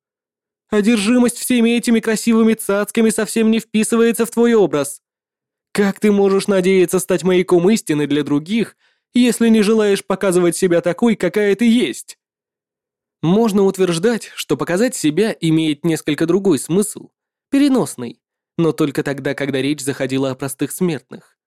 «Одержимость всеми этими красивыми цацками совсем не вписывается в твой образ. Как ты можешь надеяться стать маяком истины для других, если не желаешь показывать себя такой, какая ты есть. Можно утверждать, что показать себя имеет несколько другой смысл, переносный, но только тогда, когда речь заходила о простых смертных.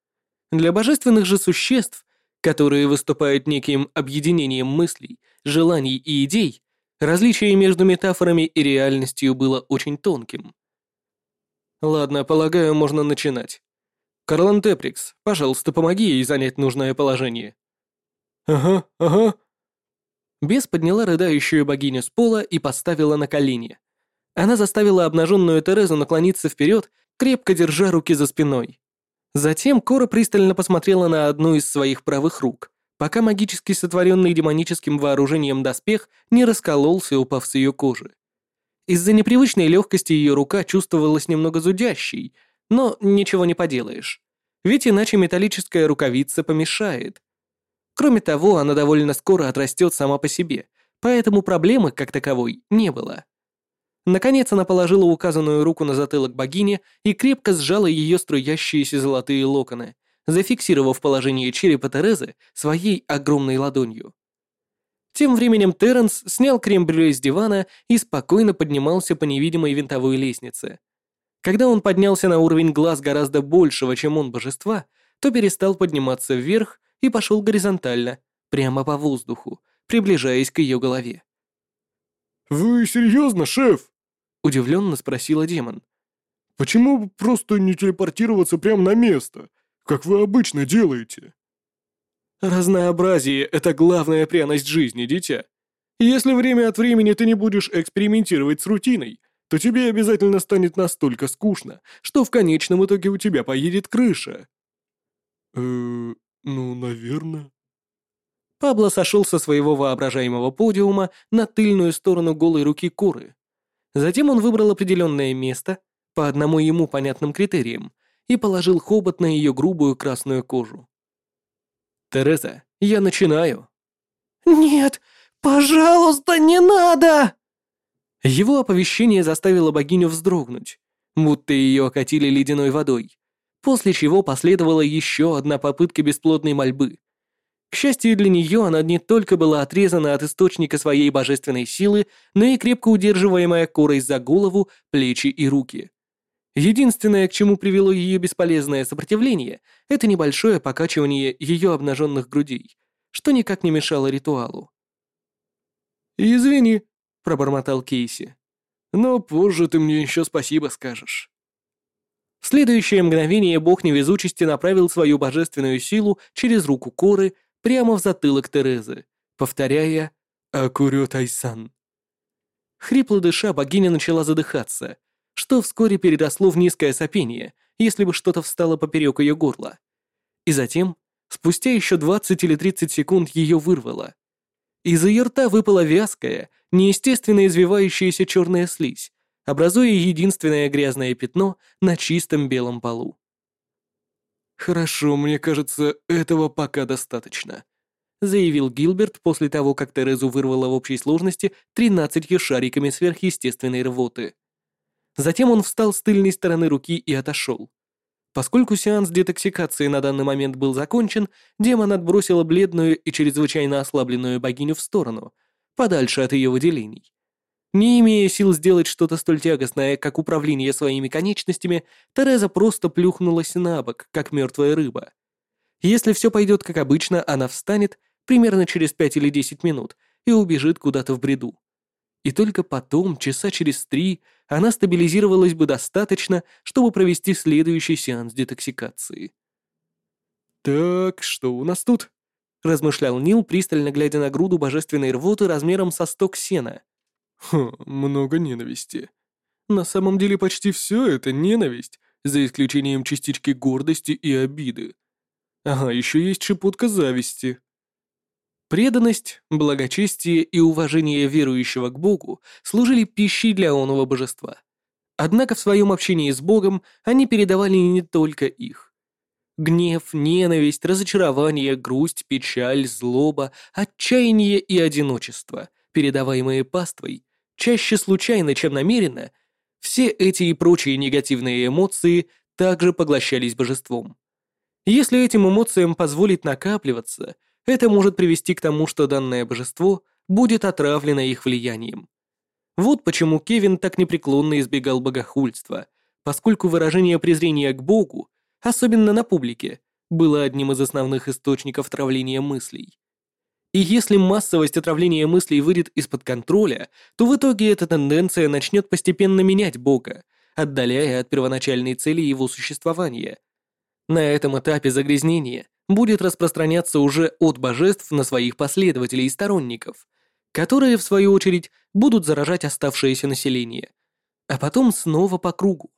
Для божественных же существ, которые выступают неким объединением мыслей, желаний и идей, различие между метафорами и реальностью было очень тонким. Ладно, полагаю, можно начинать. «Карлан Теприкс, пожалуйста, помоги ей занять нужное положение». «Ага, ага». Бес подняла рыдающую богиню с пола и поставила на колени. Она заставила обнаженную Терезу наклониться вперед, крепко держа руки за спиной. Затем Кора пристально посмотрела на одну из своих правых рук, пока магически сотворенный демоническим вооружением доспех не раскололся, упав с ее кожи. Из-за непривычной легкости ее рука чувствовалась немного зудящей, но ничего не поделаешь. Ведь иначе металлическая рукавица помешает. Кроме того, она довольно скоро отрастет сама по себе, поэтому проблемы как таковой не было. Наконец она положила указанную руку на затылок богини и крепко сжала ее струящиеся золотые локоны, зафиксировав положение черепа Терезы своей огромной ладонью. Тем временем Терренс снял крем-брюле с дивана и спокойно поднимался по невидимой винтовой лестнице. Когда он поднялся на уровень глаз гораздо большего, чем он божества, то перестал подниматься вверх и пошел горизонтально, прямо по воздуху, приближаясь к ее голове. «Вы серьезно, шеф?» — удивленно спросила демон. «Почему просто не телепортироваться прямо на место, как вы обычно делаете?» Разнообразие — это главная пряность жизни, дитя. Если время от времени ты не будешь экспериментировать с рутиной, то тебе обязательно станет настолько скучно, что в конечном итоге у тебя поедет крыша. Э, ну, наверное. Пабло сошел со своего воображаемого подиума на тыльную сторону голой руки Куры. Затем он выбрал определенное место, по одному ему понятным критериям, и положил хобот на ее грубую красную кожу. «Тереза, я начинаю». «Нет, пожалуйста, не надо!» Его оповещение заставило богиню вздрогнуть, будто ее окатили ледяной водой, после чего последовала еще одна попытка бесплодной мольбы. К счастью для нее, она не только была отрезана от источника своей божественной силы, но и крепко удерживаемая корой за голову, плечи и руки. Единственное, к чему привело ее бесполезное сопротивление, это небольшое покачивание ее обнаженных грудей, что никак не мешало ритуалу. «Извини», — пробормотал Кейси, — «но позже ты мне еще спасибо скажешь». В следующее мгновение бог невезучести направил свою божественную силу через руку Коры прямо в затылок Терезы, повторяя «Акурё Тайсан». Хрипло дыша, богиня начала задыхаться, что вскоре переросло в низкое сопение, если бы что-то встало поперек ее горла. И затем, спустя еще 20 или 30 секунд ее вырвало. Из ее рта выпала вязкая, неестественно извивающаяся черная слизь, образуя единственное грязное пятно на чистом белом полу. «Хорошо, мне кажется, этого пока достаточно», заявил Гилберт после того, как Терезу вырвало в общей сложности 13 шариками сверхъестественной рвоты. Затем он встал с тыльной стороны руки и отошел. Поскольку сеанс детоксикации на данный момент был закончен, демон отбросила бледную и чрезвычайно ослабленную богиню в сторону, подальше от ее выделений. Не имея сил сделать что-то столь тягостное, как управление своими конечностями, Тереза просто плюхнулась на бок, как мертвая рыба. Если все пойдет как обычно, она встанет примерно через 5 или 10 минут и убежит куда-то в бреду и только потом, часа через три, она стабилизировалась бы достаточно, чтобы провести следующий сеанс детоксикации. «Так, что у нас тут?» — размышлял Нил, пристально глядя на груду божественной рвоты размером со сток сена. «Хм, много ненависти. На самом деле почти все это ненависть, за исключением частички гордости и обиды. Ага, еще есть шепотка зависти. Преданность, благочестие и уважение верующего к Богу служили пищей для оного божества. Однако в своем общении с Богом они передавали не только их. Гнев, ненависть, разочарование, грусть, печаль, злоба, отчаяние и одиночество, передаваемые паствой, чаще случайно, чем намеренно, все эти и прочие негативные эмоции также поглощались божеством. Если этим эмоциям позволить накапливаться – это может привести к тому, что данное божество будет отравлено их влиянием. Вот почему Кевин так непреклонно избегал богохульства, поскольку выражение презрения к Богу, особенно на публике, было одним из основных источников травления мыслей. И если массовость отравления мыслей выйдет из-под контроля, то в итоге эта тенденция начнет постепенно менять Бога, отдаляя от первоначальной цели его существования. На этом этапе загрязнения будет распространяться уже от божеств на своих последователей и сторонников, которые, в свою очередь, будут заражать оставшееся население, а потом снова по кругу.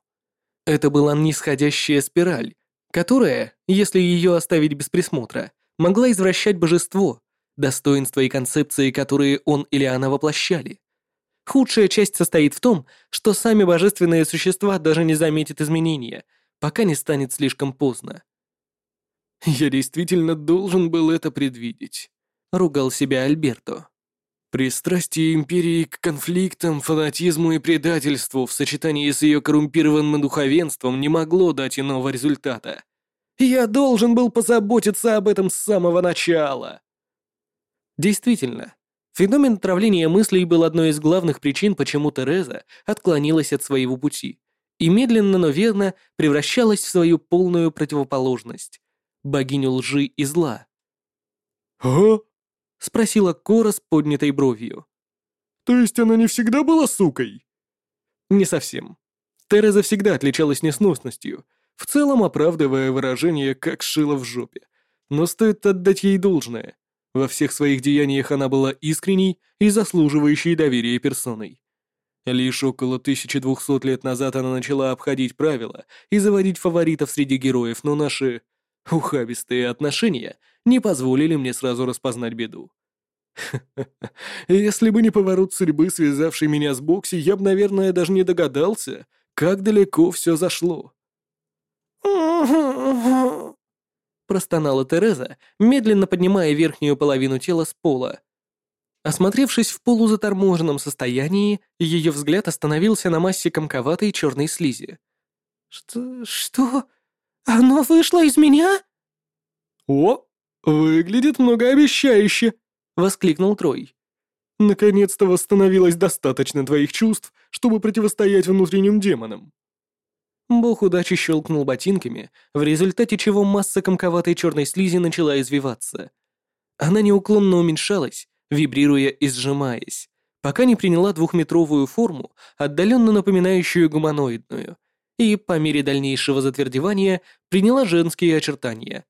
Это была нисходящая спираль, которая, если ее оставить без присмотра, могла извращать божество, достоинства и концепции, которые он или она воплощали. Худшая часть состоит в том, что сами божественные существа даже не заметят изменения, пока не станет слишком поздно. «Я действительно должен был это предвидеть», — ругал себя Альберто. Пристрастие Империи к конфликтам, фанатизму и предательству в сочетании с ее коррумпированным духовенством не могло дать иного результата. Я должен был позаботиться об этом с самого начала. Действительно, феномен отравления мыслей был одной из главных причин, почему Тереза отклонилась от своего пути и медленно, но верно превращалась в свою полную противоположность — богиню лжи и зла. «А?» — спросила Кора с поднятой бровью. «То есть она не всегда была сукой?» «Не совсем. Тереза всегда отличалась несносностью, в целом оправдывая выражение «как шило в жопе». Но стоит отдать ей должное. Во всех своих деяниях она была искренней и заслуживающей доверия персоной. Лишь около 1200 лет назад она начала обходить правила и заводить фаворитов среди героев, но наши ухабистые отношения не позволили мне сразу распознать беду. Если бы не поворот судьбы, связавший меня с Бокси, я бы, наверное, даже не догадался, как далеко все зашло. Простонала Тереза, медленно поднимая верхнюю половину тела с пола. Осмотревшись в полузаторможенном состоянии, ее взгляд остановился на массе комковатой черной слизи. «Что? Что? Оно вышло из меня?» «О, выглядит многообещающе!» — воскликнул Трой. «Наконец-то восстановилось достаточно твоих чувств, чтобы противостоять внутренним демонам». Бог удачи щелкнул ботинками, в результате чего масса комковатой черной слизи начала извиваться. Она неуклонно уменьшалась, вибрируя и сжимаясь, пока не приняла двухметровую форму, отдаленно напоминающую гуманоидную, и, по мере дальнейшего затвердевания, приняла женские очертания.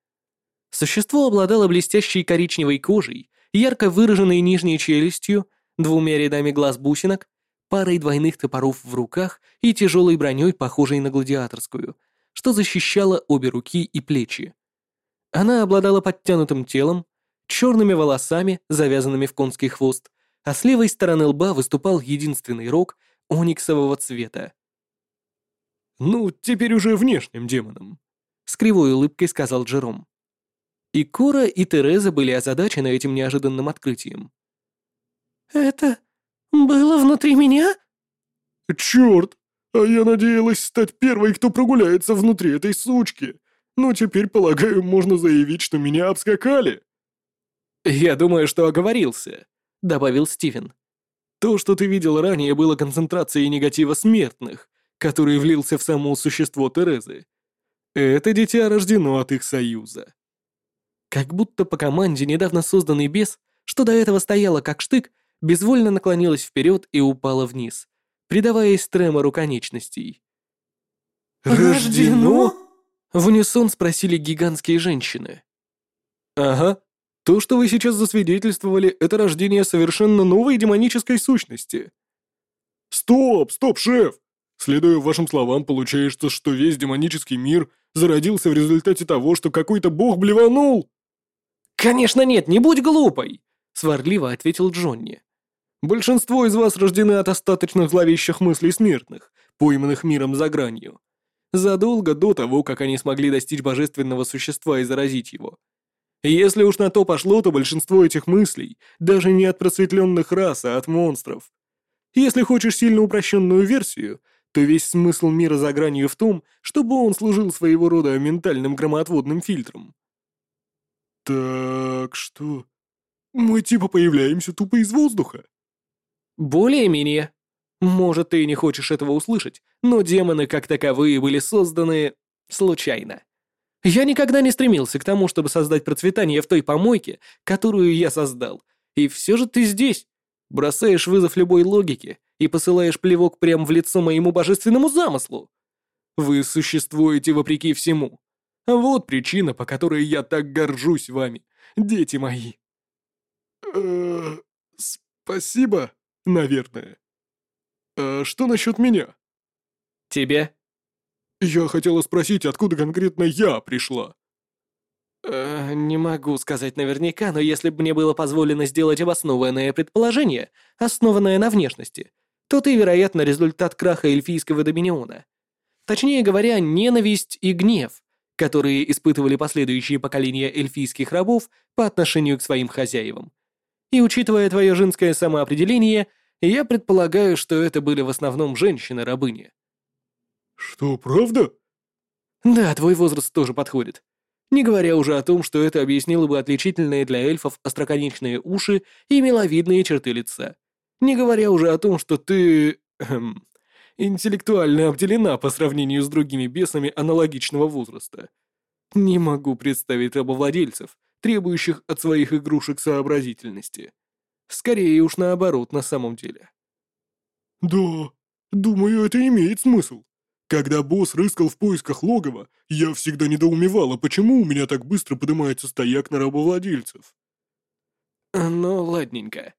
Существо обладало блестящей коричневой кожей, ярко выраженной нижней челюстью, двумя рядами глаз-бусинок, парой двойных топоров в руках и тяжелой броней, похожей на гладиаторскую, что защищало обе руки и плечи. Она обладала подтянутым телом, черными волосами, завязанными в конский хвост, а с левой стороны лба выступал единственный рог ониксового цвета. «Ну, теперь уже внешним демоном», — с кривой улыбкой сказал Джером. И Кора, и Тереза были озадачены этим неожиданным открытием. «Это было внутри меня?» «Черт! А я надеялась стать первой, кто прогуляется внутри этой сучки. Но теперь, полагаю, можно заявить, что меня обскакали». «Я думаю, что оговорился», — добавил Стивен. «То, что ты видел ранее, было концентрацией негатива смертных, который влился в само существо Терезы. Это дитя рождено от их союза». Как будто по команде недавно созданный бес, что до этого стояло как штык, безвольно наклонилась вперед и упала вниз, придаваясь тремору конечностей. «Рождено?» — в унисон спросили гигантские женщины. «Ага. То, что вы сейчас засвидетельствовали, это рождение совершенно новой демонической сущности». «Стоп, стоп, шеф! Следуя вашим словам, получается, что весь демонический мир зародился в результате того, что какой-то бог блеванул?» «Конечно нет, не будь глупой!» — сварливо ответил Джонни. «Большинство из вас рождены от остаточных зловещих мыслей смертных, пойманных миром за гранью. Задолго до того, как они смогли достичь божественного существа и заразить его. Если уж на то пошло, то большинство этих мыслей даже не от просветленных рас, а от монстров. Если хочешь сильно упрощенную версию, то весь смысл мира за гранью в том, чтобы он служил своего рода ментальным громоотводным фильтром. «Так что? Мы типа появляемся тупо из воздуха?» «Более-менее. Может, ты не хочешь этого услышать, но демоны как таковые были созданы... случайно. Я никогда не стремился к тому, чтобы создать процветание в той помойке, которую я создал. И все же ты здесь. Бросаешь вызов любой логике и посылаешь плевок прямо в лицо моему божественному замыслу. Вы существуете вопреки всему. Вот причина, по которой я так горжусь вами, дети мои. Э, спасибо, наверное. А что насчет меня? Тебе? Я хотела спросить, откуда конкретно я пришла. Э, не могу сказать наверняка, но если бы мне было позволено сделать обоснованное предположение, основанное на внешности, то ты, вероятно, результат краха эльфийского доминиона. Точнее говоря, ненависть и гнев, которые испытывали последующие поколения эльфийских рабов по отношению к своим хозяевам. И учитывая твое женское самоопределение, я предполагаю, что это были в основном женщины-рабыни. Что, правда? Да, твой возраст тоже подходит. Не говоря уже о том, что это объяснило бы отличительные для эльфов остроконечные уши и миловидные черты лица. Не говоря уже о том, что ты... Эм, интеллектуально обделена по сравнению с другими бесами аналогичного возраста. Не могу представить рабовладельцев, требующих от своих игрушек сообразительности. Скорее уж наоборот на самом деле. Да, думаю, это имеет смысл. Когда босс рыскал в поисках логова, я всегда недоумевала, почему у меня так быстро поднимается стояк на рабовладельцев. Ну, ладненько.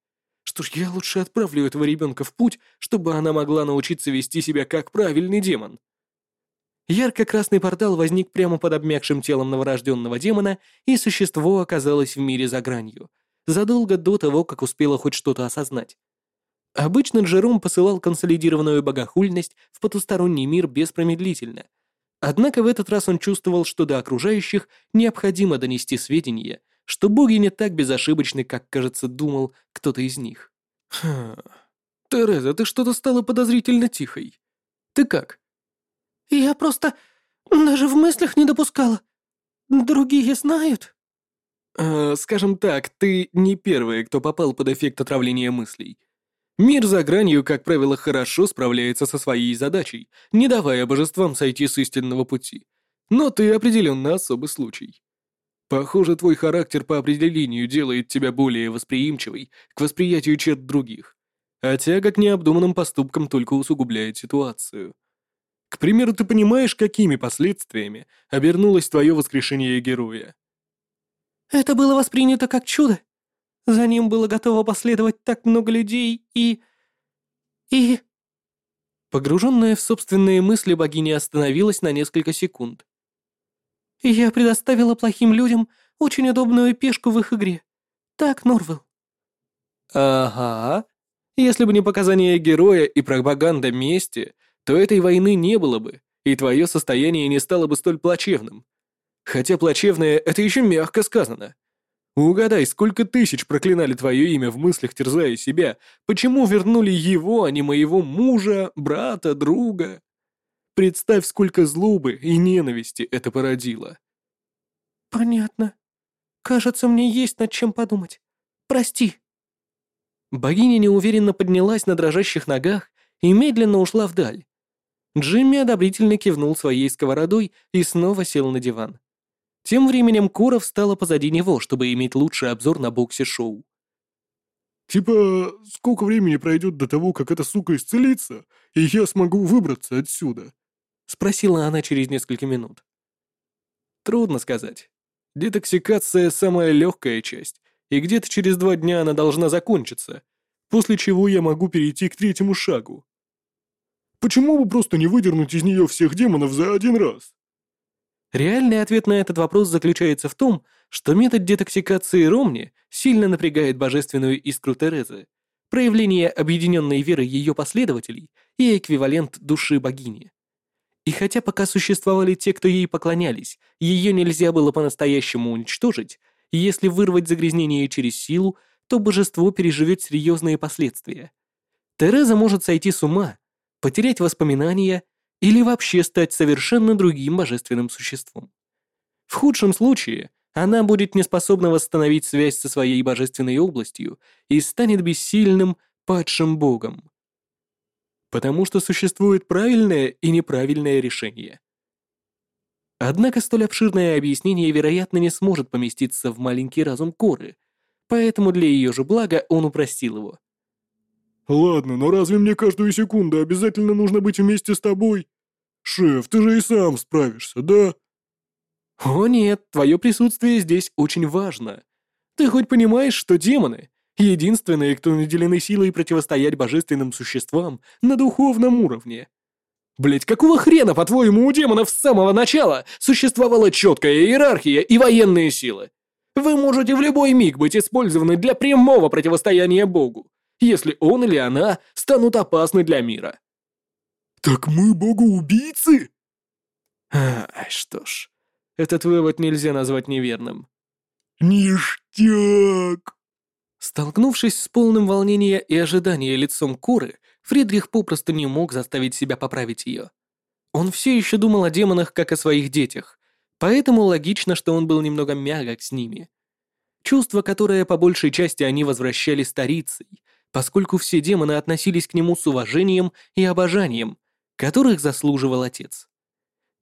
Что ж, я лучше отправлю этого ребенка в путь, чтобы она могла научиться вести себя как правильный демон. Ярко-красный портал возник прямо под обмякшим телом новорожденного демона, и существо оказалось в мире за гранью, задолго до того, как успело хоть что-то осознать. Обычно Джером посылал консолидированную богохульность в потусторонний мир беспромедлительно. Однако в этот раз он чувствовал, что до окружающих необходимо донести сведения, что боги не так безошибочны, как, кажется, думал кто-то из них. Хм. Тереза, ты что-то стала подозрительно тихой. Ты как? Я просто даже в мыслях не допускала. Другие знают. Э, скажем так, ты не первая, кто попал под эффект отравления мыслей. Мир за гранью, как правило, хорошо справляется со своей задачей, не давая божествам сойти с истинного пути. Но ты определенно особый случай. Похоже, твой характер по определению делает тебя более восприимчивой к восприятию черт других, а тяга к необдуманным поступкам только усугубляет ситуацию. К примеру, ты понимаешь, какими последствиями обернулось твое воскрешение героя? Это было воспринято как чудо. За ним было готово последовать так много людей и... и... Погруженная в собственные мысли, богиня остановилась на несколько секунд. «Я предоставила плохим людям очень удобную пешку в их игре. Так, Норвелл?» «Ага. Если бы не показания героя и пропаганда мести, то этой войны не было бы, и твое состояние не стало бы столь плачевным. Хотя плачевное — это еще мягко сказано. Угадай, сколько тысяч проклинали твое имя в мыслях, терзая себя. Почему вернули его, а не моего мужа, брата, друга? Представь, сколько злобы и ненависти это породило. Понятно. Кажется, мне есть над чем подумать. Прости. Богиня неуверенно поднялась на дрожащих ногах и медленно ушла вдаль. Джимми одобрительно кивнул своей сковородой и снова сел на диван. Тем временем Кора встала позади него, чтобы иметь лучший обзор на боксе-шоу. «Типа, сколько времени пройдет до того, как эта сука исцелится, и я смогу выбраться отсюда?» — спросила она через несколько минут. Трудно сказать. Детоксикация — самая легкая часть, и где-то через два дня она должна закончиться, после чего я могу перейти к третьему шагу. Почему бы просто не выдернуть из нее всех демонов за один раз? Реальный ответ на этот вопрос заключается в том, что метод детоксикации Ромни сильно напрягает божественную искру Терезы, проявление объединенной веры ее последователей и эквивалент души богини. И хотя пока существовали те, кто ей поклонялись, ее нельзя было по-настоящему уничтожить, если вырвать загрязнение через силу, то божество переживет серьезные последствия. Тереза может сойти с ума, потерять воспоминания или вообще стать совершенно другим божественным существом. В худшем случае она будет неспособна восстановить связь со своей божественной областью и станет бессильным падшим богом. Потому что существует правильное и неправильное решение. Однако столь обширное объяснение, вероятно, не сможет поместиться в маленький разум Коры, поэтому для ее же блага он упростил его. «Ладно, но разве мне каждую секунду обязательно нужно быть вместе с тобой? Шеф, ты же и сам справишься, да?» «О нет, твое присутствие здесь очень важно. Ты хоть понимаешь, что демоны — единственные, кто наделены силой противостоять божественным существам на духовном уровне? Блять, какого хрена, по-твоему, у демонов с самого начала существовала четкая иерархия и военные силы? Вы можете в любой миг быть использованы для прямого противостояния Богу. если он или она станут опасны для мира. Так мы богоубийцы? А, что ж, этот вывод нельзя назвать неверным. Ништяк! Столкнувшись с полным волнения и ожидания лицом Куры, Фридрих попросту не мог заставить себя поправить ее. Он все еще думал о демонах, как о своих детях, поэтому логично, что он был немного мягок с ними. Чувство, которое по большей части они возвращали старицей, поскольку все демоны относились к нему с уважением и обожанием, которых заслуживал отец.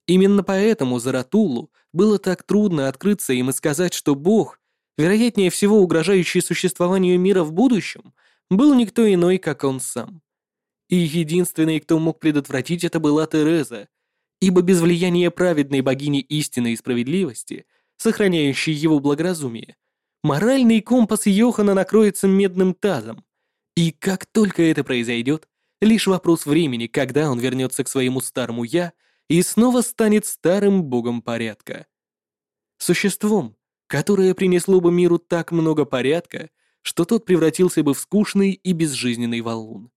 Именно поэтому Заратулу было так трудно открыться им и сказать, что Бог, вероятнее всего угрожающий существованию мира в будущем, был никто иной, как он сам. И единственный, кто мог предотвратить это, была Тереза, ибо без влияния праведной богини истины и справедливости, сохраняющей его благоразумие, моральный компас Йохана накроется медным тазом. И как только это произойдет, лишь вопрос времени, когда он вернется к своему старому «я» и снова станет старым богом порядка. Существом, которое принесло бы миру так много порядка, что тот превратился бы в скучный и безжизненный валун.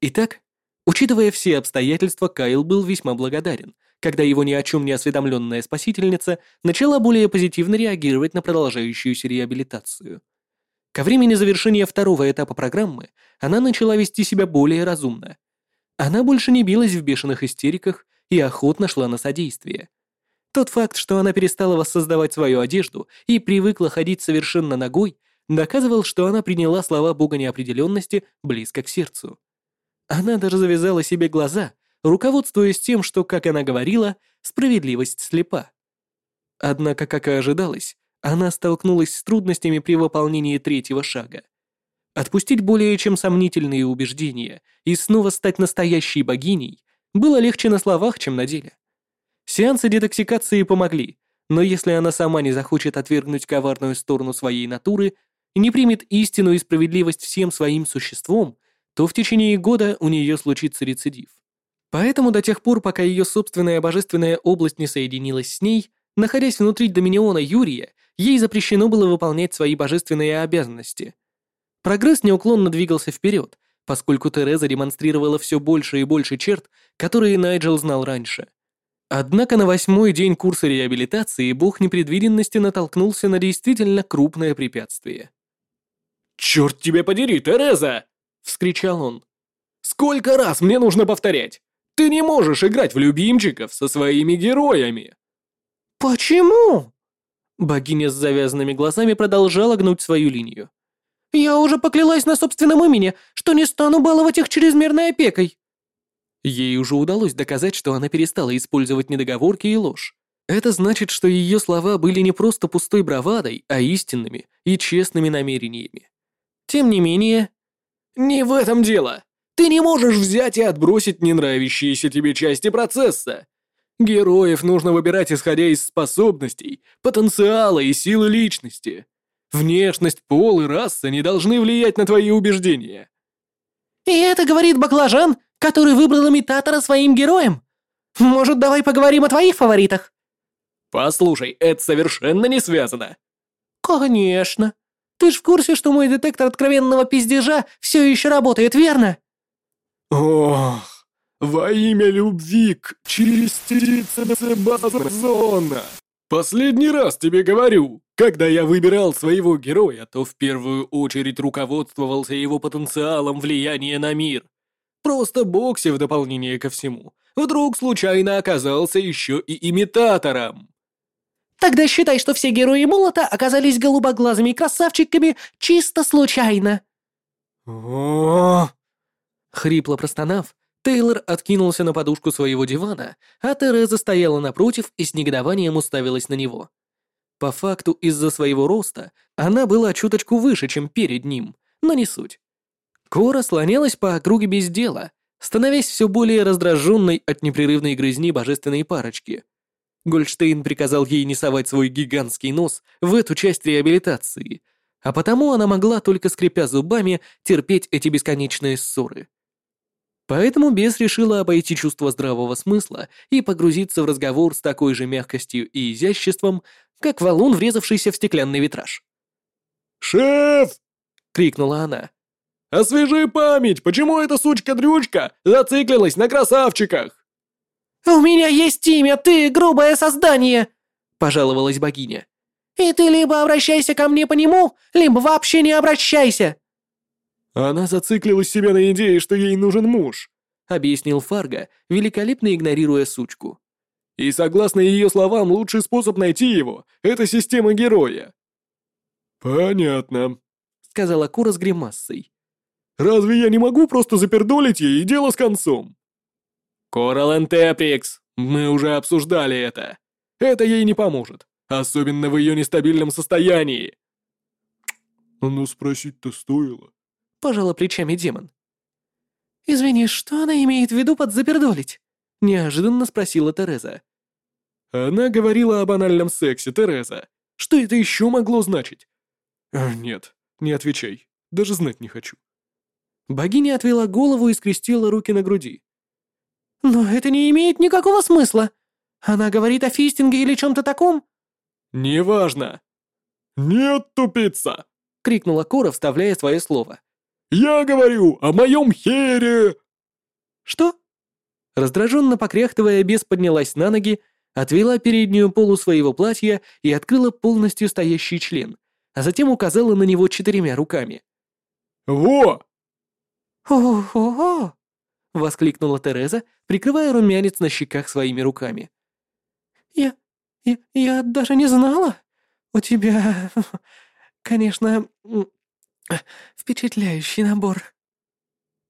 Итак, учитывая все обстоятельства, Кайл был весьма благодарен, когда его ни о чем не осведомленная спасительница начала более позитивно реагировать на продолжающуюся реабилитацию. Ко времени завершения второго этапа программы она начала вести себя более разумно. Она больше не билась в бешеных истериках и охотно шла на содействие. Тот факт, что она перестала воссоздавать свою одежду и привыкла ходить совершенно ногой, доказывал, что она приняла слова бога неопределенности близко к сердцу. Она даже завязала себе глаза, руководствуясь тем, что, как она говорила, справедливость слепа. Однако, как и ожидалось, она столкнулась с трудностями при выполнении третьего шага. Отпустить более чем сомнительные убеждения и снова стать настоящей богиней было легче на словах, чем на деле. Сеансы детоксикации помогли, но если она сама не захочет отвергнуть коварную сторону своей натуры и не примет истину и справедливость всем своим существом, то в течение года у нее случится рецидив. Поэтому до тех пор, пока ее собственная божественная область не соединилась с ней, находясь внутри доминиона Юрия, ей запрещено было выполнять свои божественные обязанности. Прогресс неуклонно двигался вперед, поскольку Тереза демонстрировала все больше и больше черт, которые Найджел знал раньше. Однако на восьмой день курса реабилитации бог непредвиденности натолкнулся на действительно крупное препятствие. «Черт тебя подери, Тереза!» — вскричал он. «Сколько раз мне нужно повторять? Ты не можешь играть в любимчиков со своими героями!» «Почему?» Богиня с завязанными глазами продолжала гнуть свою линию. «Я уже поклялась на собственном имени, что не стану баловать их чрезмерной опекой». Ей уже удалось доказать, что она перестала использовать недоговорки и ложь. Это значит, что ее слова были не просто пустой бравадой, а истинными и честными намерениями. Тем не менее, «Не в этом дело. Ты не можешь взять и отбросить ненравящиеся тебе части процесса. Героев нужно выбирать исходя из способностей, потенциала и силы личности. Внешность, пол и раса не должны влиять на твои убеждения». «И это говорит баклажан, который выбрал имитатора своим героем? Может, давай поговорим о твоих фаворитах?» «Послушай, это совершенно не связано». «Конечно. Ты ж в курсе, что мой детектор откровенного пиздежа все еще работает, верно?» Ох, во имя любви к чистице зона. Последний раз тебе говорю, когда я выбирал своего героя, то в первую очередь руководствовался его потенциалом влияния на мир. Просто Бокси в дополнение ко всему вдруг случайно оказался еще и имитатором. Тогда считай, что все герои молота оказались голубоглазыми красавчиками чисто случайно. О, Хрипло простонав, Тейлор откинулся на подушку своего дивана, а Тереза стояла напротив и с негодованием уставилась на него. По факту, из-за своего роста она была чуточку выше, чем перед ним, но не суть. Кора слонялась по округе без дела, становясь все более раздраженной от непрерывной грызни божественной парочки. Гольдштейн приказал ей не совать свой гигантский нос в эту часть реабилитации, а потому она могла, только скрипя зубами, терпеть эти бесконечные ссоры. Поэтому бес решила обойти чувство здравого смысла и погрузиться в разговор с такой же мягкостью и изяществом, как валун, врезавшийся в стеклянный витраж. «Шеф!» — крикнула она. Освежи память, почему эта сучка-дрючка зациклилась на красавчиках?» «У меня есть имя, ты грубое создание!» — пожаловалась богиня. «И ты либо обращайся ко мне по нему, либо вообще не обращайся!» Она зациклилась себя на идее, что ей нужен муж, объяснил Фарго, великолепно игнорируя сучку. И согласно ее словам, лучший способ найти его — это система героя. «Понятно», — сказала Кура с гримассой. «Разве я не могу просто запердолить ей и дело с концом?» «Коралл Энтеприкс, мы уже обсуждали это. Это ей не поможет, особенно в ее нестабильном состоянии». «Ну, спросить-то стоило», — пожала плечами демон. «Извини, что она имеет в виду под запердолить?» — неожиданно спросила Тереза. «Она говорила о банальном сексе, Тереза. Что это еще могло значить?» «Э, «Нет, не отвечай. Даже знать не хочу». Богиня отвела голову и скрестила руки на груди. «Но это не имеет никакого смысла. Она говорит о фистинге или чем-то таком?» «Неважно». «Нет, тупица!» — крикнула Кора, вставляя свое слово. «Я говорю о моем хере!» «Что?» Раздраженно покряхтывая, бес поднялась на ноги, отвела переднюю полу своего платья и открыла полностью стоящий член, а затем указала на него четырьмя руками. «Во!» «О-о-о!» — воскликнула Тереза, прикрывая румянец на щеках своими руками. «Я... я, я даже не знала. У тебя, конечно, впечатляющий набор».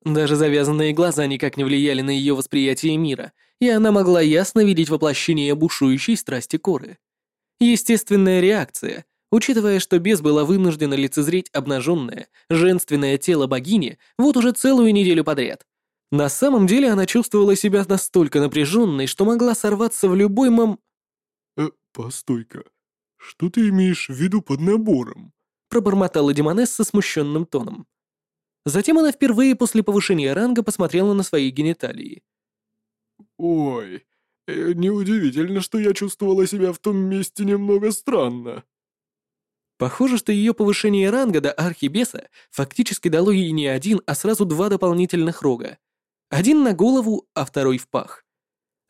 Даже завязанные глаза никак не влияли на ее восприятие мира, и она могла ясно видеть воплощение бушующей страсти Коры. Естественная реакция, учитывая, что бес была вынуждена лицезреть обнаженное, женственное тело богини вот уже целую неделю подряд. На самом деле она чувствовала себя настолько напряженной, что могла сорваться в любой мом... «Э, постой-ка, что ты имеешь в виду под набором?» пробормотала Демонесса смущенным тоном. Затем она впервые после повышения ранга посмотрела на свои гениталии. «Ой, э, неудивительно, что я чувствовала себя в том месте немного странно». Похоже, что ее повышение ранга до архибеса фактически дало ей не один, а сразу два дополнительных рога. Один на голову, а второй в пах.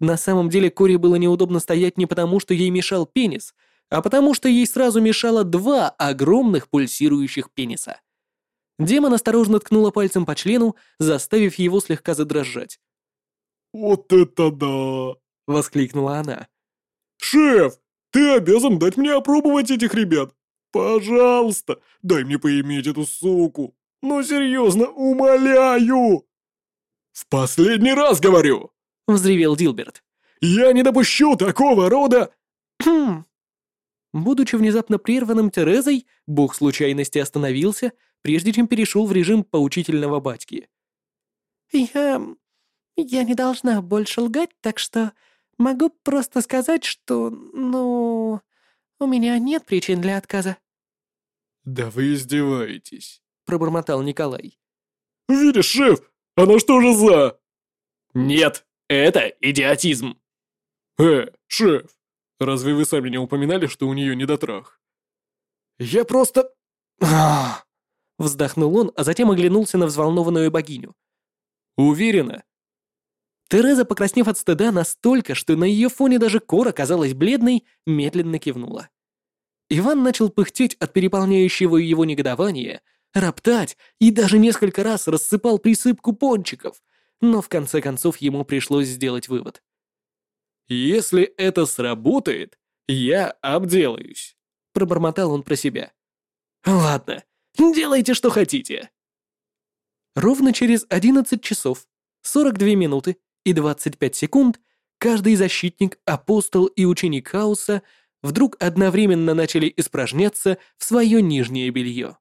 На самом деле Кори было неудобно стоять не потому, что ей мешал пенис, а потому что ей сразу мешало два огромных пульсирующих пениса. Демон осторожно ткнула пальцем по члену, заставив его слегка задрожать. «Вот это да!» — воскликнула она. «Шеф, ты обязан дать мне опробовать этих ребят! Пожалуйста, дай мне поиметь эту суку! Ну серьезно, умоляю!» «В последний раз говорю!» — взревел Дилберт. «Я не допущу такого рода...» Будучи внезапно прерванным Терезой, бог случайности остановился, прежде чем перешел в режим поучительного батьки. «Я... я не должна больше лгать, так что могу просто сказать, что, ну, у меня нет причин для отказа». «Да вы издеваетесь», — пробормотал Николай. «Видишь, шеф, она что же за...» «Нет, это идиотизм!» «Э, шеф, разве вы сами не упоминали, что у нее недотрах?» «Я просто...» Вздохнул он, а затем оглянулся на взволнованную богиню. «Уверена?» Тереза, покраснев от стыда настолько, что на ее фоне даже кора казалась бледной, медленно кивнула. Иван начал пыхтеть от переполняющего его негодования, роптать и даже несколько раз рассыпал присыпку пончиков, но в конце концов ему пришлось сделать вывод. «Если это сработает, я обделаюсь», — пробормотал он про себя. «Ладно, делайте, что хотите». Ровно через 11 часов, 42 минуты и 25 секунд каждый защитник, апостол и ученик хаоса вдруг одновременно начали испражняться в свое нижнее белье.